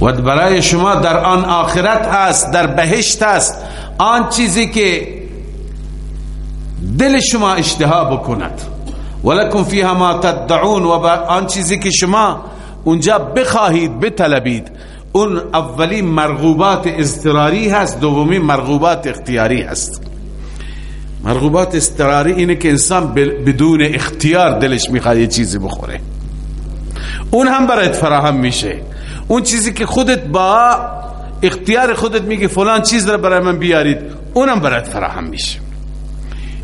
و برای شما در آن آخرت هست در بهشت هست آن چیزی که دل شما اشتها بکند. ولکم فیها ما تدعون و آن چیزی که شما اونجا بخواهید بطلبید. اون اولی مرغوبات اضطراری هست دومی مرغوبات اختیاری هست. مرغوبات استراری اینه که انسان بدون اختیار دلش می‌خواد یه چیزی بخوره. اون هم برایت فراهم میشه. اون چیزی که خودت با اختیار خودت میگه فلان چیز را برای من بیارید اونم برایت فراهم میشه.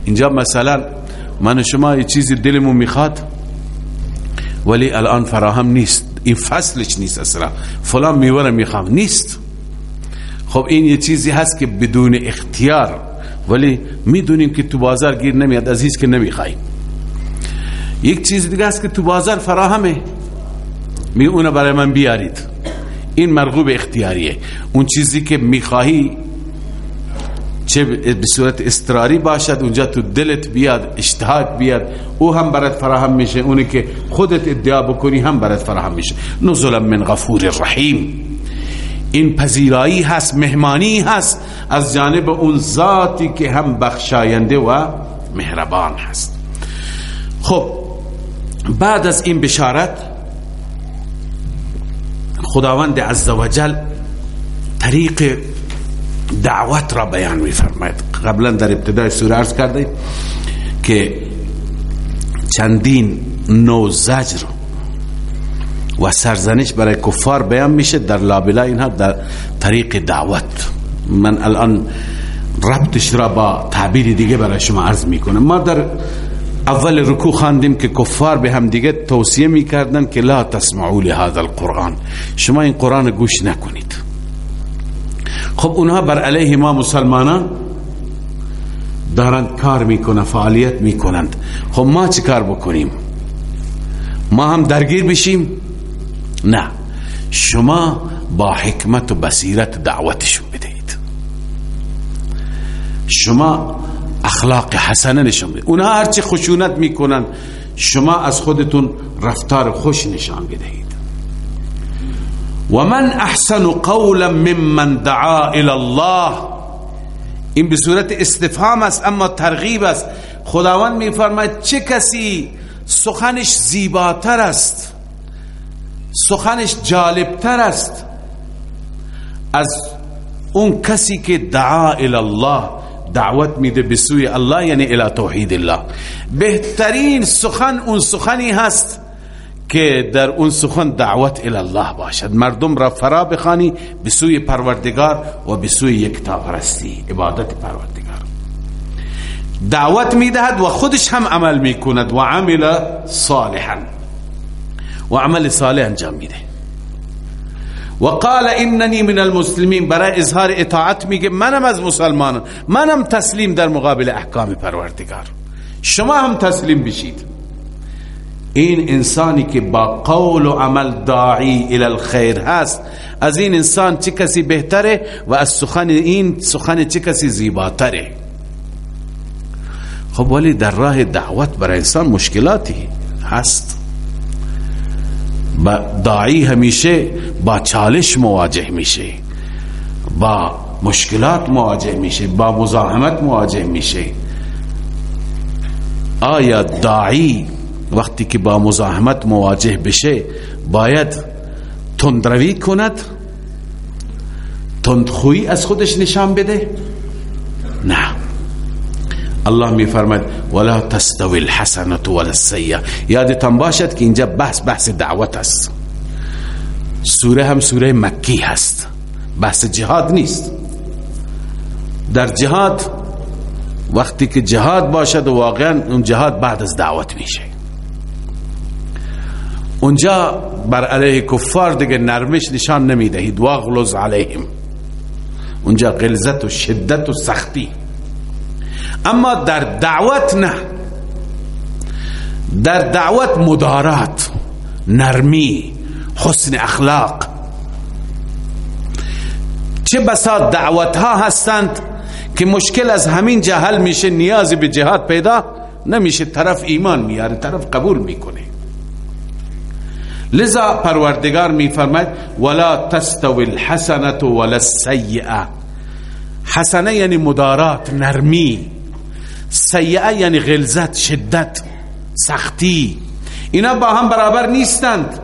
اینجا مثلا من شما یه چیزی دلمون می‌خواد ولی الان فراهم نیست. این فصلش نیست اصلا. فلان میوره می‌خوام. نیست. خب این یه چیزی هست که بدون اختیار ولی می‌دونیم که تو بازار گیر نمیاد عزیز که نمی‌خوایم یک چیز دیگه است که تو بازار فراهمه. می اونو برای من بیارید. این مرغوب اختیاریه. اون چیزی که می‌خواهی چه به صورت استراری باشد اونجا تو دلت بیاد اشتهاک بیاد او هم برات فراهم میشه. اونی که خودت ادعا بکنی هم برات فراهم میشه. نزلا من غفور رحیم این پذیرایی هست مهمانی هست. از جانب اون ذاتی که هم بخشاینده و مهربان هست. خب بعد از این بشارت خداوند عزوجل طریق دعوت را بیان می فرماید قبلا در ابتدای سوره عرض کرده که چندین نو زجر و سرزنش برای کفار بیان میشه. در لابلا اینها در طریق دعوت. من الان ربطش را با تعبیر دیگه برای شما عرض می‌کنم. ما در اول رکوع خواندیم که کفار به هم دیگه توصیه می‌کردن که لا تسمعوا لهذا القرآن. شما این قرآن گوش نکنید. خب اونها بر علیه ما مسلمانان دارند کار می‌کنن فعالیت می‌کنند. خب ما چی کار بکنیم؟ ما هم درگیر بشیم؟ نه. شما با حکمت و بصیرت دعوتشون بدهید. شما اخلاق حسنه نشان بدهید اونها هرچی خشونت می‌کنن شما از خودتون رفتار خوش نشان بدهید. و من احسن قولا ممن دعا الى الله. این به صورت استفهام است اما ترغیب است. خداوند میفرماید چه کسی سخنش زیباتر است سخنش جالبتر است از اون کسی که دعا الله. دعوت میده به سوی الله یعنی الى توحید الله. بهترین سخن اون سخنی هست که در اون سخن دعوت الله باشد. مردم را فرا بخانی به سوی پروردگار و به سوی یکتا پرستی. عبادت پروردگار. دعوت می‌دهد و خودش هم عمل می‌کند و عمل صالحا. و عمل صالح انجام میده. و قال اننی من المسلمین برای اظهار اطاعت میگه منم از مسلمانان. منم تسلیم در مقابل احکام پروردگار. شما هم تسلیم بشید. این انسانی که با قول و عمل داعی الى الخیر هست از این انسان چه کسی بهتره و از سخن این سخن چه کسی زیباتره؟ خب ولی در راه دعوت برای انسان مشکلاتی هست. با داعی همیشه با چالش مواجه میشه. با مشکلات مواجه میشه با مزاحمت مواجه میشه. آیا داعی وقتی که با مزاحمت مواجه بشه باید تندروی کند؟ تندخویی از خودش نشان بده؟ نه. الله می فرماید ولا تستوی الحسنه ولا السیئه یادتان باشد که اینجا بحث بحث دعوت است. سوره هم سوره مکی هست. بحث جهاد نیست. در جهاد وقتی که جهاد باشد واقعا اون جهاد بعد از دعوت میشه. اونجا بر علیه کفار دیگه نرمش نشان نمی‌دهید. واغلظ علیهم. اونجا غلظت و شدت و سختی. اما در دعوت نه. در دعوت مدارات نرمی حسن اخلاق. چه بسا دعوت ها هستند که مشکل از همین جهل میشه نیازی به جهاد پیدا نمیشه طرف ایمان میاره طرف قبول می‌کنه. لذا پروردگار میفرماید ولا تستوی الحسنه ولا السیئه حسنه یعنی مدارات نرمی. سیعه یعنی غلظت شدت سختی. اینا با هم برابر نیستند.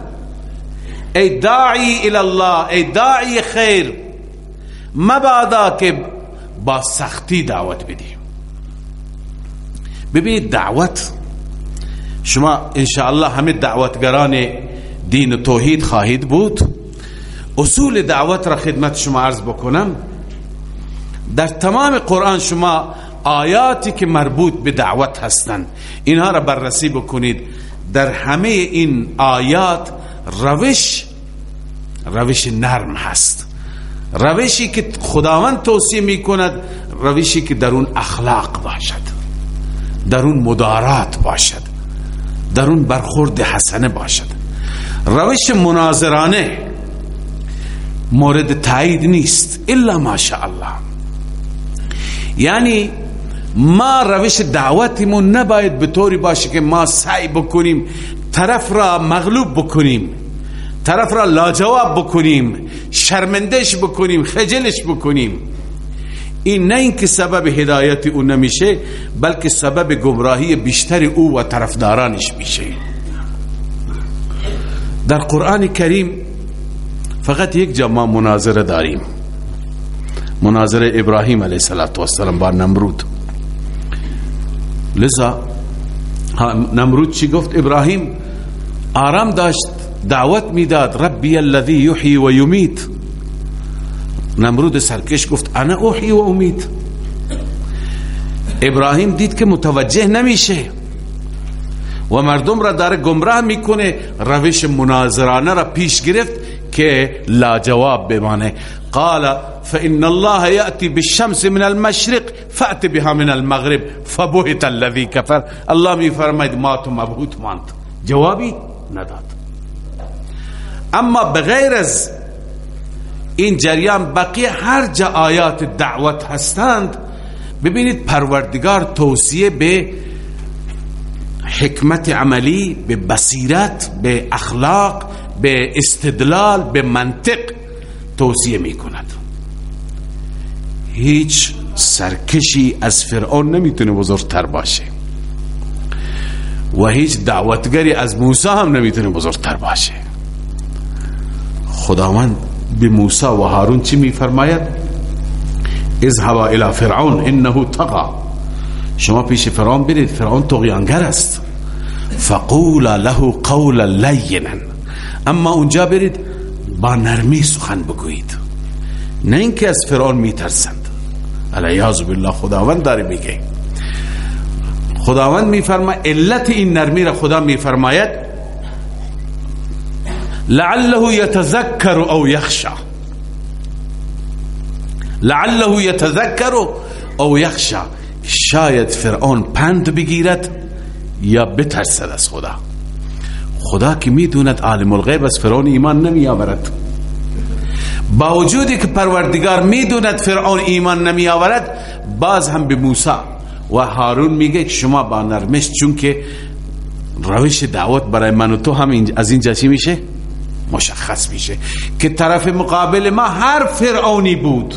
ای داعی الله ای داعی خیر مبادا که با سختی دعوت بدیم. ببینید دعوت شما انشاءالله همه دعوتگران دین و توحید خواهید بود. اصول دعوت را خدمت شما عرض بکنم. در تمام قرآن شما آیاتی که مربوط به دعوت هستند. اینها را بررسی بکنید. در همه این آیات روش روش نرم هست. روشی که خداوند توصیه می کند روشی که در اون اخلاق باشد در اون مدارات باشد در اون برخورد حسنه باشد. روش مناظرانه مورد تایید نیست الا ماشاءالله یعنی ما روش دعوتمون نباید به طوری باشه که ما سعی بکنیم طرف را مغلوب بکنیم طرف را لاجواب بکنیم شرمندش بکنیم خجلش بکنیم. این نه اینکه سبب هدایت او نمیشه بلکه سبب گمراهی بیشتر او و طرفدارانش میشه. در قرآن کریم فقط یک جا ما مناظره داریم. مناظره ابراهیم علیه السلام با نمرود. لذا نمرود چی گفت؟ ابراهیم آرام داشت دعوت می‌داد ربی الذی یحیی و یمیت. نمرود سرکش گفت انا احیی و امید ابراهیم دید که متوجه نمیشه. و مردم را داره گمراه می‌کنه روش مناظرانه را پیش گرفت. که لا جواب بمانه. قال فإن الله يأتي بالشمس من المشرق فأت بها من المغرب. فبهت الذي كفر. الله می فرماید ما تو مبهوت ماند. جوابی نداد. اما بغیر از این جریان بقیه هر جا آیات دعوت هستند ببینید پروردگار توصیه به حکمت عملی به بصیرت به اخلاق به استدلال به منطق توصیه می کند هیچ سرکشی از فرعون نمی‌تونه بزرگتر باشه و هیچ دعوتگری از موسی هم نمی‌تونه بزرگتر باشه. خداوند به موسی و هارون چی میفرماید؟ اذهبا الى فرعون انه طغى شما پیش فرعون برید فرعون طغیانگر است. فقولا له قولا لینا. اما اونجا برید با نرمی سخن بگویید. نه اینکه از فرعون میترسند. علیاذ بالله خداوند داره میگه. خداوند میفرما علت این نرمی را خدا میفرماید لعله يتذكر او يخشى لعله يتذكر او يخشى شاید فرعون پند بگیرد یا بترسد از خدا. خدا که می‌دوند عالم الغیب از فرعون ایمان نمی آورد با وجودی که پروردگار می‌دوند فرعون ایمان نمی آورد باز هم به موسی و هارون میگه که شما با نرمش چون که روش دعوت برای من و تو هم از اینجا چی میشه؟ مشخص میشه. که طرف مقابل ما هر فرعونی بود.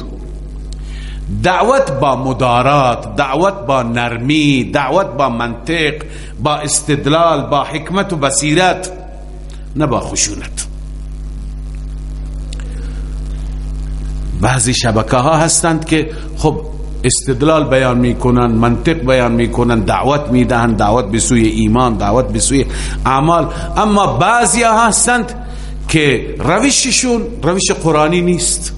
دعوت با مدارات دعوت با نرمی دعوت با منطق با استدلال با حکمت و بصیرت نه با خشونت. بعضی شبکه ها هستند که خب استدلال بیان می‌کنن منطق بیان می‌کنن دعوت می‌دهن دعوت به سوی ایمان دعوت به سوی اعمال. اما بعضی ها هستند که روششون روش قرآنی نیست.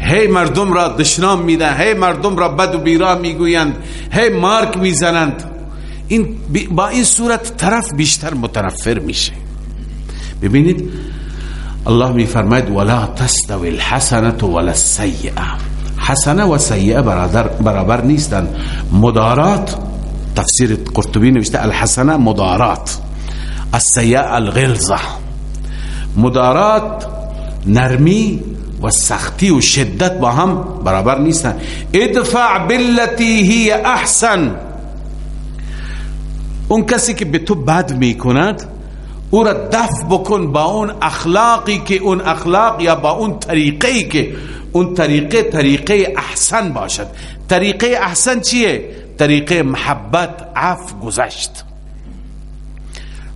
هی مردم را دشنام میدن هی مردم را بد و بیرا می‌گویند هی مارک می‌زنند. این با این صورت طرف بیشتر متنفر میشه. ببینید الله میفرماید ولا تستوی الحسنه ولا السیئه حسنه و سیئه برادر برابر نیستن. مدارات تفسیر قرطبی نوشته الحسنه مدارات السیئه الغلظه مدارات نرمی و سختی و شدت با هم برابر نیستن. ادفع بالتي هی احسن. اون کسی که به تو بد می‌کند او را دفع بکن با اون اخلاقی که اون اخلاق یا با اون طریقی که اون طریقه طریقه احسن باشد. طریقه احسن چیه؟ طریقه محبت عفو گذشت.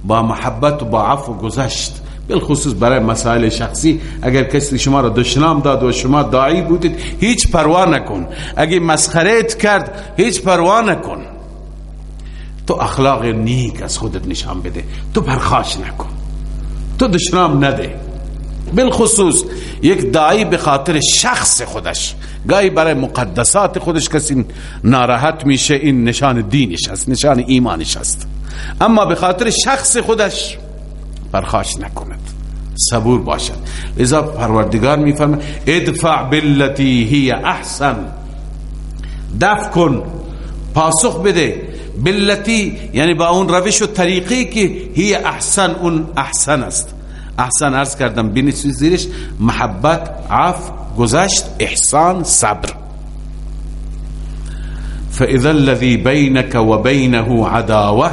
با محبت و با عفو گذشت. بالخصوص برای مسائل شخصی. اگر کسی شما را دشنام داد و شما داعی بودید هیچ پروا نکن. اگه مسخرت کرد هیچ پروا نکن. تو اخلاق نیک از خودت نشان بده. تو پرخاش نکن. تو دشنام نده. بالخصوص یک دایی به خاطر شخص خودش. گاهی برای مقدسات خودش کسی ناراحت میشه این نشان دینش است نشان ایمانش است. اما به خاطر شخص خودش پرخاش نکند. صبور باشد. لذا پروردگار میفرماید ادفع بالتي هی احسن. دفع کن پاسخ بده. بالتي یعنی با اون روش و طریقی که هی احسن اون احسن است. احسن عرض کردم بینید زیرش محبت عف گذشت احسان صبر. فاذا الذي بينك وبينه عداوه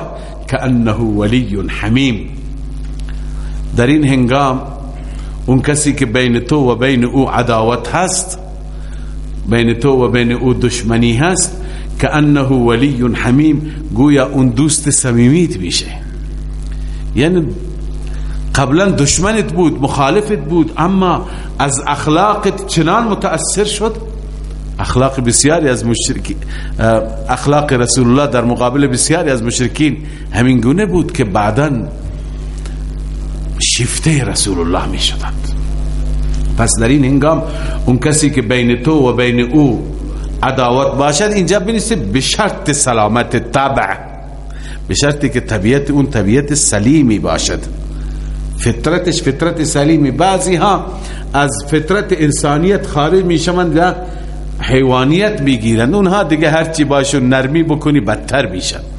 كانه ولي حمیم در این هنگام اون کسی که بین تو و بین او عداوت هست بین تو و بین او دشمنی هست که انه ولی حمیم گویا اون دوست سمیمیت میشه. یعنی قبلا دشمنت بود مخالفت بود اما از اخلاقت چنان متأثر شد. اخلاق بسیاری از مشرکین اخلاق رسول الله در مقابل بسیاری از مشرکین همین گونه بود که بعدا شفته رسول الله می شدند پس در این هنگام اون کسی که بین تو و بین او عداوت باشد اینجا بنیسه به شرط سلامت طبع. به شرطی که طبیعت اون طبیعت سلیمی باشد. فطرتش فطرت سلیمی. بعضی ها از فطرت انسانیت خارج می‌شوند و حیوانیت می‌گیرند. اونها دیگه هرچی باشون نرمی بکنی بدتر میشن.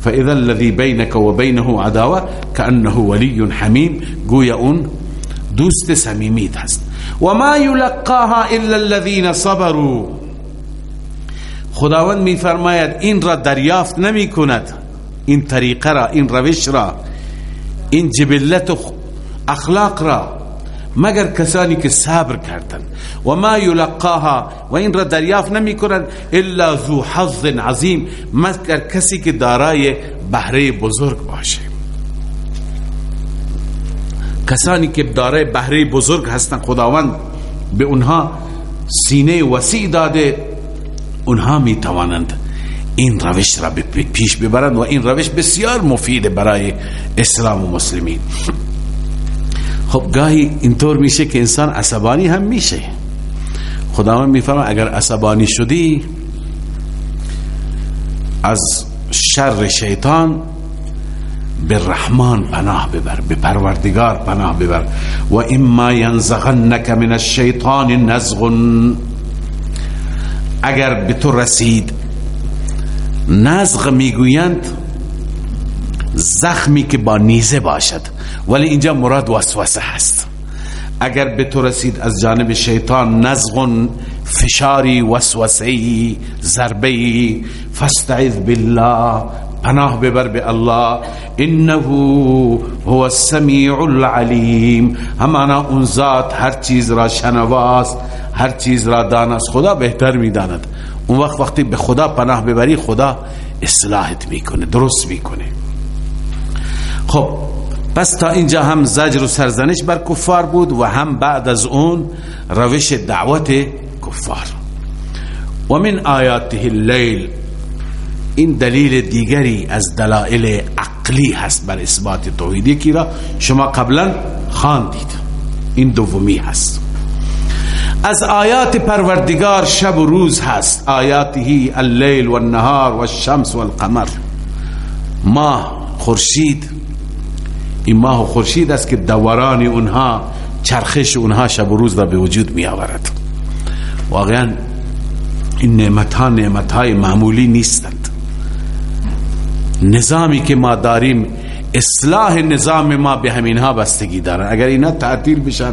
فإذا الذي بينك وبينه عداوة كأنه ولي حميم أون دوست صمیمیت هست. و ما یلقاها إلا الذين صبروا. خداوند میفرماید این را دریافت نمی کند. این طریقه را این روش را این جبلت و أخلاق را. مگر کسانی که صبر کردن و ما یلقاها و این را دریافت نمی کنند الا ذو حظ عظیم مگر کسی که دارای بهره بزرگ باشه. کسانی که دارای بهره بزرگ هستند خداوند به اونها سینه وسیع داده اونها می توانند این روش را پیش ببرند و این روش بسیار مفید برای اسلام و مسلمین. خب گاهی اینطور میشه که انسان عصبانی هم میشه. خداوند میفرما اگر عصبانی شدی از شر شیطان به رحمان پناه ببر به پروردگار پناه ببر. و اما ینزغنک من الشیطان نزغ. اگر به تو رسید نزغ می‌گویند زخمی که با نیزه باشد. ولی اینجا مراد وسوسه هست. اگر به تو رسید از جانب شیطان نزغ فشاری وسوسه ضربه فاستعذ بالله پناه ببر به الله انه هو السمیع العلیم. همانا اون ذات هر چیز را شنواست هر چیز را دانست. خدا بهتر می‌داند. اون وقت وقتی به خدا پناه ببری خدا اصلاحت می‌کنه درست می‌کنه. خب پس تا اینجا هم زجر و سرزنش بر کفار بود و هم بعد از اون روش دعوت کفار. و من آیاته اللیل این دلیل دیگری از دلائل عقلی هست بر اثبات توحید. یکی را شما قبلا خواندید. این دومی هست. از آیات پروردگار شب و روز هست. آیاته اللیل و النهار و الشمس و القمر. ماه خورشید این ماه و خورشید است که دوران اونها چرخش اونها شب و روز را به وجود می آورد واقعا این نعمت ها نعمت های معمولی نیستند. نظامی که ما داریم اصلاح نظام ما به همین ها بستگی دارن اگر اینا تعطیل بشن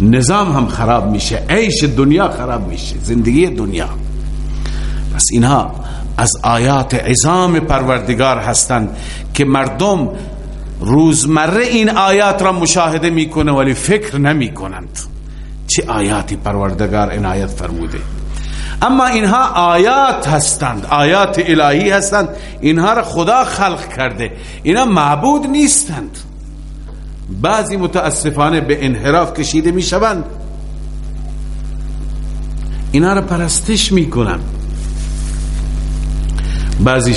نظام هم خراب میشه عیش دنیا خراب میشه زندگی دنیا. پس اینها از آیات عظام پروردگار هستند که مردم روزمره این آیات را مشاهده می‌کنه ولی فکر نمی کنند چه آیاتی پروردگار عنایت فرموده؟ اما اینها آیات هستند آیات الهی هستند. اینها را خدا خلق کرده. اینها معبود نیستند. بعضی متاسفانه به انحراف کشیده می شوند اینها را پرستش می کنند بعضی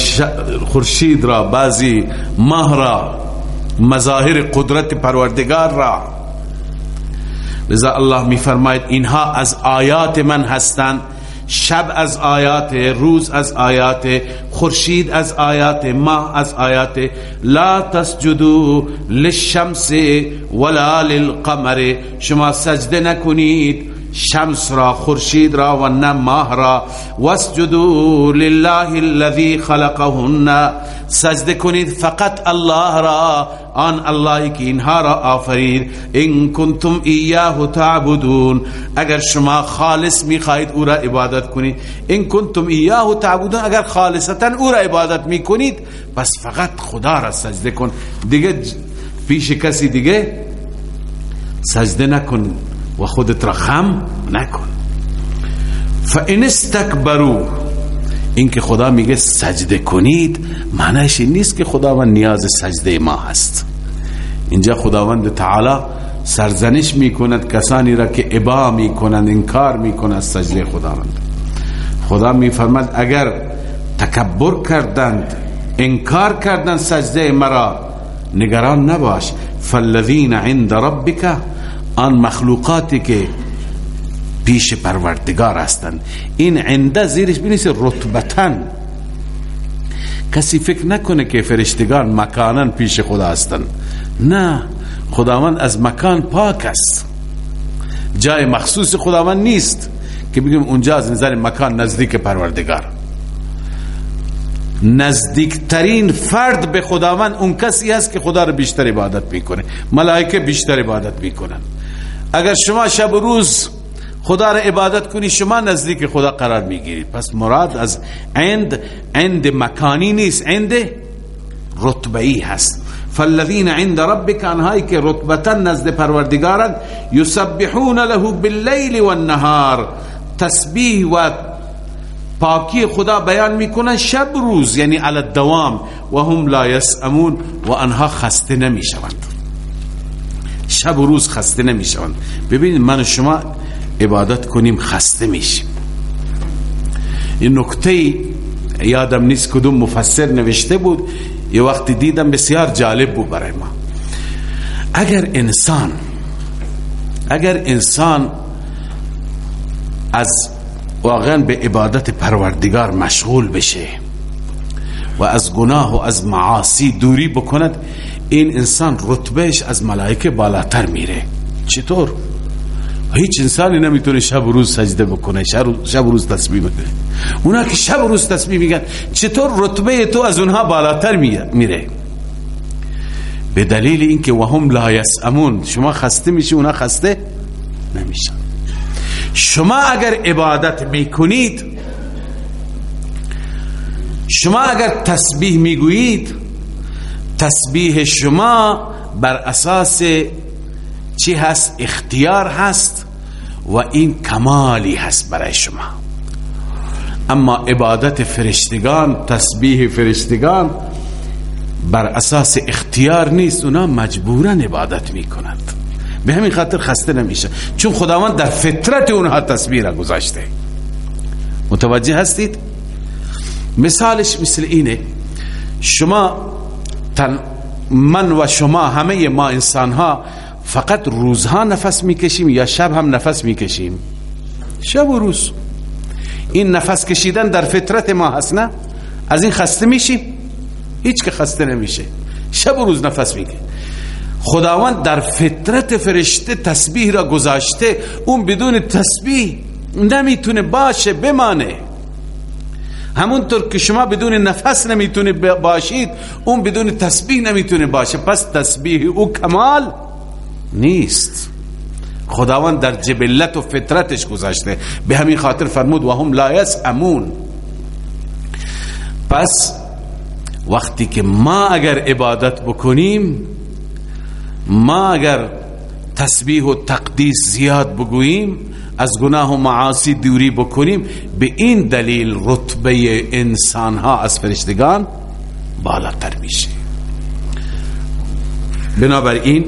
خورشید را بعضی ماه را مظاهر قدرت پروردگار را. لذا الله می فرماید اینها از آیات من هستند. شب از آیات روز از آیات خورشید از آیات ماه از آیات. لا تسجدو للشمس ولا للقمر. شما سجده نکنید شمس را خورشید را و نه ماه را. واسجدوا لله الذي خلقهن. سجده کنید فقط الله را آن اللهی که اینها را آفرید. ان کنتم ایاه تعبدون. اگر شما خالص می‌خواهید او را عبادت کنید. ان کنتم ایاه تعبدون اگر خالصتا او را عبادت می‌کنید پس فقط خدا را سجده کن. دیگه پیش کسی دیگه سجده نکن. و خودت را خم نکن. فان استکبرو این که خدا میگه سجده کنید معنیش نیست که خداوند نیاز سجده ما هست. اینجا خداوند تعالی سرزنش می‌کند کسانی را که ابا می‌کنند انکار می‌کنند سجده خداوند. خدا میفرماد اگر تکبر کردند انکار کردند سجده مرا نگران نباش. فالذین عند ربک آن مخلوقاتی که پیش پروردگار هستند. این عنده زیرش بینیست رتبتن کسی فکر نکنه که فرشتگان مکانن پیش خدا هستند. نه خداوند از مکان پاک است. جای مخصوص خداوند نیست که بگیم اونجا از نظر مکان نزدیک پروردگار. نزدیکترین فرد به خداوند اون کسی است که خدا رو بیشتر عبادت می‌کنه. ملائکه بیشتر عبادت می‌کنن. اگر شما شب و روز خدا را عبادت کنی شما نزدیک خدا قرار می‌گیرید پس مراد از عند عند مکانی نیست عند رتبهی هست. فالذین عند ربک انهایی که رتبتا نزد پروردگارند یسبحون له باللیل والنهار. تسبیح و پاکی خدا بیان می‌کنن شب روز یعنی علی الدوام. و هم لا یسأمون و انها خسته نمی‌شوند. شب و روز خسته نمی‌شوند. ببینید من و شما عبادت کنیم خسته میشیم. این نکته یادم نیست کدوم مفسر نوشته بود. یه وقتی دیدم بسیار جالب بود برای ما. اگر انسان اگر انسان از واقعا به عبادت پروردگار مشغول بشه و از گناه و از معاصی دوری بکند این انسان رتبهش از ملائکه بالاتر میره. چطور؟ هیچ انسانی نمی‌تونه شب و روز سجده بکنه شب و روز تسبیح بکنه. اونا که شب و روز تسبیح میگن چطور رتبه تو از اونها بالاتر میره؟ به دلیل اینکه وهم لا یسامون شما خسته میشی اونا خسته نمیشن. شما اگر عبادت می‌کنید شما اگر تسبیح می‌گویید تسبیح شما بر اساس چی هست؟ اختیار هست و این کمالی هست برای شما. اما عبادت فرشتگان تسبیح فرشتگان بر اساس اختیار نیست. اونا مجبورا عبادت می‌کنند. به همین خاطر خسته نمیشه. چون خداوند در فطرت اونها تسبیح را گذاشته. متوجه هستید؟ مثالش مثل اینه. شما من و شما همه ما انسان ها فقط روزها نفس می‌کشیم یا شب هم نفس می‌کشیم؟ شب و روز. این نفس کشیدن در فطرت ما هست نه؟ از این خسته میشیم هیچ که خسته نمیشه. شب و روز نفس می‌کشه. خداوند در فطرت فرشته تسبیح را گذاشته. اون بدون تسبیح نمی‌تونه باشه بمانه. همونطور که شما بدون نفس نمی‌تونه باشید اون بدون تسبیح نمی‌تونه باشه. پس تسبیح او کمال نیست. خداوند در جبلت و فطرتش گذاشته. به همین خاطر فرمود و هم لا یسعمون پس وقتی که ما اگر عبادت بکنیم ما اگر تسبیح و تقدیس زیاد بگوییم از گناه و معاصی دوری بکنیم به این دلیل رتبه انسان ها از فرشتگان بالاتر میشه. بنابراین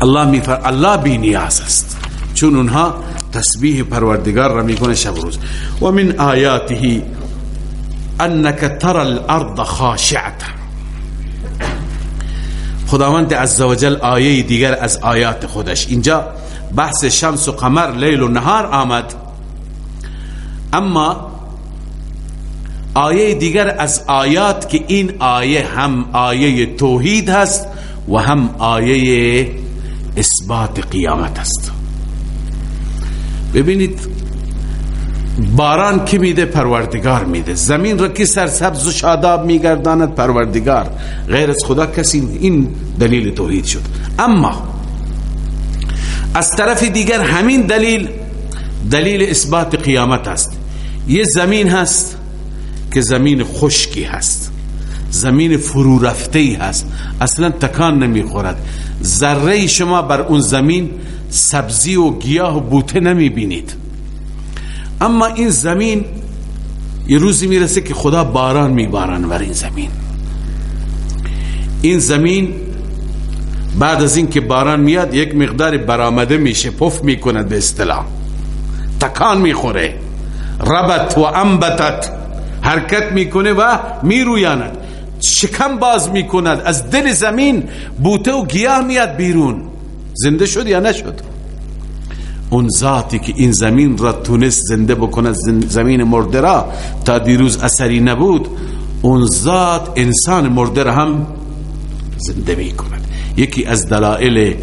الله میفر الله بی نیاز است. چون اونها تسبیح پروردگار را می‌کنه شب روز. و من آیاته انك ترى الارض خاشعه خداوند عزوجل آیه دیگر از آیات خودش. اینجا بحث شمس و قمر لیل و نهار آمد. اما آیه دیگر از آیات که این آیه هم آیه توحید هست و هم آیه اثبات قیامت است. ببینید باران کی میده؟ پروردگار میده. زمین را کی سرسبز و شاداب میگرداند؟ پروردگار. غیر از خدا کسی این دلیل توحید شد. اما از طرف دیگر همین دلیل دلیل اثبات قیامت است. یه زمین هست که زمین خشکی هست. زمین فرو رفته هست. اصلا تکان نمی‌خورد. ذره شما بر اون زمین سبزی و گیاه و بوته نمی بینید اما این زمین یه روزی می‌رسه که خدا باران میبارن بر این زمین. این زمین بعد از این که باران میاد یک مقدار برآمده میشه پف می‌کند به اصطلاح. تکان می‌خوره. ربط و انبتت. حرکت می‌کنه و میرویاند. شکم باز می‌کند. از دل زمین بوته و گیاه میاد بیرون. زنده شد یا نشد؟ اون ذاتی که این زمین را تونست زنده بکند زمین مرده را تا دیروز اثری نبود اون ذات انسان مرده را هم زنده می کند یکی از دلائل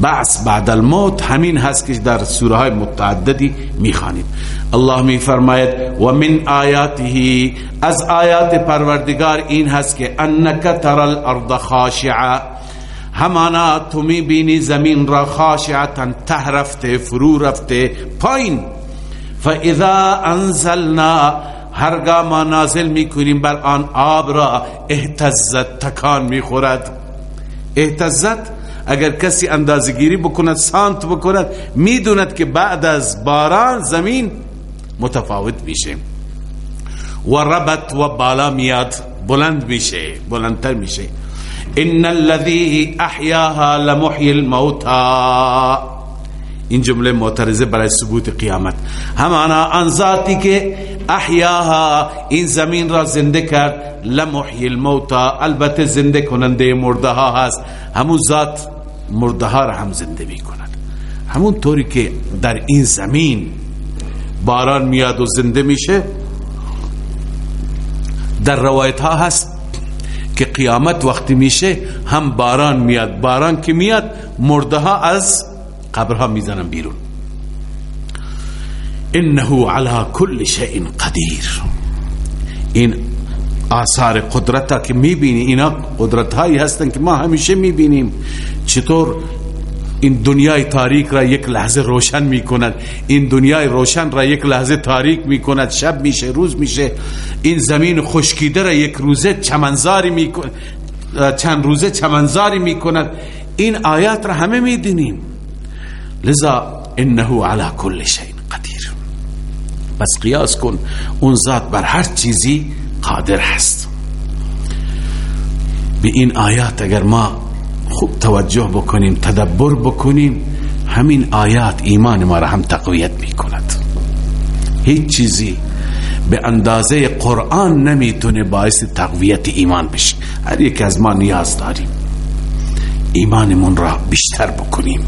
بعث بعد الموت همین هست که در سوره های متعددی می‌خوانیم. الله می فرماید و من آیاته از آیات پروردگار این هست که انک تر الارض خاشعه. همانا تو می بینی زمین را خاشعتا ته رفته فرو رفته پایین. فاذا انزلنا هرگاه ما نازل می‌کنیم بر آن آب را اهتزت تکان می‌خورد. اهتزت اگر کسی اندازگیری بکند سانت بکند می‌دوند که بعد از باران زمین متفاوت میشه. و ربط و بالا میاد بلند میشه بلندتر میشه. ان الذي احیاها لمحی الموتا این جمله معترضه برای ثبوت قیامت. همانا آن ذاتی که احیاها این زمین را زنده کرد. لمحی الموتا البته زنده کننده مرده هست. همون ذات مرده را هم زنده می کند همون طوری که در این زمین باران میاد و زنده میشه در روایت ها هست که قیامت وقتی میشه هم باران میاد. باران که میاد مرده ها از قبرها می‌زنن بیرون. انه على كل شيء قدیر این آثار قدرت که می‌بینی اینا قدرت هایی هستن که ما همیشه می‌بینیم چطور این دنیای تاریک را یک لحظه روشن می کند این دنیای روشن را یک لحظه تاریک می کند شب میشه روز میشه این زمین خشکیده را یک روزه چمنزاری می چند روزه چمنزاری می کند این آیات را همه می دینیم لذا انه على كل شيء بس قیاس کن اون ذات بر هر چیزی قادر هست. به این آیات اگر ما خوب توجه بکنیم تدبر بکنیم همین آیات ایمان ما را هم تقویت می کند هیچ چیزی به اندازه قرآن نمی‌تونه باعث تقویت ایمان بشه. هر یک از ما نیاز داریم. ایمانمون را بیشتر بکنیم.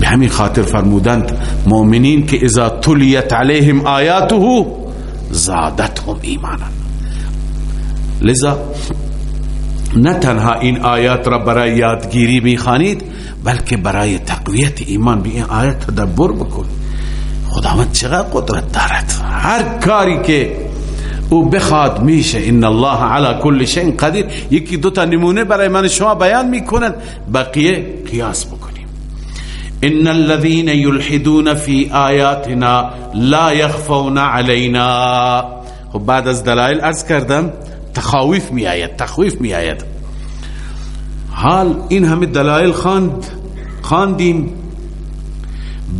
به همین خاطر فرمودند مؤمنین که اذا تلیت علیهم آیاته زادتهم ایمانا. لذا نه تنها این آیات را برای یادگیری می‌خوانید بلکه برای تقویت ایمان به این آیات تدبر بکن خداوند چقدر قدرت دارد. هر کاری که او بخواد میشه. ان الله علی کل شیء قدیر. یکی دو تا نمونه برای من شما بیان می‌کنن. بقیه قیاس بکنیم ان الذين يلحدون في آیاتنا لا يخفون علينا خب بعد از دلائل عرض کردم تخاویف می آید تخویف می آید. حال این همه دلائل خواند خواندیم.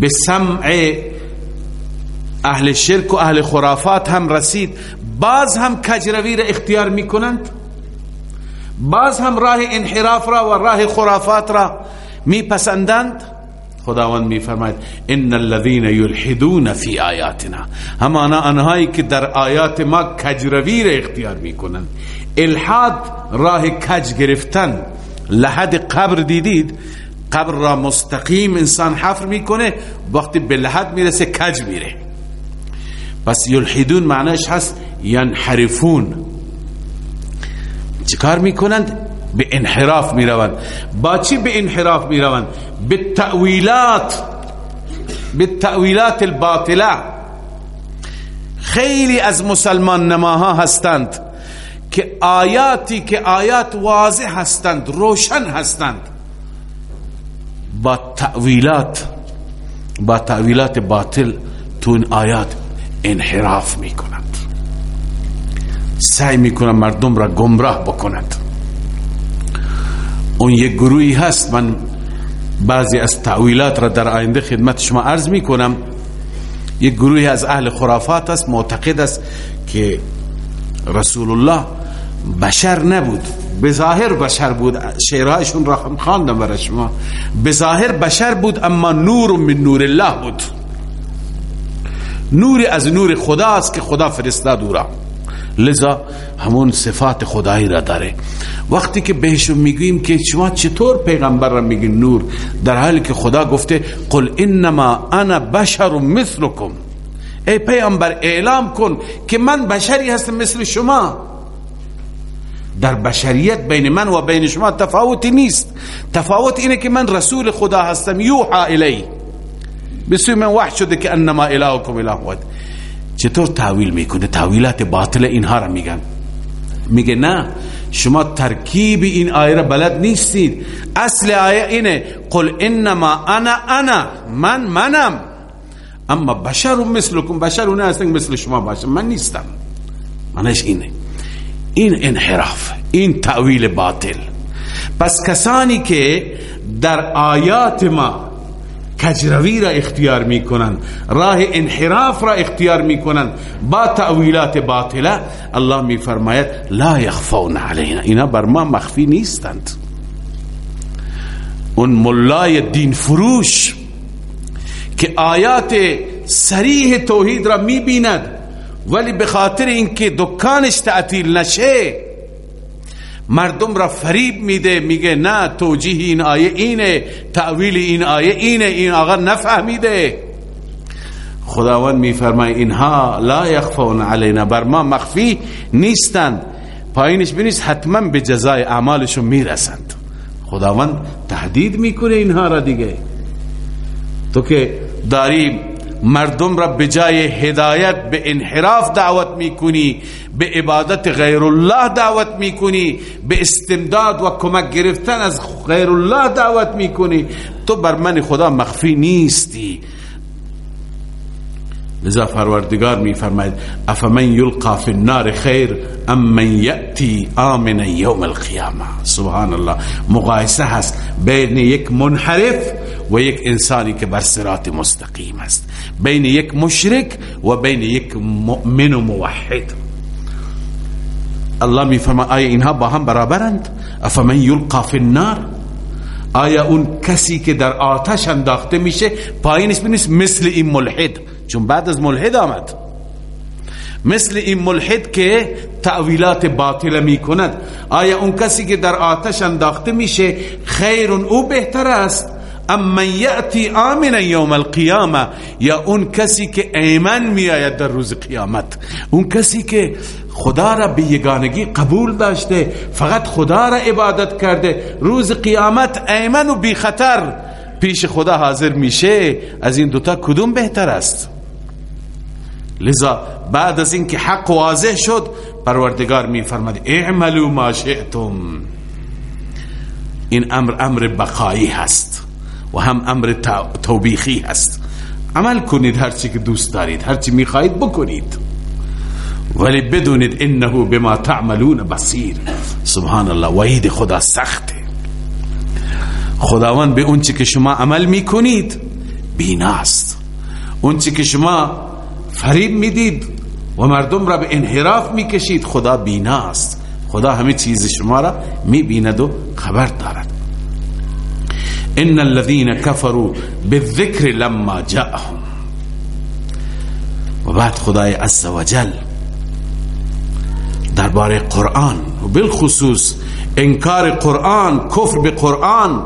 به سمع اهل شرک و اهل خرافات هم رسید. باز هم کجروی را اختیار می کنند. باز هم راه انحراف را و راه خرافات را می پسندند. خداوند میفرماید ان الذين يلحدون في آیاتنا. همانا آنهایی که در آیات ما کجروی را اختیار می‌کنند. الحاد راه کج گرفتن. لحد قبر دیدید؟ قبر را مستقیم انسان حفر می‌کنه وقتی به لحد می‌رسه کج میره. پس یلحدون معنیش هست ینحرفون. چیکار می‌کنند؟ به انحراف می‌روند. با چی به انحراف می‌روند؟ به تأویلات به تأویلات الباطله خیلی از مسلمان نماها هستند که آیاتی که آیات واضح هستند روشن هستند. با تأویلات با تأویلات باطل تو این آیات انحراف می‌کنند. سعی می‌کنند مردم را گمراه بکنند. اون یک گروهی هست. من بعضی از تعویلات را در آینده خدمت شما عرض می کنم یک گروهی از اهل خرافات است معتقد است که رسول الله بشر نبود. به ظاهر بشر بود. شعرهایشون را خواندم برای شما. به ظاهر بشر بود اما نور من نور الله بود. نور از نور خدا است که خدا فرستاد او را. لذا همون صفات خدایی را داره. وقتی که بهشون می‌گوییم که شما چطور پیغمبر را میگین نور در حالی که خدا گفته قل انما انا بشر مثلکم. ای پیغمبر اعلام کن که من بشری هستم مثل شما. در بشریت بین من و بین شما تفاوتی نیست. تفاوت اینه که من رسول خدا هستم یوحا الی. بسوی من وحش شده که انما الهکم اله چطور تعویل می‌کنه؟ تعویلات باطل اینها را میگن. میگه نه شما ترکیب این آیه را بلد نیستید. اصل آیه اینه قل انما انا انا من منم. اما بشر مثلکم بشر اونه هستن مثل شما باشن. من نیستم. منش اینه. این انحراف این تعویل باطل. پس کسانی که در آیات ما کجروی را اختیار می‌کنند. راه انحراف را اختیار می‌کنند. با تعویلات باطله الله میفرماید لا یخفون علینا. اینا بر ما مخفی نیستند. اون ملای دین فروش که آیات سریح توحید را می‌بیند ولی به خاطر اینکه دکانش تعطیل نشه مردم را فریب میده میگه نه توجیه این آیه اینه تعویل این آیه اینه این آقا نفهمیده. خداوند میفرمای اینها لا یخفون علینا بر ما مخفی نیستند پایینش بینیست حتما به جزای اعمالشون می‌رسند. خداوند تهدید می‌کنه اینها را دیگه. تو که داری مردم را به جای هدایت به انحراف دعوت می‌کنی به عبادت غیر الله دعوت می‌کنی به استمداد و کمک گرفتن از غیر الله دعوت می‌کنی. تو بر من خدا مخفی نیستی. لذا پروردگار می فرماید افمن یلقا فی النار خیر ام من یأتی آمنا یوم القیامه سبحان الله مقایسه هست بین یک منحرف و یک انسانی که بر صراط مستقیم است. بین یک مشرک و بین یک مؤمن و موحد. الله می فرماید آیا اینها با هم برابرند؟ افمن یلقا فی النار. آیا اون کسی که در آتش انداخته میشه پایینش بینیست مثل این ملحد. چون بعد از ملحد آمد. مثل این ملحد که تعویلات باطل می کند آیا اون کسی که در آتش انداخته میشه خیر او بهتر است؟ ام من یأتی آمنا یوم القیامه یا اون کسی که ایمن می آید در روز قیامت. اون کسی که خدا را به یگانگی قبول داشته فقط خدا را عبادت کرده روز قیامت ایمن و بی خطر. پیش خدا حاضر میشه از این دوتا کدوم بهتر است؟ لذا بعد از اینکه حق واضح شد پروردگار میفرماد اعملوا ما شئتم. این امر امر بقایی هست و هم امر توبیخی هست. عمل کنید هرچی که دوست دارید هرچی می‌خواهید بکنید. ولی بدونید انه بما تعملون بصیر. سبحان الله وعید خدا سخته. خداوند به اون که شما عمل می‌کنید بیناست. اون که شما فریب می‌دید و مردم را به انحراف می‌کشید. خدا بیناست. خدا همه چیز شما را می‌بیند و خبر دارد. ان الذين كفروا بالذكر لما جاءهم. و بعد خدای عز و جل درباره قرآن و بالخصوص انکار قرآن کفر به قرآن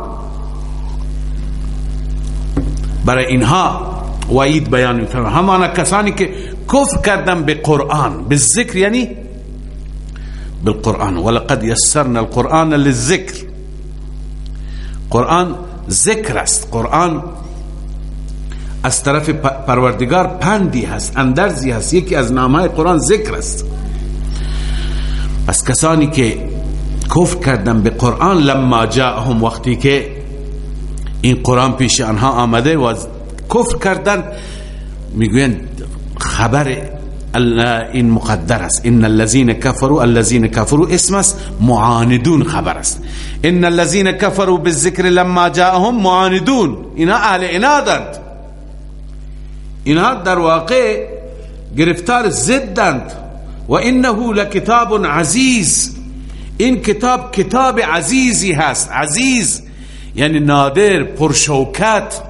برای اینها وعید بیان میفرما همانا کسانی که کفر کردن به قرآن به ذکر یعنی بالقرآن. ولقد یسرنا القرآن للذکر. قرآن ذکر است. قرآن از طرف پروردگار پندی هست اندرزی هست. یکی از نامهای قرآن ذکر است. پس کسانی که کفر کردن به قرآن لما جاءهم وقتی که این قرآن پیش آنها آمده و کفر کردن میگوین خبر این مقدر است. إن الذين كفروا الذين كفروا اسم است معاندون خبر است. إن الذين كفروا بالذكر لما جاءهم معاندون. اینا أهل انادند. اینا در واقع گرفتار زدند و إنه لکتاب عزیز. این کتاب کتاب عزیزی هست. عزیز یعنی نادر پرشوکت.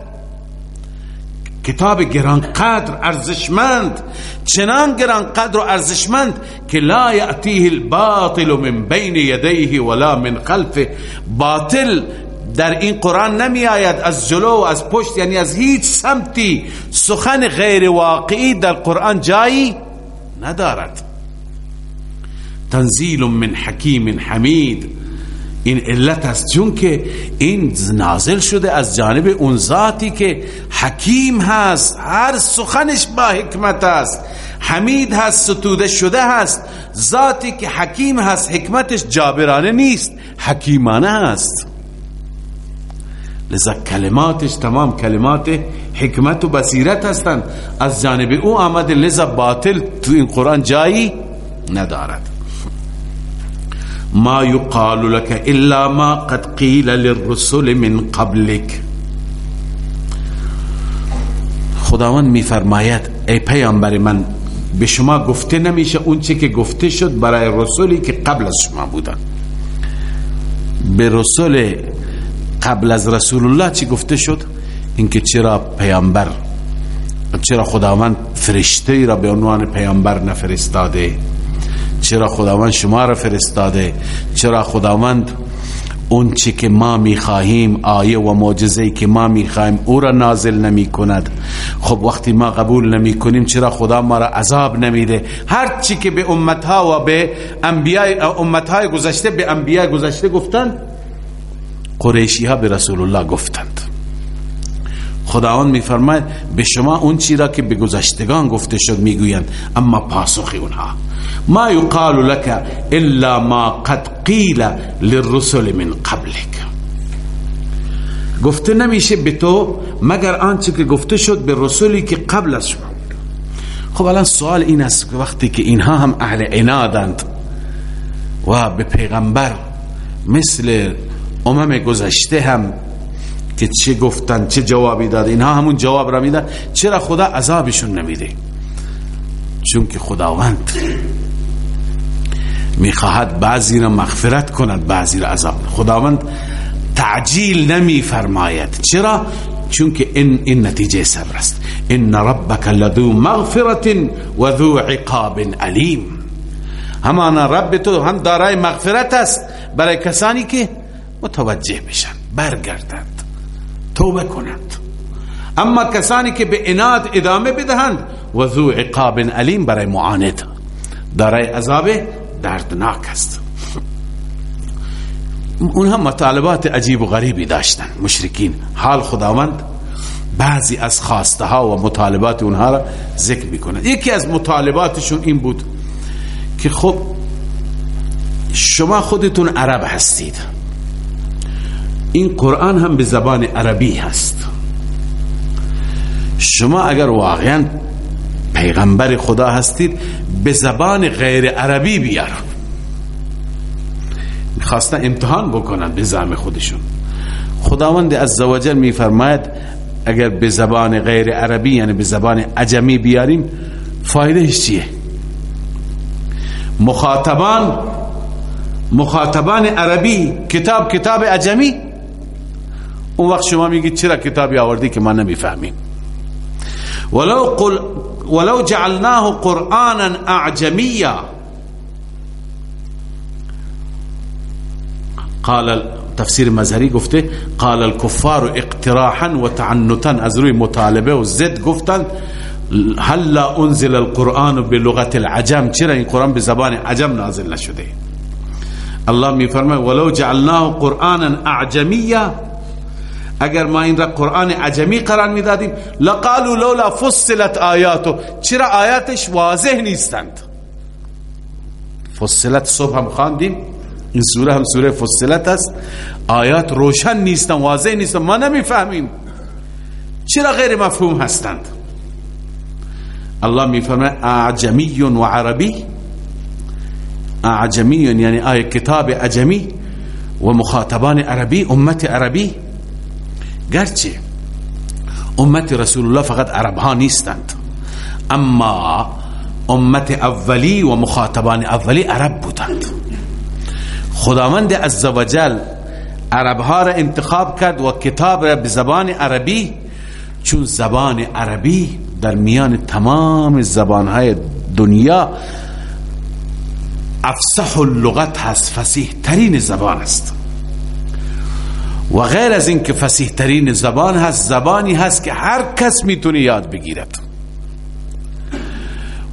کتاب گرانقدر ارزشمند چنان گرانقدر و ارزشمند که لا یأتیه الباطل من بین یدیه ولا من خلفه. باطل در این قرآن نمی آید از جلو و از پشت یعنی از هیچ سمتی. سخن غیر واقعی در قرآن جایی ندارد. تنزیل من حکیم حمید. این علت است. چون که این نازل شده از جانب اون ذاتی که حکیم هست هر سخنش با حکمت است. حمید هست ستوده شده هست. ذاتی که حکیم هست حکمتش جابرانه نیست حکیمانه هست لذا کلماتش تمام کلمات حکمت و بصیرت هستند. از جانب او آمده لذا باطل تو این قرآن جایی ندارد. ما يقال لك الا ما قد قيل للرسل من قبلك. خداوند میفرماید ای پیامبر من به شما گفته نمیشه اون چی که گفته شد برای رسولی که قبل از شما بودن به رسول قبل از رسول الله چی گفته شد؟ اینکه چرا پیامبر چرا خداوند فرشته را به عنوان پیامبر نفرستاده؟ چرا خداوند شما را فرستاده؟ چرا خداوند اون چی که ما می‌خواهیم آیه و معجزه که ما می‌خواهیم او را نازل نمی کند. خب وقتی ما قبول نمی کنیم چرا خدا ما را عذاب نمیده؟ هر چی که به امتها و به انبیاء امتهای گذشته به انبیاء گذشته گفتند قریشی ها به رسول الله گفتند. خداوند میفرماید به شما اون چی را که به گذشتگان گفته شد می‌گویند اما پاسخ اونها. ما يقال لك الا ما قد قيل للرسل من قبلك گفته نمیشه به تو مگر آنچه که گفته شد به رسولی که قبل از شما خب الان سوال این است وقتی که اینها هم اهل عنادند و به پیغمبر مثل امم گذشته هم که چه گفتن چه جوابی داد. اینها همون جواب را میدن. چرا خدا عذابشون نمیده؟ چون که خداوند می‌خواهد بعضی را مغفرت کند بعضی را عذاب. خداوند تعجیل نمی فرماید چرا؟ چون که این, این نتیجه صبر است. ان ربک لذو مغفرت و ذو عقاب علیم. همانا رب تو هم دارای مغفرت است. برای کسانی که متوجه بشن برگردند. توبه کنند اما کسانی که به اناد ادامه بدهند و ذو عقاب علیم برای معاند. دارای عذاب دردناک است. اونها مطالبات عجیب و غریبی داشتن. مشرکین حال خداوند بعضی از خواسته ها و مطالبات اونها را ذکر می‌کنه یکی از مطالباتشون این بود که خب شما خودتون عرب هستید. این قرآن هم به زبان عربی هست. شما اگر واقعا پیغمبر خدا هستید به زبان غیر عربی بیار. می‌خواستن امتحان بکنن به زعم خودشون. خداوند عزوجل میفرماید اگر به زبان غیر عربی یعنی به زبان عجمی بیاریم فایده چیه؟ مخاطبان مخاطبان عربی کتاب کتاب عجمی؟ اون وقت شما میگید چرا کتابی آوردی که ما نمی‌فهمیم. ولو, قل ولو جعلناه قرآنا اعجمیا قال تفسیر مظهری گفته قال الكفار اقتراحا و تعنتا. از روی مطالبه و زد گفتند هل لا انزل القرآن بلغت العجم؟ چرا این قرآن به زبان عجم نازل نشده؟ الله می فرماید ولو جعلناه قرآنا اعجمیا اگر ما این را قرآن عجمی قرار می‌دادیم لقالوا لولا فصلت آیاتو. چرا آیاتش واضح نیستند؟ فصلت صبح هم خواندیم این سوره هم سوره فصلت است. آیات روشن نیستن واضح نیستن ما نمی‌فهمیم. چرا غیر مفهوم هستند؟ الله میفرماید اعجمی و عربی. اعجمی یعنی آیه کتاب عجمی و مخاطبان عربی امت عربی. گرچه امت رسول الله فقط عرب ها نیستند اما امت اولی و مخاطبان اولی عرب بودند. خداوند عزوجل عرب ها را انتخاب کرد و کتاب را به زبان عربی چون زبان عربی در میان تمام زبان های دنیا افصح اللغت هست فسیح ترین زبان است. و غیر از اینکه فسیح ترین زبان هست زبانی هست که هر کس می‌تونه یاد بگیرد.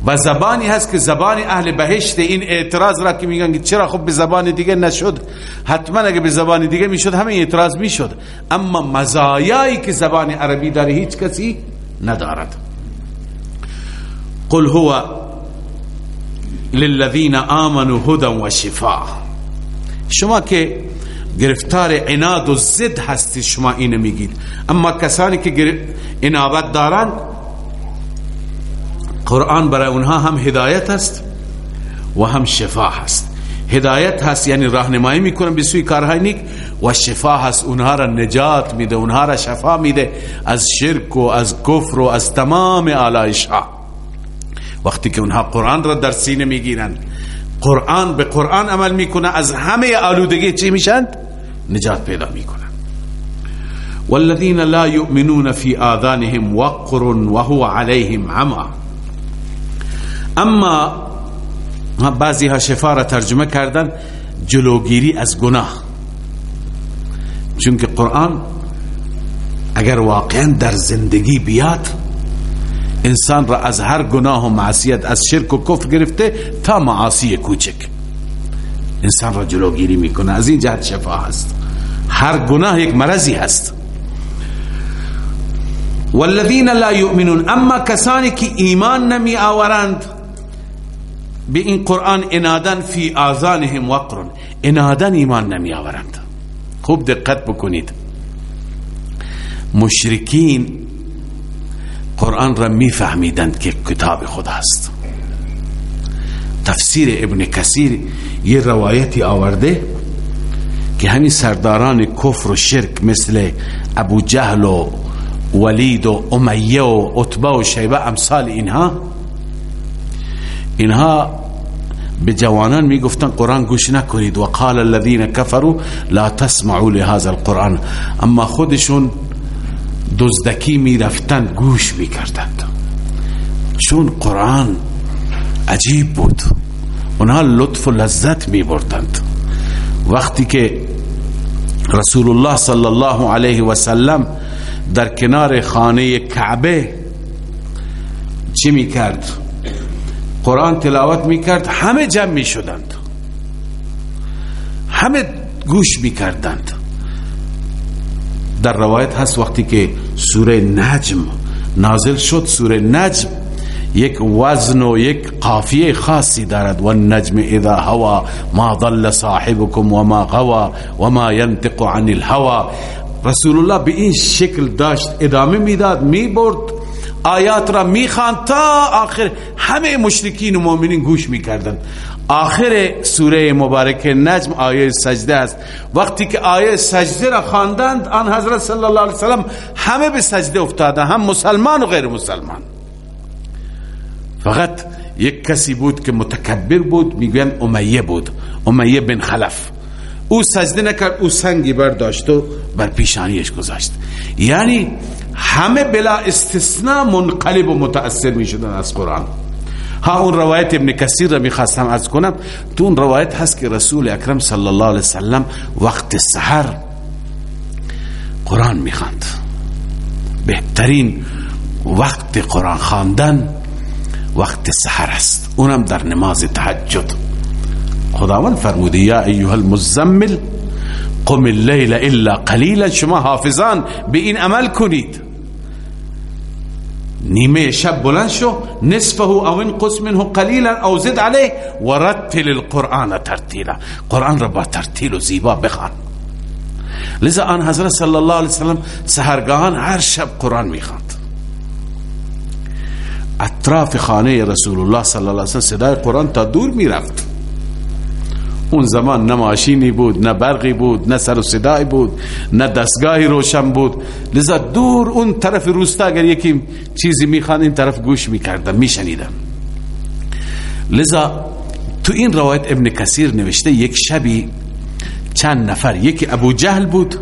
و زبانی هست که زبان اهل بهشت این اعتراض را که میگن چرا خب به زبان دیگه نشد؟ حتما اگه به زبان دیگه می‌شد همه اعتراض می‌شد. اما مزایایی که زبان عربی داره هیچ کسی ندارد. قل هو للذین آمنوا هدى و شفا شما که گرفتار عناد و زد هستی شما اینو میگید. اما کسانی که انابت دارند قرآن برای اونها هم هدایت است و هم شفا هست. هدایت هست یعنی راهنمایی می‌کنه به سوی کارهای نیک و شفا هست. اونها را نجات میده اونها را شفا میده از شرک و از کفر و از تمام آلایش ها وقتی که اونها قرآن را در سینه می‌گیرند قرآن به قرآن عمل می‌کنه از همه آلودگی چی میشند نجات پیدا می‌کنند والذین لا يؤمنون في آذانهم وقر وهو عليهم عمى اما بعضی ها شفا را ترجمه کردن جلوگیری از گناه. چون که قرآن اگر واقعا در زندگی بیاد انسان را از هر گناه و معصیت از شرک و کفر گرفته تا معاصی کوچک. انسان را جلوگیری می‌کنه. از این جهت شفا هست. هر گناه یک مرضی هست. والذین لا یؤمنون اما کسانی که ایمان نمی آورند به این قرآن انادن فی آذانهم وقرن. انادن ایمان نمی آورند. خوب دقت بکنید. مشرکین قرآن را می فهمیدند که کتاب خدا است. تفسیر ابن کثیر یه روایتی آورده که همین سرداران کفر و شرک مثل ابو جهل و ولید و امیه و عتبه و شیبه امثال اینها اینها به جوانان می‌گفتن قرآن گوش نکنید. و قال الذين كفروا لا تسمعوا لهذا القرآن. اما خودشون دزدکی می‌رفتن گوش می‌کردند. چون قرآن عجیب بود اونها لطف و لذت میبردند. وقتی که رسول الله صلی الله علیه و سلم در کنار خانه کعبه چی می‌کرد؟ قرآن تلاوت می‌کرد همه جمع می‌شدند. همه گوش می‌کردند. در روایت هست وقتی که سوره نجم نازل شد سوره نجم یک وزن و یک قافیه خاصی دارد. و النجم اذا هوا ما ضل صاحبكم وما غوا وما ينطق عن الهوا. رسول الله به این شکل داشت ادامه می‌داد می‌برد آیات را می‌خواند تا آخر. همه مشرکین و مؤمنین گوش می‌کردند. آخر سوره مبارک نجم آیه سجده است. وقتی که آیه سجده را خواندند آن حضرت صلی الله علیه وسلم همه به سجده افتاده هم مسلمان و غیر مسلمان. فقط یک کسی بود که متکبر بود می‌گوین امیه بود امیه بن خلف. او سجده نکرد او سنگی برداشت و بر پیشانیش گذاشت. یعنی همه بلا استثناء منقلب و متأثر می شدن از قرآن. ها اون روایت ابن کثیر را می‌خواستم از کنم. تو اون روایت هست که رسول اکرم صلی الله علیه وسلم وقت سحر قرآن می‌خواند. بهترین وقت قرآن خواندن وقت سحر است. اونم در نماز تهجد. خداوند فرموده یا ایها المزمل قم اللیل الا قلیلا. شما حافظان به این عمل کنید. نیمه شب بلند شو نصفه او انقص منه قلیلا او زد علیه و رتل القرآن ترتیلا. قرآن را با ترتیل و زیبا بخوان. لذا آن حضرت صلی الله علیه وسلم سهرگاهان هر شب قرآن می‌خواند. اطراف خانه رسول الله صلی الله علیه وسلم صدای قرآن تا دور می‌رفت. اون زمان نه ماشینی بود نه برقی بود نه سر و صدای بود نه دستگاهی روشن بود. لذا دور اون طرف روستا اگر یکی چیزی می‌خوان این طرف گوش می‌کردن میشنیدن لذا تو این روایت ابن کثیر نوشته یک شبی چند نفر یکی ابو جهل بود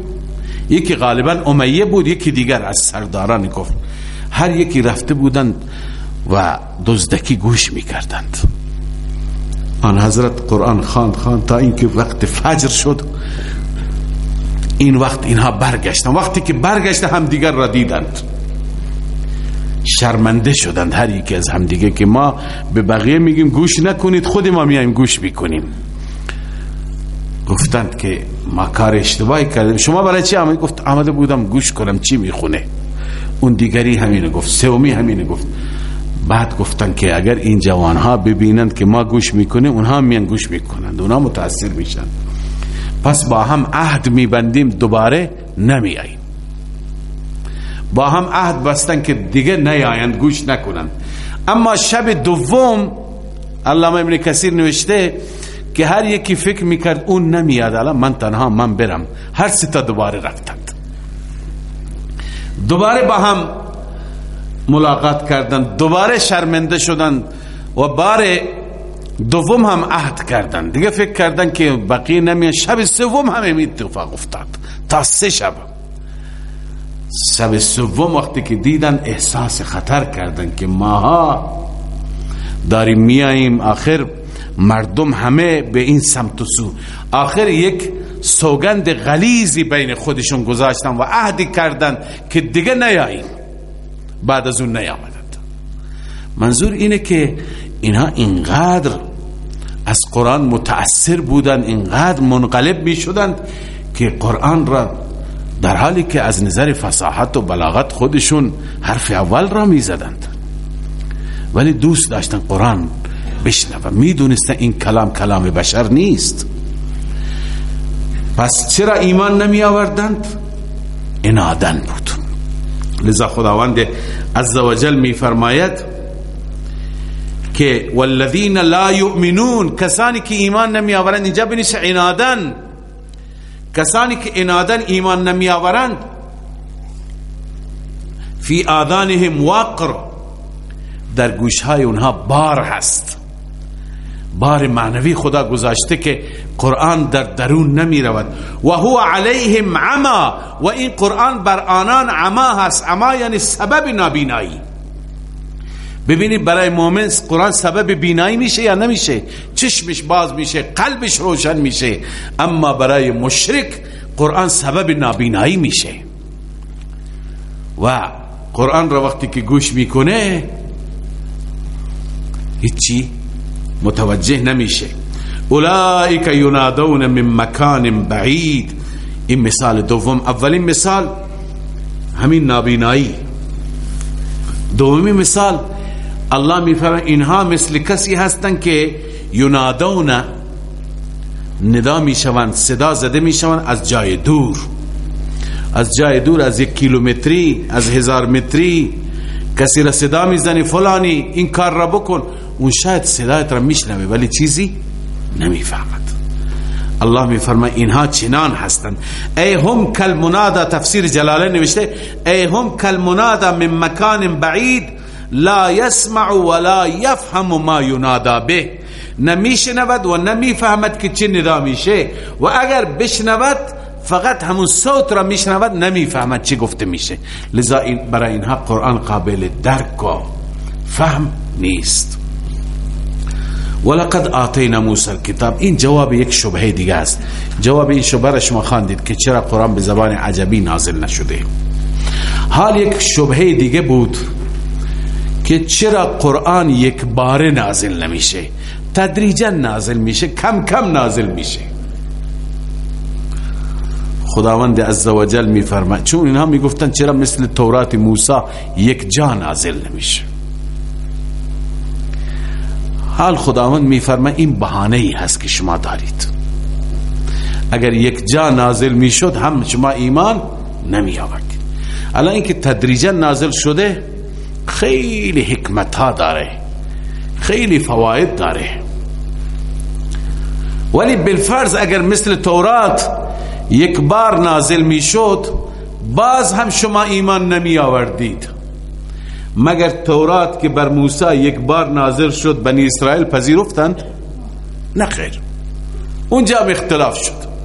یکی غالبا امیه بود یکی دیگر از سرداران کفر هر یکی رفته بودند و دزدکی گوش می‌کردند. آن حضرت قرآن خان خان تا اینکه وقت فجر شد. این وقت اینها برگشتن. وقتی که برگشت هم دیگر را دیدند. شرمنده شدند هر یکی از همدیگه که ما به بقیه میگیم گوش نکنید خود ما میایم گوش می‌کنیم. گفتند که ما کار اشتباهی کردیم. شما برای چی آمد گفت آمده بودم گوش کنم چی می‌خونه. اون دیگری همینه گفت سومی همینه گفت. بعد گفتن که اگر این جوان ها ببینند که ما گوش می‌کنیم اونها میان گوش می‌کنند اونها متاثر میشن. پس با هم عهد میبندیم دوباره نمیاییم با هم عهد بستن که دیگه نیایند گوش نکنند. اما شب دوم علامه ابن کثیر نوشته که هر یکی فکر می‌کرد اون نمیاد. الان من تنها من برم. هر ستا دوباره رفتند. دوباره با هم ملاقات کردن دوباره شرمنده شدن و بار دوم هم عهد کردن. دیگه فکر کردن که بقیه نمیان. شب سوم هم این اتفاق افتاد. تا سه شب. شب سوم وقتی که دیدن احساس خطر کردن که ماها داریم میاییم. آخر مردم همه به این سمت و سو. آخر یک سوگند غلیزی بین خودشون گذاشتن و عهدی کردن که دیگه نیاییم. بعد از اون نیامدند. منظور اینه که اینها اینقدر از قرآن متأثر بودند اینقدر منقلب می شدند که قرآن را در حالی که از نظر فصاحت و بلاغت خودشون حرف اول را می زدند ولی دوست داشتن قرآن بشنو می دونستن این کلام کلام بشر نیست. پس چرا ایمان نمی آوردند انادن بود. لذا خداوند عزوجل می فرماید که والذین لا یؤمنون کسانی که ایمان نمی آورند اینجا بنیش عنادن کسانی که عنادن ایمان نمی آورند فی آذانهم وقر در گوشهای اونها بار هست. بار معنوی خدا گذاشته که قرآن در درون نمی رود و هو علیهم عما و این قرآن بر آنان عما هست. عما یعنی سبب نابینایی. ببینید برای مؤمن قرآن سبب بینایی میشه یا نمیشه؟ چشمش باز میشه قلبش روشن میشه. اما برای مشرک قرآن سبب نابینایی میشه. و قرآن را وقتی که گوش می‌کنه هیچی متوجه نمیشه. اولئک ینادون من مکان بعید. این مثال دوم. اولین مثال همین نابینایی. دومی مثال الله میفرماید اینها مثل کسی هستند که ینادون ندا می‌شوند صدا زده می‌شوند از جای دور. از جای دور از یک کیلومتری از هزار متری. کسی را صدا می‌زنی فلانی این کار را بکن. اون شاید صدایت را میشنوه ولی چیزی نمی‌فهمد الله میفرماید اینها چنان هستند ای هم کل منادا تفسیر جلاله نوشته ای هم کل منادا من مکان بعید لا يسمع ولا يفهم ما ينادا به نه میشنود و نه می‌فهمد که چه ندا میشه و اگر بشنود فقط همون صوت را میشنود نمی‌فهمد چی گفته میشه لذا برای اینها قرآن قابل درک و فهم نیست ولقد آتینا موسی الكتاب. این جواب یک شبهه دیگه است. جواب این شبهه را شما خواندید که چرا قرآن به زبان عجبی نازل نشده. حال یک شبهه دیگه بود که چرا قرآن یک بار نازل نمیشه. تدریجا نازل میشه کم کم نازل میشه. خداوند عزوجل میفرماید. چون اینها می‌گفتن چرا مثل تورات موسی یک جا نازل نمیشه. حال خداوند میفرماید این بهانه ای هست که شما دارید. اگر یک جا نازل می‌شد هم شما ایمان نمی آوردید الان اینکه تدریجا نازل شده خیلی حکمت ها داره. خیلی فواید داره. ولی بالفرض اگر مثل تورات یک بار نازل می شد باز هم شما ایمان نمی آوردید مگر تورات که بر موسی یک بار نازل شد بنی اسرائیل پذیرفتند؟ نه خیر. اونجا هم اختلاف شد.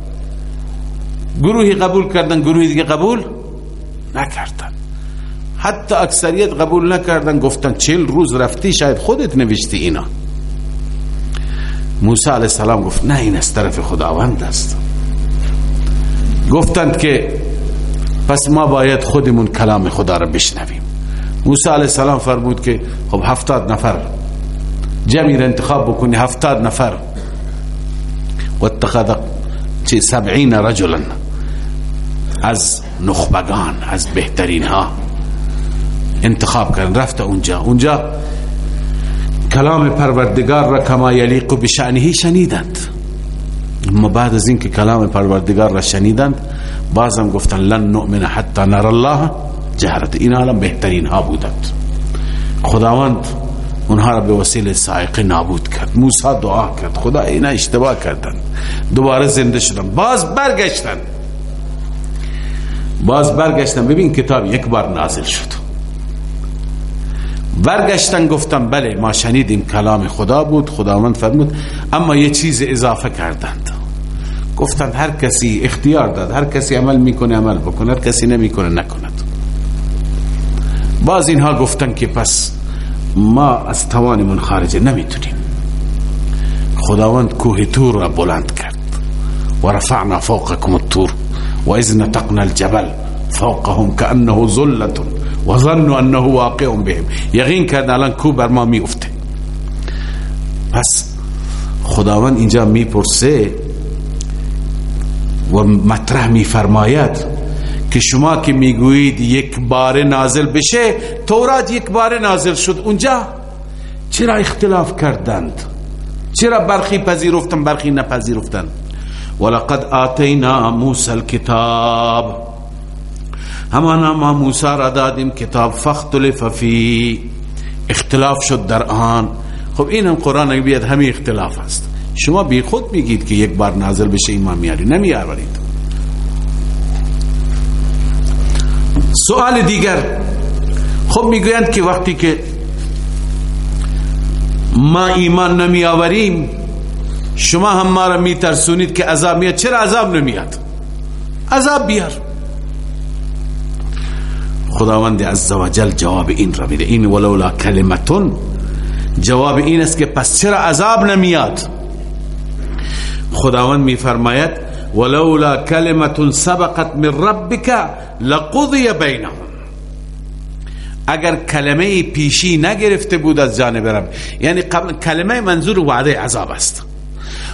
گروهی قبول کردن گروهی دیگه قبول نکردن. حتی اکثریت قبول نکردن گفتن چل روز رفتی شاید خودت نوشتی اینا. موسی علیه السلام گفت نه این از طرف خداوند است. گفتند که پس ما باید خودمون کلام خدا را بشنویم. موسی علیه السلام فرمود که خب هفتاد نفر جمعی را انتخاب بکنی هفتاد نفر. و اتخذ چه سبعین رجلا از نخبگان از بهترین ها انتخاب کردن. رفت اونجا. اونجا کلام پروردگار را کما یلیق بشعنه شنیدند. اما بعد از اینکه کلام پروردگار را شنیدند بازم گفتن لن نؤمن حتی نر الله جهرت. این حالا بهترین ها بودند. خداوند اونها را به وسیله سائق نابود کرد. موسی دعا کرد. خدا اینا اشتباه کردند. دوباره زنده شدن باز برگشتن باز برگشتن ببین کتاب یک بار نازل شد. برگشتن گفتن بله ما شنیدیم کلام خدا بود. خداوند فرمود اما یه چیز اضافه کردند. گفتند هر کسی اختیار داد هر کسی عمل می‌کنه عمل بکنه هر کسی نمی‌کنه نکند. باز اینها گفتن که پس ما از توانمون خارجه نمی‌تونیم. خداوند کوه تور را بلند کرد. و رفعنا فوقكم التور و اذ نتقنا الجبل فوقهم كأنه ظلة و ظنوا انه واقع بهم. یقین کرد الان کو بر ما میفته پس خداوند اینجا می‌پرسه و مطرح میفرماید که شما که می‌گویید یک بار نازل بشه تورات یک بار نازل شد. اونجا چرا اختلاف کردند؟ چرا برخی پذیرفتن برخی نپذیرفتن؟ ولقد آتینا موسی الكتاب. همانا ما موسی را دادیم کتاب فختلف فی اختلاف شد در آن. خب این هم قرآن بیاد همین اختلاف است. شما بی خود میگید که یک بار نازل بشه ایمان میاری نمیارید سوال دیگر. خب می‌گویند که وقتی که ما ایمان نمی آوریم شما هم ما را میترسونید که عذاب میاد. چرا عذاب نمیاد؟ عذاب بیار. خداوند عزوجل جواب این را میده. این ولولا کلمتون. جواب این است که پس چرا عذاب نمیاد؟ خداوند میفرماید ولولا کلمت سبقت من ربک لقضی بینهم اگر کلمه پیشی نگرفته بود از جانب رب یعنی قبل کلمه منظور وعده عذاب است.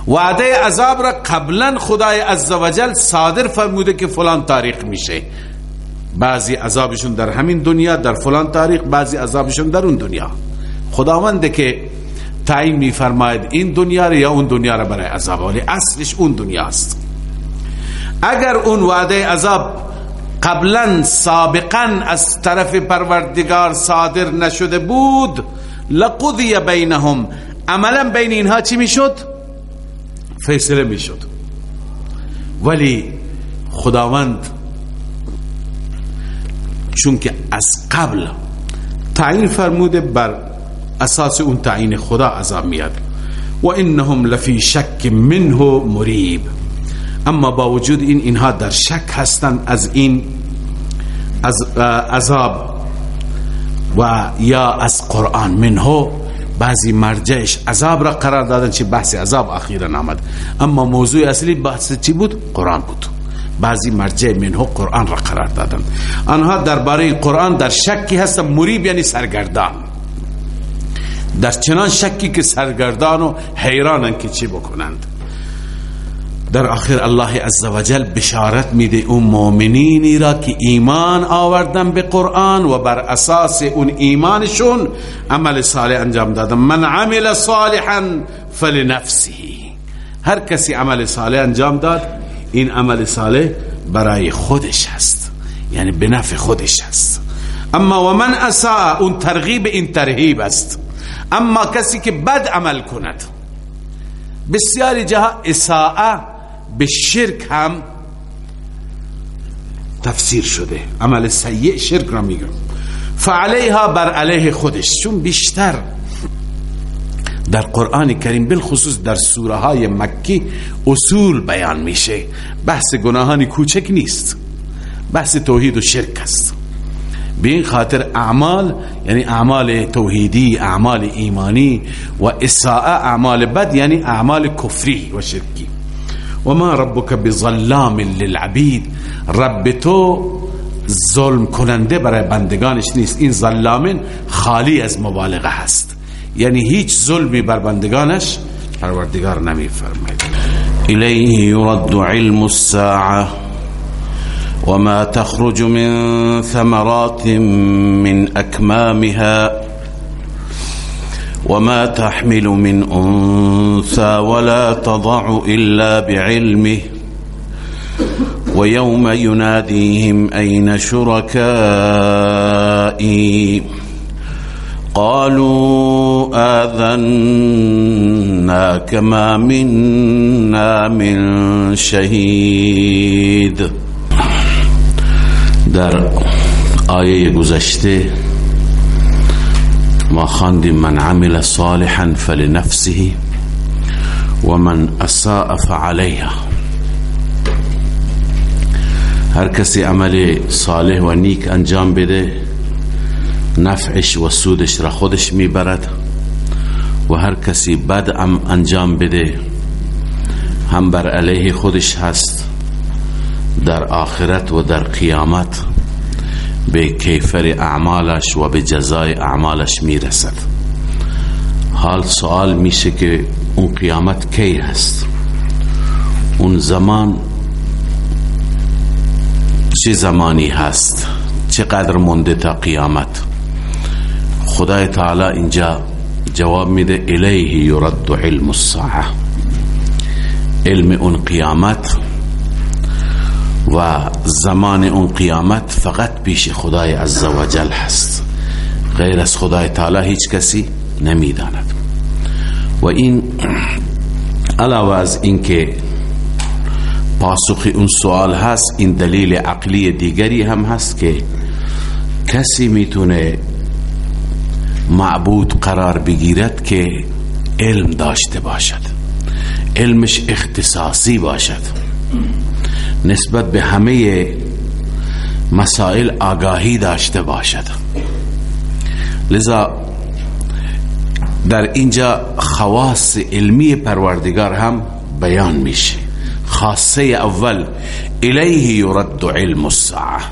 وعده عذاب را قبلا خدای عزوجل صادر فرموده که فلان تاریخ میشه. بعضی عذابشون در همین دنیا در فلان تاریخ بعضی عذابشون در اون دنیا. خداونده که تعیین میفرماید این دنیا یا اون دنیا را برای عذاب ولی اصلش اون دنیاست اگر اون وعده عذاب قبلا سابقا از طرف پروردگار صادر نشده بود لقضی بینهم. عملا بین اینها چی می‌شد؟ فیصله می‌شد. ولی خداوند چون که از قبل تعیین فرموده بر اساس اون تعیین خدا عذاب میاد و انهم لفی شک منه مریب اما با وجود این اینها در شک هستند از این از عذاب و یا از قرآن منه بعضی مرجعش عذاب را قرار دادن چه بحث عذاب اخیرا آمد. اما موضوع اصلی بحث چی بود؟ قرآن بود. بعضی مرجع منه قرآن را قرار دادن. آنها درباره قرآن در شکی هستن مریب یعنی سرگردان. در چنان شکی که سرگردان و حیرانن که چی بکنند. در آخر الله عزوجل بشارت میده اون مؤمنینی را که ایمان آوردن به قرآن و بر اساس اون ایمانشون عمل صالح انجام دادن. من عمل صالحا فلنفسه. هر کسی عمل صالح انجام داد این عمل صالح برای خودش هست. یعنی به نفع خودش هست. اما و من اساء اون ترغیب این ترهیب است. اما کسی که بد عمل کند. بسیاری جاها اساء به شرک هم تفسیر شده. عمل سیء شرک را میگم فعلیها بر علیه خودش. چون بیشتر در قرآن کریم بالخصوص در سوره های مکی اصول بیان میشه. بحث گناهان کوچک نیست. بحث توحید و شرک است. به این خاطر اعمال یعنی اعمال توحیدی اعمال ایمانی و اساءه اعمال بد یعنی اعمال کفری و شرکی. و ما ربک بظلام للعبید. رب تو ظلم کننده برای بندگانش نیست. این ظلامن خالی از مبالغه هست. یعنی هیچ ظلمی بر بندگانش پروردگار نمی فرماید الیه یرد علم الساعه وما تخرج من ثمرات من اكمامها وما تحمل من أنثى ولا تضع إلا بعلمه. ويوم يناديهم أين شركائي؟ قالوا آذنا كما منا من شهید در آیه گذشته ما خواندیم من عمل صالحا فلنفسه و من أساء فعليها. هر کسی عمل صالح و نیک انجام بده نفعش و سودش را خودش میبرد و هر کسی بد ام انجام بده هم بر علیه خودش هست در آخرت و در قیامت. به کیفر اعمالش و به جزای اعمالش می‌رسد. حال سوال میشه که اون قیامت کی هست؟ اون زمان چه زمانی هست؟ چقدر مونده تا قیامت؟ خدای تعالی اینجا جواب میده الیه یرد علم الساعه علم اون قیامت و زمان اون قیامت فقط پیش خدای عزوجل هست. غیر از خدای تعالی هیچ کسی نمی‌داند. و این (clears throat) علاوه از اینکه پاسخ اون سوال هست این دلیل عقلی دیگری هم هست که کسی می‌تونه معبود قرار بگیرد که علم داشته باشد. علمش اختصاصی باشد. نسبت به همه مسائل آگاهی داشته باشد. لذا در اینجا خواص علمی پروردگار هم بیان میشه. خاصه اول الیه یرد علم الساعه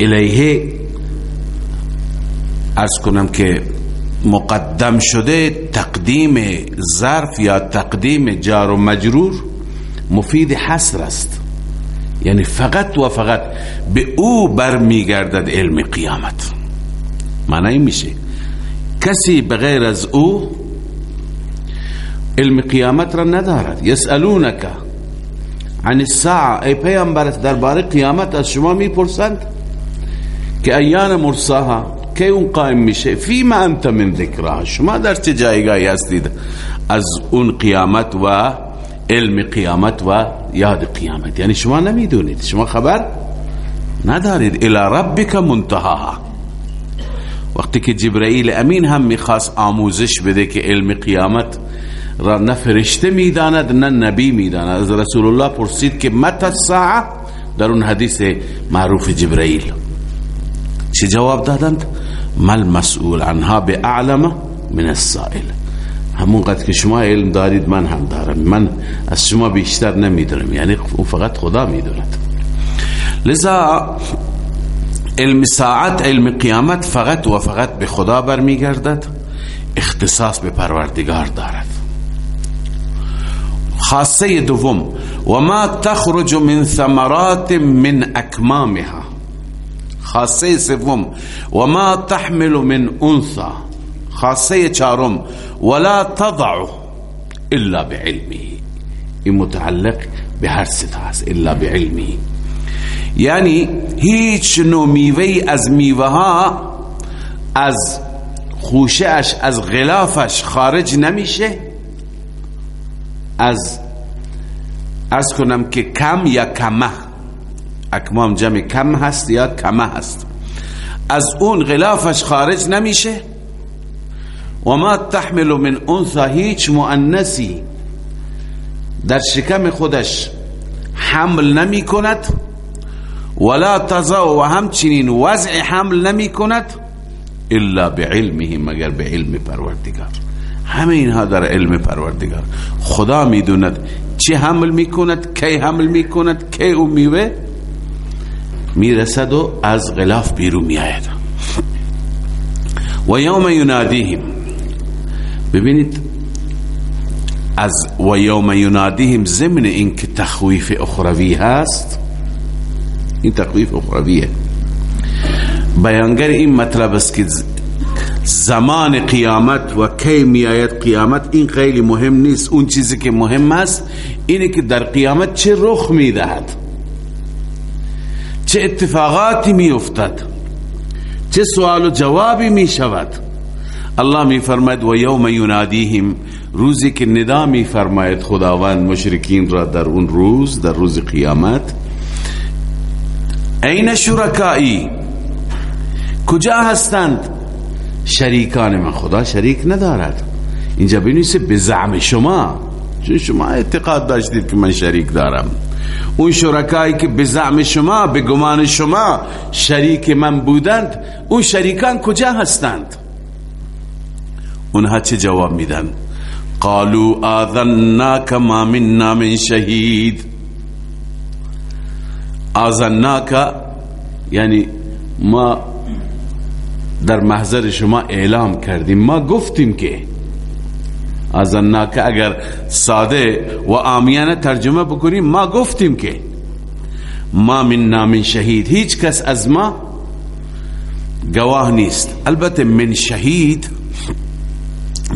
الیه ارز کنم که مقدم شده تقدیم ظرف یا تقدیم جار و مجرور مفید حسر است. یعنی فقط و فقط به او برمیگردد علم قیامت. معنی میشه. کسی بغیر از او علم قیامت را ندارد. یسالونک عن الساعه ای پیامبرت درباره قیامت از شما می‌پرسند که ایان مرساها کی اون قائم میشه؟ فی ما انت من ذکرها. شما در چه جایگاهی هستید از اون قیامت و علم قیامت و یاد قیامت. یعنی شما نمی‌دونید. شما خبر ندارید. الى ربک منتهاها. وقتی که جبرائیل امین هم می‌خواست آموزش بده که علم قیامت را نه فرشته می‌داند نه نبی می‌داند. از رسول الله پرسید که مت الساعه در اون حدیث معروف جبرائیل چه جواب دادند؟ مل مسئول عنها به اعلم من السائل. همون قد که شما علم دارید من هم دارم. من از شما بیشتر نمی‌دونم. یعنی فقط خدا می‌دوند لذا علم ساعت علم قیامت فقط و فقط به خدا برمیگردد. اختصاص به پروردگار دارد. خاصه دوم و ما تخرج من ثمرات من اکمامها. خاصه سوم و ما تحمل من انثى خاصه چارم ولا تضع الا بعلمه این متعلق به هر ستا الا بعلمه یعنی هیچ نوع میوه از میوه ها از خوشهش از غلافش خارج نمیشه. از از کنم که کم یا کمه. اکمام جمع کم هست یا کمه هست. از اون غلافش خارج نمیشه. و ما تحمل من انثى هیچ مؤنسی در شکم خودش حمل نمی کند ولا تضع و همچنین وضع حمل نمی کند الا بعلمه مگر به علم پروردگار. همه اینها در علم پروردگار. خدا می‌دوند چه حمل می‌کند کی حمل می‌کند کی او می‌رسد و از غلاف بیرون میآید. و یوم ینادیهم ببینید از و یوم ینادیهم ضمن این که تخویف اخروی هست این تخویف اخرویه. بیانگر این مطلب است که زمان قیامت و کی میآید قیامت این خیلی مهم نیست. اون چیزی که مهم است اینه که در قیامت چه رخ می‌دهد چه اتفاقاتی میافتد چه سوال و جوابی می شود الله می فرماید و یوم ینادیهم روزی که ندا می فرماید خداوند مشرکین را در اون روز در روز قیامت. این شرکایی؟ کجا هستند؟ شریکان من. خدا شریک ندارد. اینجا بنویسه به زعم شما. چون شما اعتقاد داشتید که من شریک دارم. اون شرکایی که به زعم شما به گمان شما شریک من بودند اون شریکان کجا هستند؟ اونها چه جواب میدن. قالوا آذناک ما مننا من شهید. آذناک یعنی ما در محضر شما اعلام کردیم. ما گفتیم که ازناک اگر ساده و آمیانه ترجمه بکنیم ما گفتیم که ما من نام شهید. هیچ کس از ما گواه نیست. البته من شهید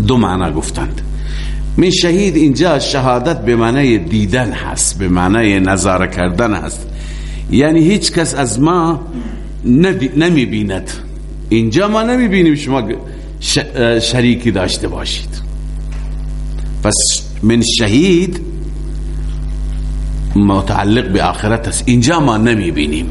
دو معنا گفتند. من شهید اینجا شهادت به معنی دیدن هست به معنی نظاره کردن هست. یعنی هیچ کس از ما نمی بیند اینجا ما نمی بینیم شما شریکی داشته باشید. پس من شهید متعلق به آخرت است. اینجا ما نمی بینیم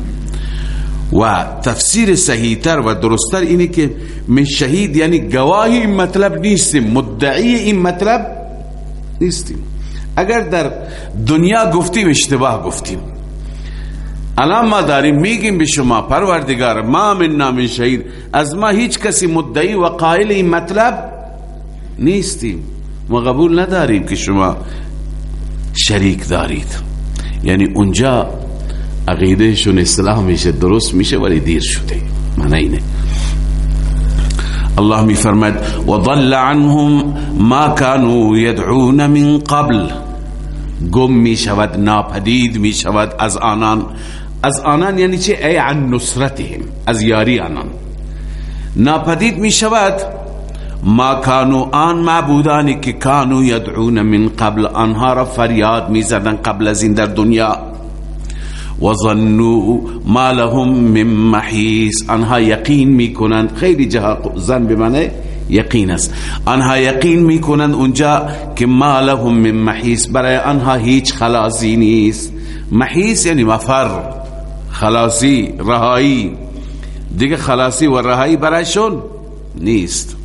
و تفسیر صحیحتر و درستتر اینه که من شهید یعنی گواهی این مطلب نیستیم مدعی این مطلب نیستیم. اگر در دنیا گفتیم اشتباه گفتیم. الان ما داریم میگیم به شما پروردگار ما من نام شهید. از ما هیچ کسی مدعی و قائل این مطلب نیستیم. ما قبول نداریم که شما شریک دارید. یعنی اونجا عقیدهشون اصلاح میشه درست میشه ولی دیر شده. معنی اینه. الله و ضل عنهم ما كانوا يدعون من قبل. گم می شود ناپدید می شود از آنان. از آنان یعنی چه ای عن نصرتهم از یاری آنان. ناپدید می شود ما کانو آن معبودانی که کانو یدعون من قبل آنها را فریاد می زدن قبل از این در دنیا. و ظنو ما لهم من محیس آنها یقین می کنند خیلی جها زن بمانه یقین است آنها یقین می کنند اونجا که ما لهم من محیس برای آنها هیچ خلاصی نیست محیس یعنی مفر. خلاصی رهایی دیگه خلاصی و رهایی برایشون نیست.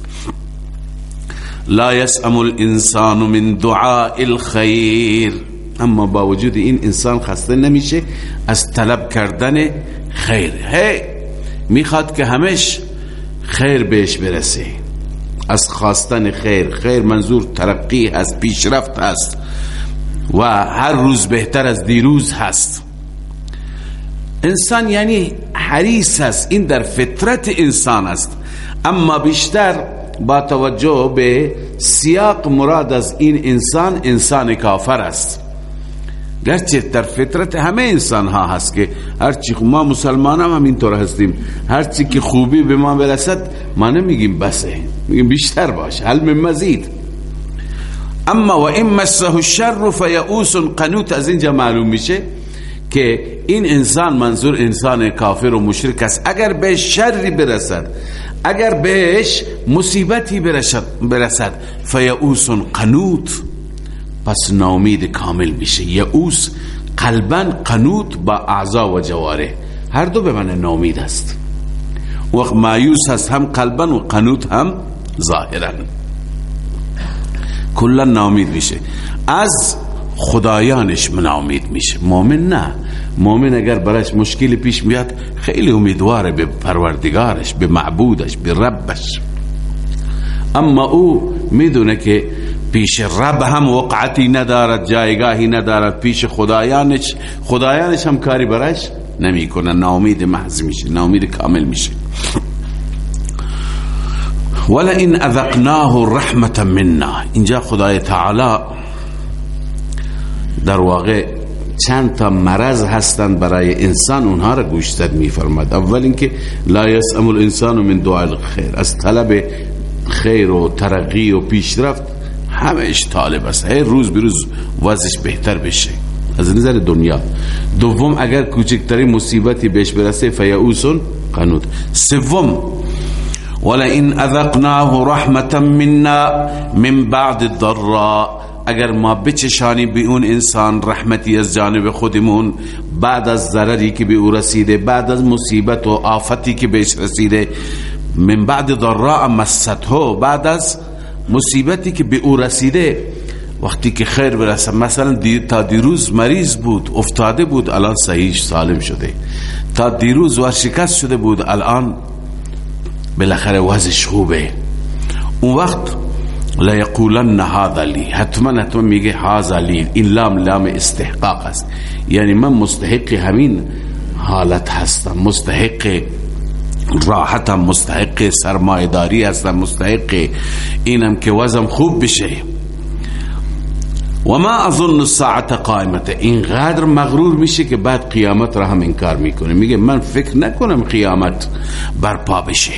لا يسأم الانسان من دعاء الخیر. اما با وجود این انسان خسته نمیشه از طلب کردن خیر. هی می‌خواد که همش خیر بهش برسه. از خواستن خیر خیر منظور ترقی هست پیشرفت هست و هر روز بهتر از دیروز هست. انسان یعنی حریص است این در فطرت انسان است. اما بیشتر با توجه به سیاق مراد از این انسان انسان کافر است. گرچه در فطرت همه انسان ها هست که هرچی ما مسلمان هم اینطور هستیم هرچی که خوبی به ما برسد ما نمیگیم بسه میگیم بیشتر باشه حل مزید. اما و این مسه الشر فیعوس قنوت از اینجا معلوم میشه که این انسان منظور انسان کافر و مشرک است. اگر به شری برسد اگر بهش مصیبتی برسد, برسد فیعوس قنوت. پس ناامید کامل میشه. یعوس قلبا قنوت با اعضا و جواره. هر دو به من ناامید است. وقت مایوس هست هم قلبا و قنوت هم ظاهرا. کلا ناامید میشه. از خدایانش منامید میشه. مؤمن نه. مؤمن اگر برایش مشکلی پیش میاد خیلی امیدواره به پروردگارش به معبودش به ربش. اما او می‌دونه که پیش رب هم وقعتی ندارد جایگاهی ندارد پیش خدایانش. خدایانش هم کاری برایش نمی‌کنه. ناامید محض میشه ناامید کامل میشه. ولا این اذقناه رحمتا منا. اینجا خدای تعالی در واقع چند تا مرض هستند برای انسان اونها را گوشتد میفرماد اول اینکه لا یسأم الانسان من دعا الخیر. از طلب خیر و ترقی و پیشرفت همش طالب است. هر روز بروز وضعش بهتر بشه. از نظر دنیا. دوم اگر کوچکترین مصیبتی بهش برسه فیعوسون قنود سوم ولئن اذقناه رحمتا منا من بعد الضراء. اگر ما بچشانی به اون انسان رحمتی از جانب خودمون بعد از ضرری که به او رسیده بعد از مصیبت و آفتی که بهش رسیده من بعد ضراء مسته بعد از مصیبتی که به او رسیده وقتی که خیر برسه. مثلا دی تا دیروز مریض بود افتاده بود الان صحیح سالم شده. تا دیروز ورشکست شده بود الان بالاخره وضعش خوبه. اون وقت لا یقولن هذا لی. حتما حتما میگه هذا لی. این لام لام استحقاق است. یعنی من مستحق همین حالت هستم. مستحق راحتم مستحق سرمایداری هستم مستحق اینم که وزم خوب بشه. و ما اظن الساعت قائمت اینقدر مغرور میشه که بعد قیامت را هم انکار می‌کنه. میگه من فکر نکنم قیامت برپا بشه.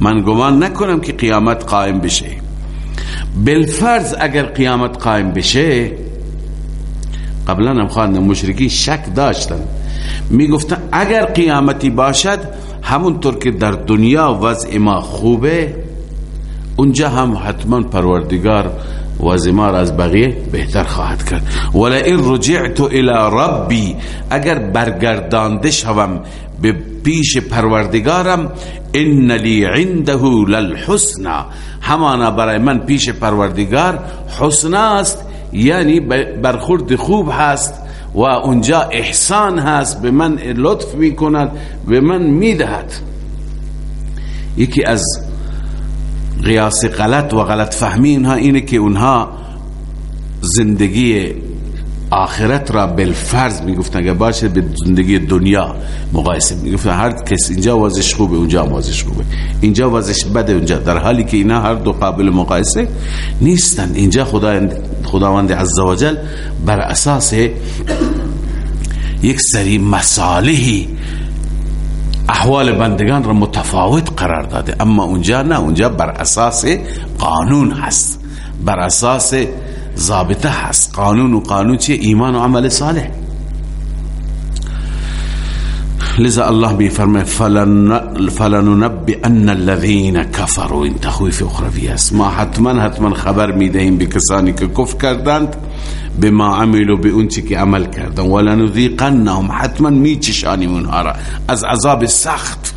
من گمان نکنم که قیامت قائم بشه. بالفرض اگر قیامت قائم بشه قبلا هم خواهند مشرکین شک داشتن. می‌گفتن اگر قیامتی باشد همونطور که در دنیا وضع ما خوبه اونجا هم حتما پروردگار وضع ما را از بقیه بهتر خواهد کرد. ولئن رجعت الى ربی اگر برگردانده شوم به پیش پروردگارم ان لی عنده للحسنا همانا برای من پیش پروردگار حسنا است یعنی برخورد خوب هست. و اونجا احسان هست به من لطف می کند به من می‌دهد. یکی از قیاس غلط و غلط فهمی اینها اینه که اونها زندگی آخرت را بالفرض می‌گفتن. اگه باشه به زندگی دنیا مقایسه می‌گفتن. هر کس اینجا وضعش خوبه اونجا وضعش خوبه. اینجا وضعش بده اونجا. در حالی که اینا هر دو قابل مقایسه نیستن. اینجا خداوند خداوند عزوجل بر اساس یک سری مصالحی احوال بندگان را متفاوت قرار داده. اما اونجا نه. اونجا بر اساس قانون هست. بر اساس ضابطه هست. قانون و قانون چیه؟ ایمان و عمل صالح. لذا الله بيفرمه فلننبئن الذين كفروا این تخویف اخروی است. ما حتما حتما خبر می‌دهیم به کسانی که کفر کردند به ما عملو به اون چی که عمل کردن. ولنذیقنهم. حتما میچشانیم اونها را. از عذاب سخت.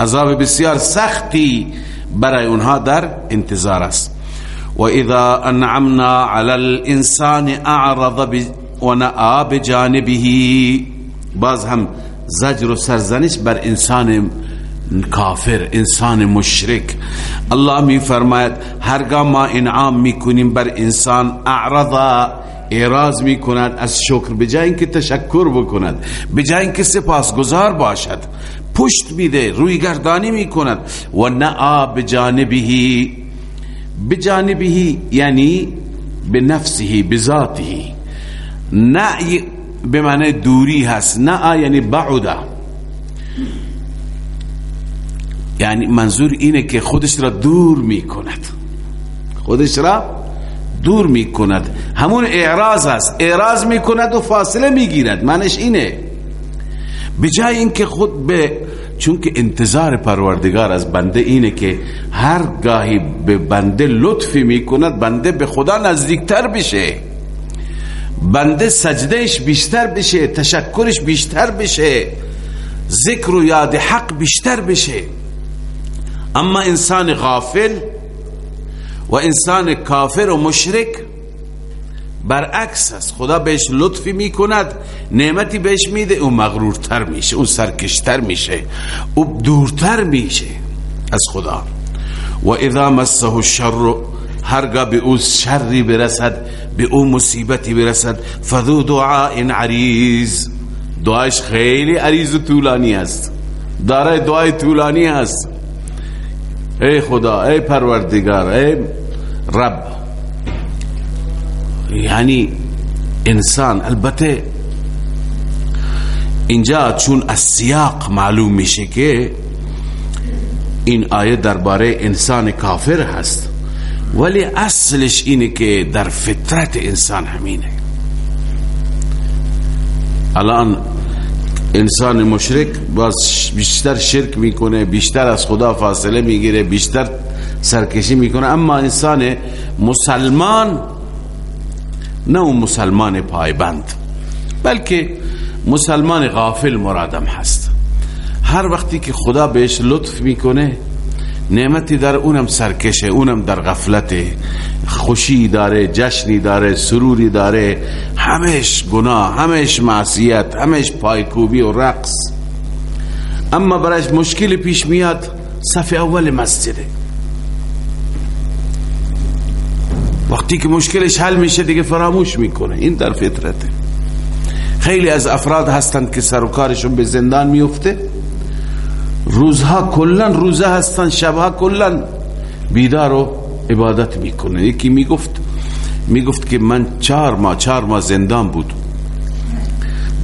عذاب بسیار سختی برای اونها در انتظار است. و اذا انعمنا على الانسان اعرض و نعا بجانبه باز هم زجر و سرزنش بر انسان کافر انسان مشرک. الله می فرماید هرگاه ما انعام می‌کنیم بر انسان اعرض اعراض می کند از شکر بجای اینکه تشکر بکند بجای اینکه سپاسگزار باشد پشت میده روی گردانی می کند و نعا بجانبه بجانبه یعنی به نفسه بذاته. نعی به معنی دوری هست. نعا یعنی بعده. یعنی منظور اینه که خودش را دور می کند خودش را دور می کند همون اعراض است اعراض می کند و فاصله می گیرد معنیش اینه. بجای اینکه خود به چون که انتظار پروردگار از بنده اینه که هر گاهی به بنده لطفی می کند بنده به خدا نزدیکتر بشه. بنده سجدهش بیشتر بشه تشکرش بیشتر بشه ذکر و یاد حق بیشتر بشه. اما انسان غافل و انسان کافر و مشرک برعکس است. خدا بهش لطفی می‌کند نعمتی بهش میده او مغرورتر میشه او سرکشتر میشه او دورتر میشه از خدا. و اذا مسه الشر هرگاه به او شری برسد به او مصیبتی برسد فذو دعاء عریض. دعایش خیلی عریض و طولانی است. داره دعای طولانی است. ای خدا ای پروردگار ای رب یعنی انسان البته اینجا چون از سیاق معلوم میشه که این آیه درباره انسان کافر هست ولی اصلش اینه که در فطرت انسان همینه. الان انسان مشرک باز بیشتر شرک می‌کنه بیشتر از خدا فاصله می‌گیره بیشتر سرکشی می‌کنه اما انسان مسلمان نه اون مسلمان پایبند بلکه مسلمان غافل مرادم هست. هر وقتی که خدا بهش لطف می‌کنه نعمتی در اونم سرکشه اونم در غفلت خوشی داره جشنی داره سروری داره همش گناه همش معصیت همش پایکوبی و رقص. اما برایش مشکل پیش میاد صف اول مسجده. وقتی که مشکلش حل میشه دیگه فراموش می‌کنه. این در فطرته. خیلی از افراد هستند که سرکارشون به زندان میفته روزها کلا روزه هستن شبها کلا بیدار و عبادت می‌کنه. یکی می‌گفت می‌گفت که من چهار ماه چهار ماه زندان بود.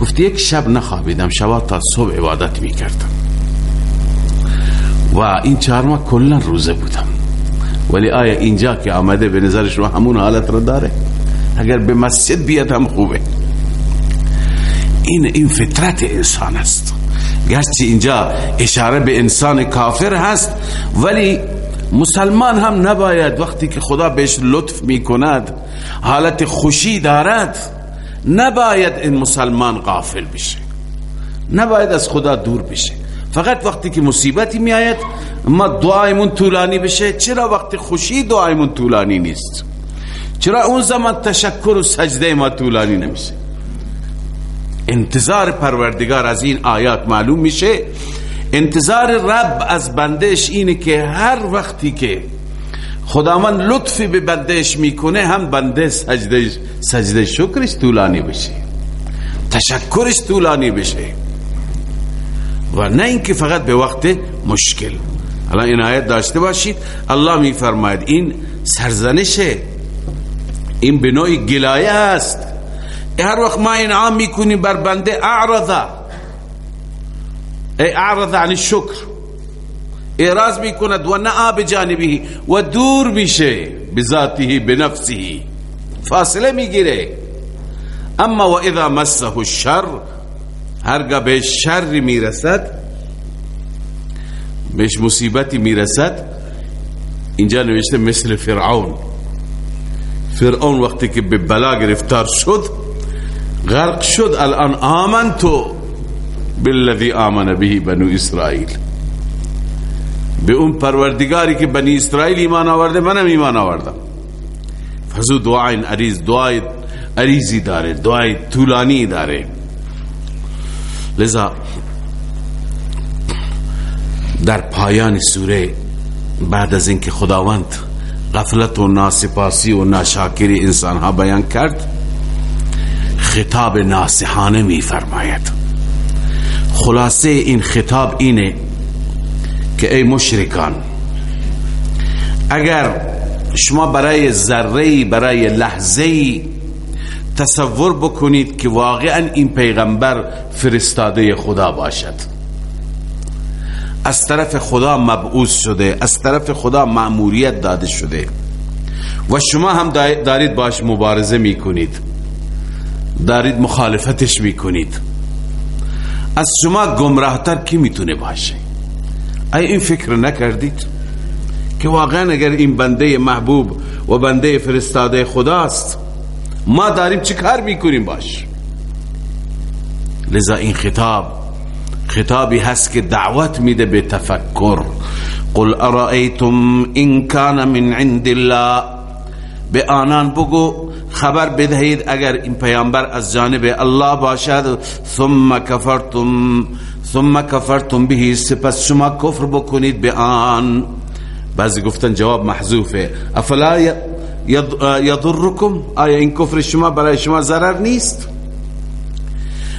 گفت یک شب نخوابیدم شبا تا صبح عبادت می‌کردم. و این چهار ماه کلا روزه بودم. ولی آیا اینجا که آمده به نظر شما همون حالت رو داره؟ اگر به مسجد بیاد هم خوبه. این این فطرت انسان است. گرچه اینجا اشاره به انسان کافر هست ولی مسلمان هم نباید وقتی که خدا بهش لطف می کند حالت خوشی دارد نباید این مسلمان غافل بشه. نباید از خدا دور بشه. فقط وقتی که مصیبتی می آید ما دعایمون طولانی بشه. چرا وقتی خوشی دعایمون طولانی نیست؟ چرا اون زمان تشکر و سجده ما طولانی نمیشه؟ انتظار پروردگار از این آیات معلوم میشه. انتظار رب از بندش اینه که هر وقتی که خداوند لطفی به بندش می‌کنه هم بنده سجده, سجده شکرش طولانی بشه. تشکرش طولانی بشه. و نه اینکه فقط به وقت مشکل. الان این آیت داشته باشید. الله میفرماید این سرزنشه این به نوعی گلایه است. هر وقت ما انعام می‌کنیم بر بنده اعرضه ای اعرض عن الشکر. اعراض می‌کند و نعا بجانبه و دور میشه بذاته بنفسه فاصله می‌گیره. اما و اذا مسه الشر هرگاه به شر می‌رسد بهش مصیبتی می‌رسد. اینجا نوشته مثل فرعون. فرعون وقتی که به بلا گرفتار شد غرق شد. الان آمنتو بالذي آمن به بنو اسرائیل. به اون پروردگاری که بنی اسرائیل ایمان آورده منم ایمان آوردم. فزو دعای عریض دعای عریضی داره دعای طولانی داره. لذا در پایان سوره بعد از اینکه خداوند غفلت و ناسپاسی و ناشاکری انسان ها بیان کرد خطاب ناسحانه می فرماید خلاصه این خطاب اینه که ای مشرکان اگر شما برای ذره برای لحظه تصور بکنید که واقعا این پیغمبر فرستاده خدا باشد. از طرف خدا مبعوث شده از طرف خدا مأموریت داده شده. و شما هم دارید باش مبارزه می‌کنید. دارید مخالفتش می‌کنید. از شما گمراهتر کی می‌تونه باشه؟ ای این فکر نکردید که واقعا اگر این بنده محبوب و بنده فرستاده خداست ما داریم چی کار می‌کنیم باش؟ لذا این خطاب خطابی هست که دعوت میده به تفکر. قل ارائیتم این کان من عند الله. به آنان بگو خبر بدهید اگر این پیامبر از جانب الله باشد. ثم کفرتم ثم کفرتم به سپس شما کفر بکنید به آن. بعضی گفتن جواب محذوفه. افلا یضرکم آیا این کفر شما برای شما ضرر نیست؟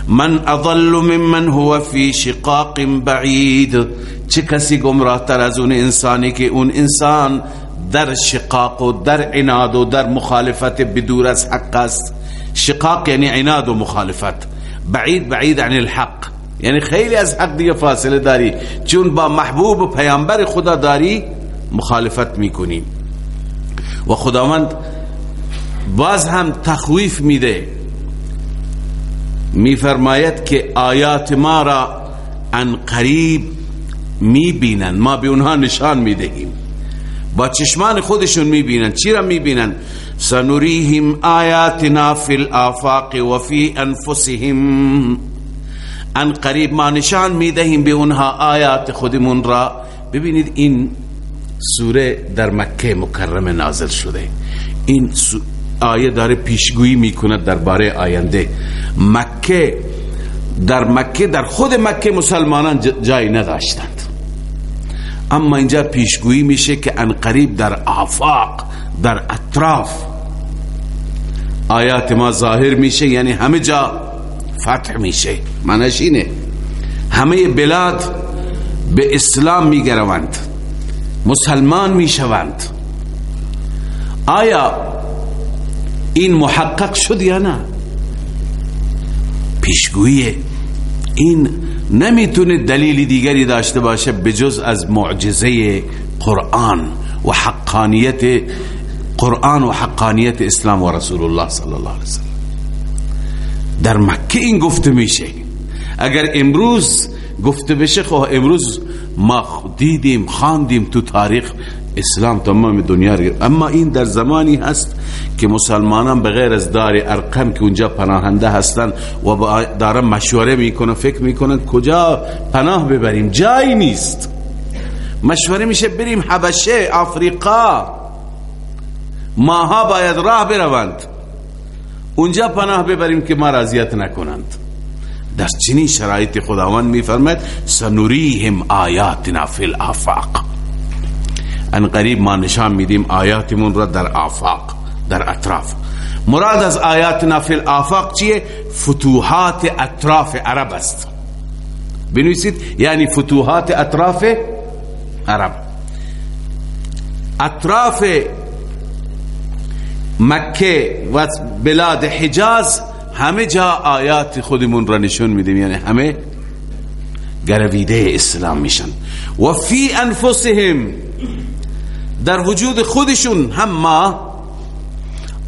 من اضل ممن هو فی شقاق بعید. چه کسی گمراه تر از اون انسانی که اون انسان در شقاق و در عناد و در مخالفت بدور از حق است؟ شقاق یعنی عناد و مخالفت. بعید بعید عن الحق. یعنی خیلی از حق دیگه فاصله داری. چون با محبوب و پیامبر خدا داری مخالفت می‌کنی. و خداوند باز هم تخویف میده. میفرماید که آیات ما را ان قریب می‌بینن. ما به اونها نشان می‌دهیم. با چشمان خودشون می‌بینن. چی را می‌بینن؟ سنوریهم آیاتنا فی الافاق و فی انفسهم. ان قریب ما نشان می‌دهیم به اونها آیات خودمون را. ببینید این سوره در مکه مکرم نازل شده. این آیه داره پیشگویی می‌کند درباره آینده. مکه در مکه در خود مکه مسلمانان جای نداشتند. اما اینجا پیشگویی میشه که ان قریب در آفاق در اطراف. آیات ما ظاهر میشه یعنی همه جا فتح میشه. معنیش اینه. همه بلاد به اسلام میگروند. مسلمان می‌شوند آیا این محقق شد یا نه؟ پیشگویی این نمی‌تونه دلیل دیگری داشته باشه بجز از معجزه قرآن و حقانیت قرآن و حقانیت اسلام و رسول الله صلی الله علیه وسلم در مکه این گفته میشه اگر امروز گفته بشه خب امروز ما دیدیم خواندیم تو تاریخ اسلام تمام دنیا اما این در زمانی هست که مسلمانان بغیر از دار ارقم که اونجا پناهنده هستن و دارن مشوره می‌کنن فکر می‌کنن کجا پناه ببریم؟ جایی نیست. مشوره میشه بریم حبشه آفریقا. ماها باید راه بروند. اونجا پناه ببریم که ما رضیت نکنند. در چنین شرایط خداوند میفرماید سنوریهم آیاتنا فی الافاق. ان قریب ما نشان میدیم آیاتمون را در آفاق در اطراف. مراد از آیاتنا فی الافاق چیه؟ فتوحات اطراف عرب است. بنویسید یعنی فتوحات اطراف عرب. اطراف مکه و بلاد حجاز همه جا آیات خودمون را نشون میدیم یعنی همه گرویده اسلام میشن. و فی انفسهم در وجود خودشون هم ما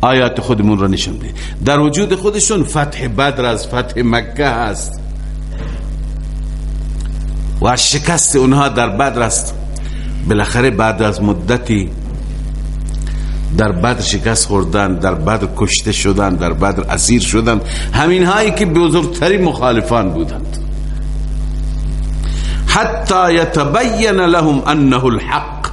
آیات خودمون را نشون میدیم. در وجود خودشون فتح بدر از فتح مکه هست و شکست اونها در بدر است. بالاخره بعد از مدتی در بدر شکست خوردن در بدر کشته شدن در بدر اسیر شدن همین هایی که بزرگترین مخالفان بودند. حتی یتبین لهم انه الحق.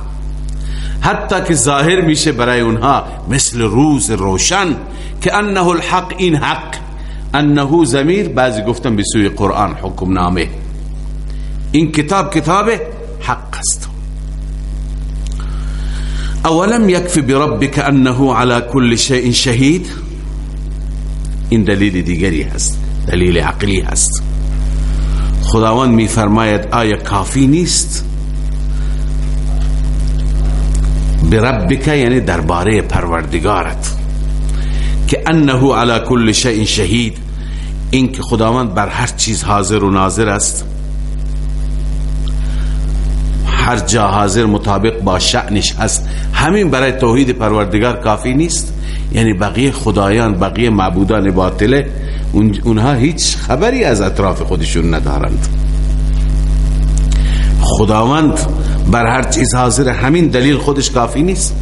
حتی که ظاهر میشه برای اونها مثل روز روشن که انه الحق این حق. انه زمیر بعضی گفتن به سوی قرآن حکم نامه این کتاب کتاب حق است. اولم یکفی بربک انه على كل شيء شهید این دلیل دیگری هست دلیل عقلی هست. خداوند میفرماید آیا کافی نیست؟ بربک یعنی درباره پروردگارت. که انه على كل شيء شهید این که خداوند بر هر چیز حاضر و ناظر است. هر جا حاضر مطابق با شأنش هست. همین برای توحید پروردگار کافی نیست. یعنی بقیه خدایان بقیه معبودان باطله اونها هیچ خبری از اطراف خودشون ندارند. خداوند بر هر چیز حاضر همین دلیل خودش کافی نیست.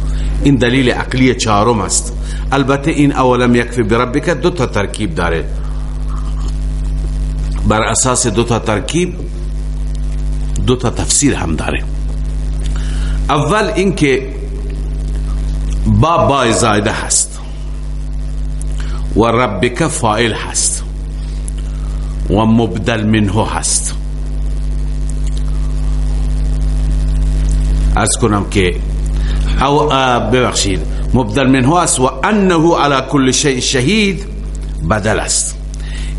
این دلیل عقلی چهارم است. البته این اولم یکفی بربک دو تا ترکیب داره. بر اساس دو تا ترکیب دو تا تفسیر هم داره. أول اینکه با با زایده هست و ربک فائل هست و مبدل منه هست. از کنم که أو ببخشید مبدل منه هست و انه على كل شيء شهید بدل است.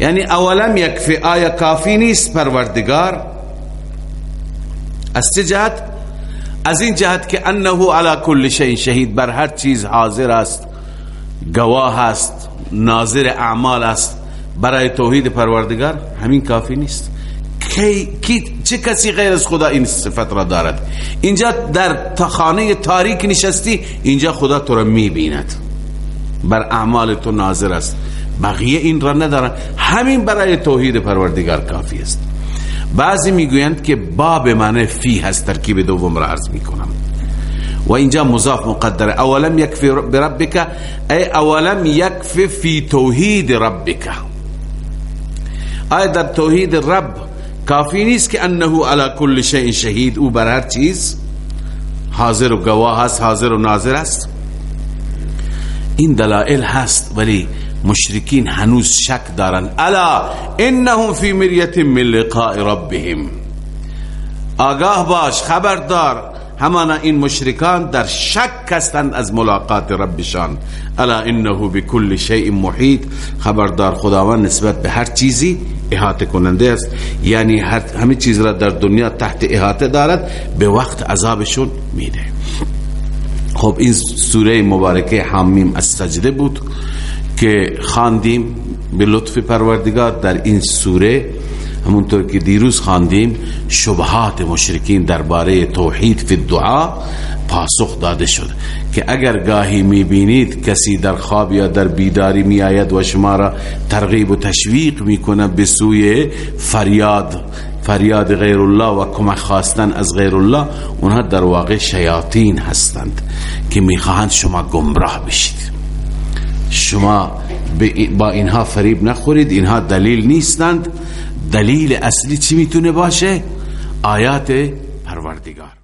یعنی اولم یکفی آیا کافی نیست پروردگار. از چه جهت؟ از این جهت که انه علی کل شیء شهید بر هر چیز حاضر است گواه است ناظر اعمال است برای توحید پروردگار همین کافی نیست. کی چه کسی غیر از خدا این صفت را دارد؟ اینجا در خانه تاریک نشستی اینجا خدا تو را می‌بیند. بر اعمال تو ناظر است. بقیه این را ندارن. همین برای توحید پروردگار کافی است. بعضی می‌گویند که با به معنی فی هست ترکیب دوم را عرض می‌کنم. و اینجا مضاف مقدره اولم یکفی بربک ای اولم یکفی فی توحید ربک. آیا در توحید رب کافی نیست که انه علی کل شیء شهید؟ او بر هر چیز حاضر و گواه است حاضر و ناظر است. این دلائل هست ولی مشرکین هنوز شک دارن الا انهم فی مریت من لقاء ربهم. آگاه باش خبردار. همانا این مشرکان در شک هستند از ملاقات ربشان. الا انه بكل شیء محیط. خبردار خداوند نسبت به هر چیزی احاطه کننده است. یعنی همه چیز را در دنیا تحت احاطه دارد به وقت عذابشون میده. خب این سوره مبارکه حامیم از سجده بود. که خاندیم به لطف پروردگار در این سوره همونطور که دیروز خاندیم شبهات مشرکین درباره توحید فی دعا پاسخ داده شد که اگر گاهی می‌بینید کسی در خواب یا در بیداری میآید و شما را ترغیب و تشویق می‌کنه به سوی فریاد فریاد غیر الله و کمک خواستن از غیر الله اونها در واقع شیاطین هستند که می‌خواهند شما گمراه بشید. شما با اینها فریب نخورید اینها دلیل نیستند. دلیل اصلی چی می‌تونه باشه؟ آیات پروردگار.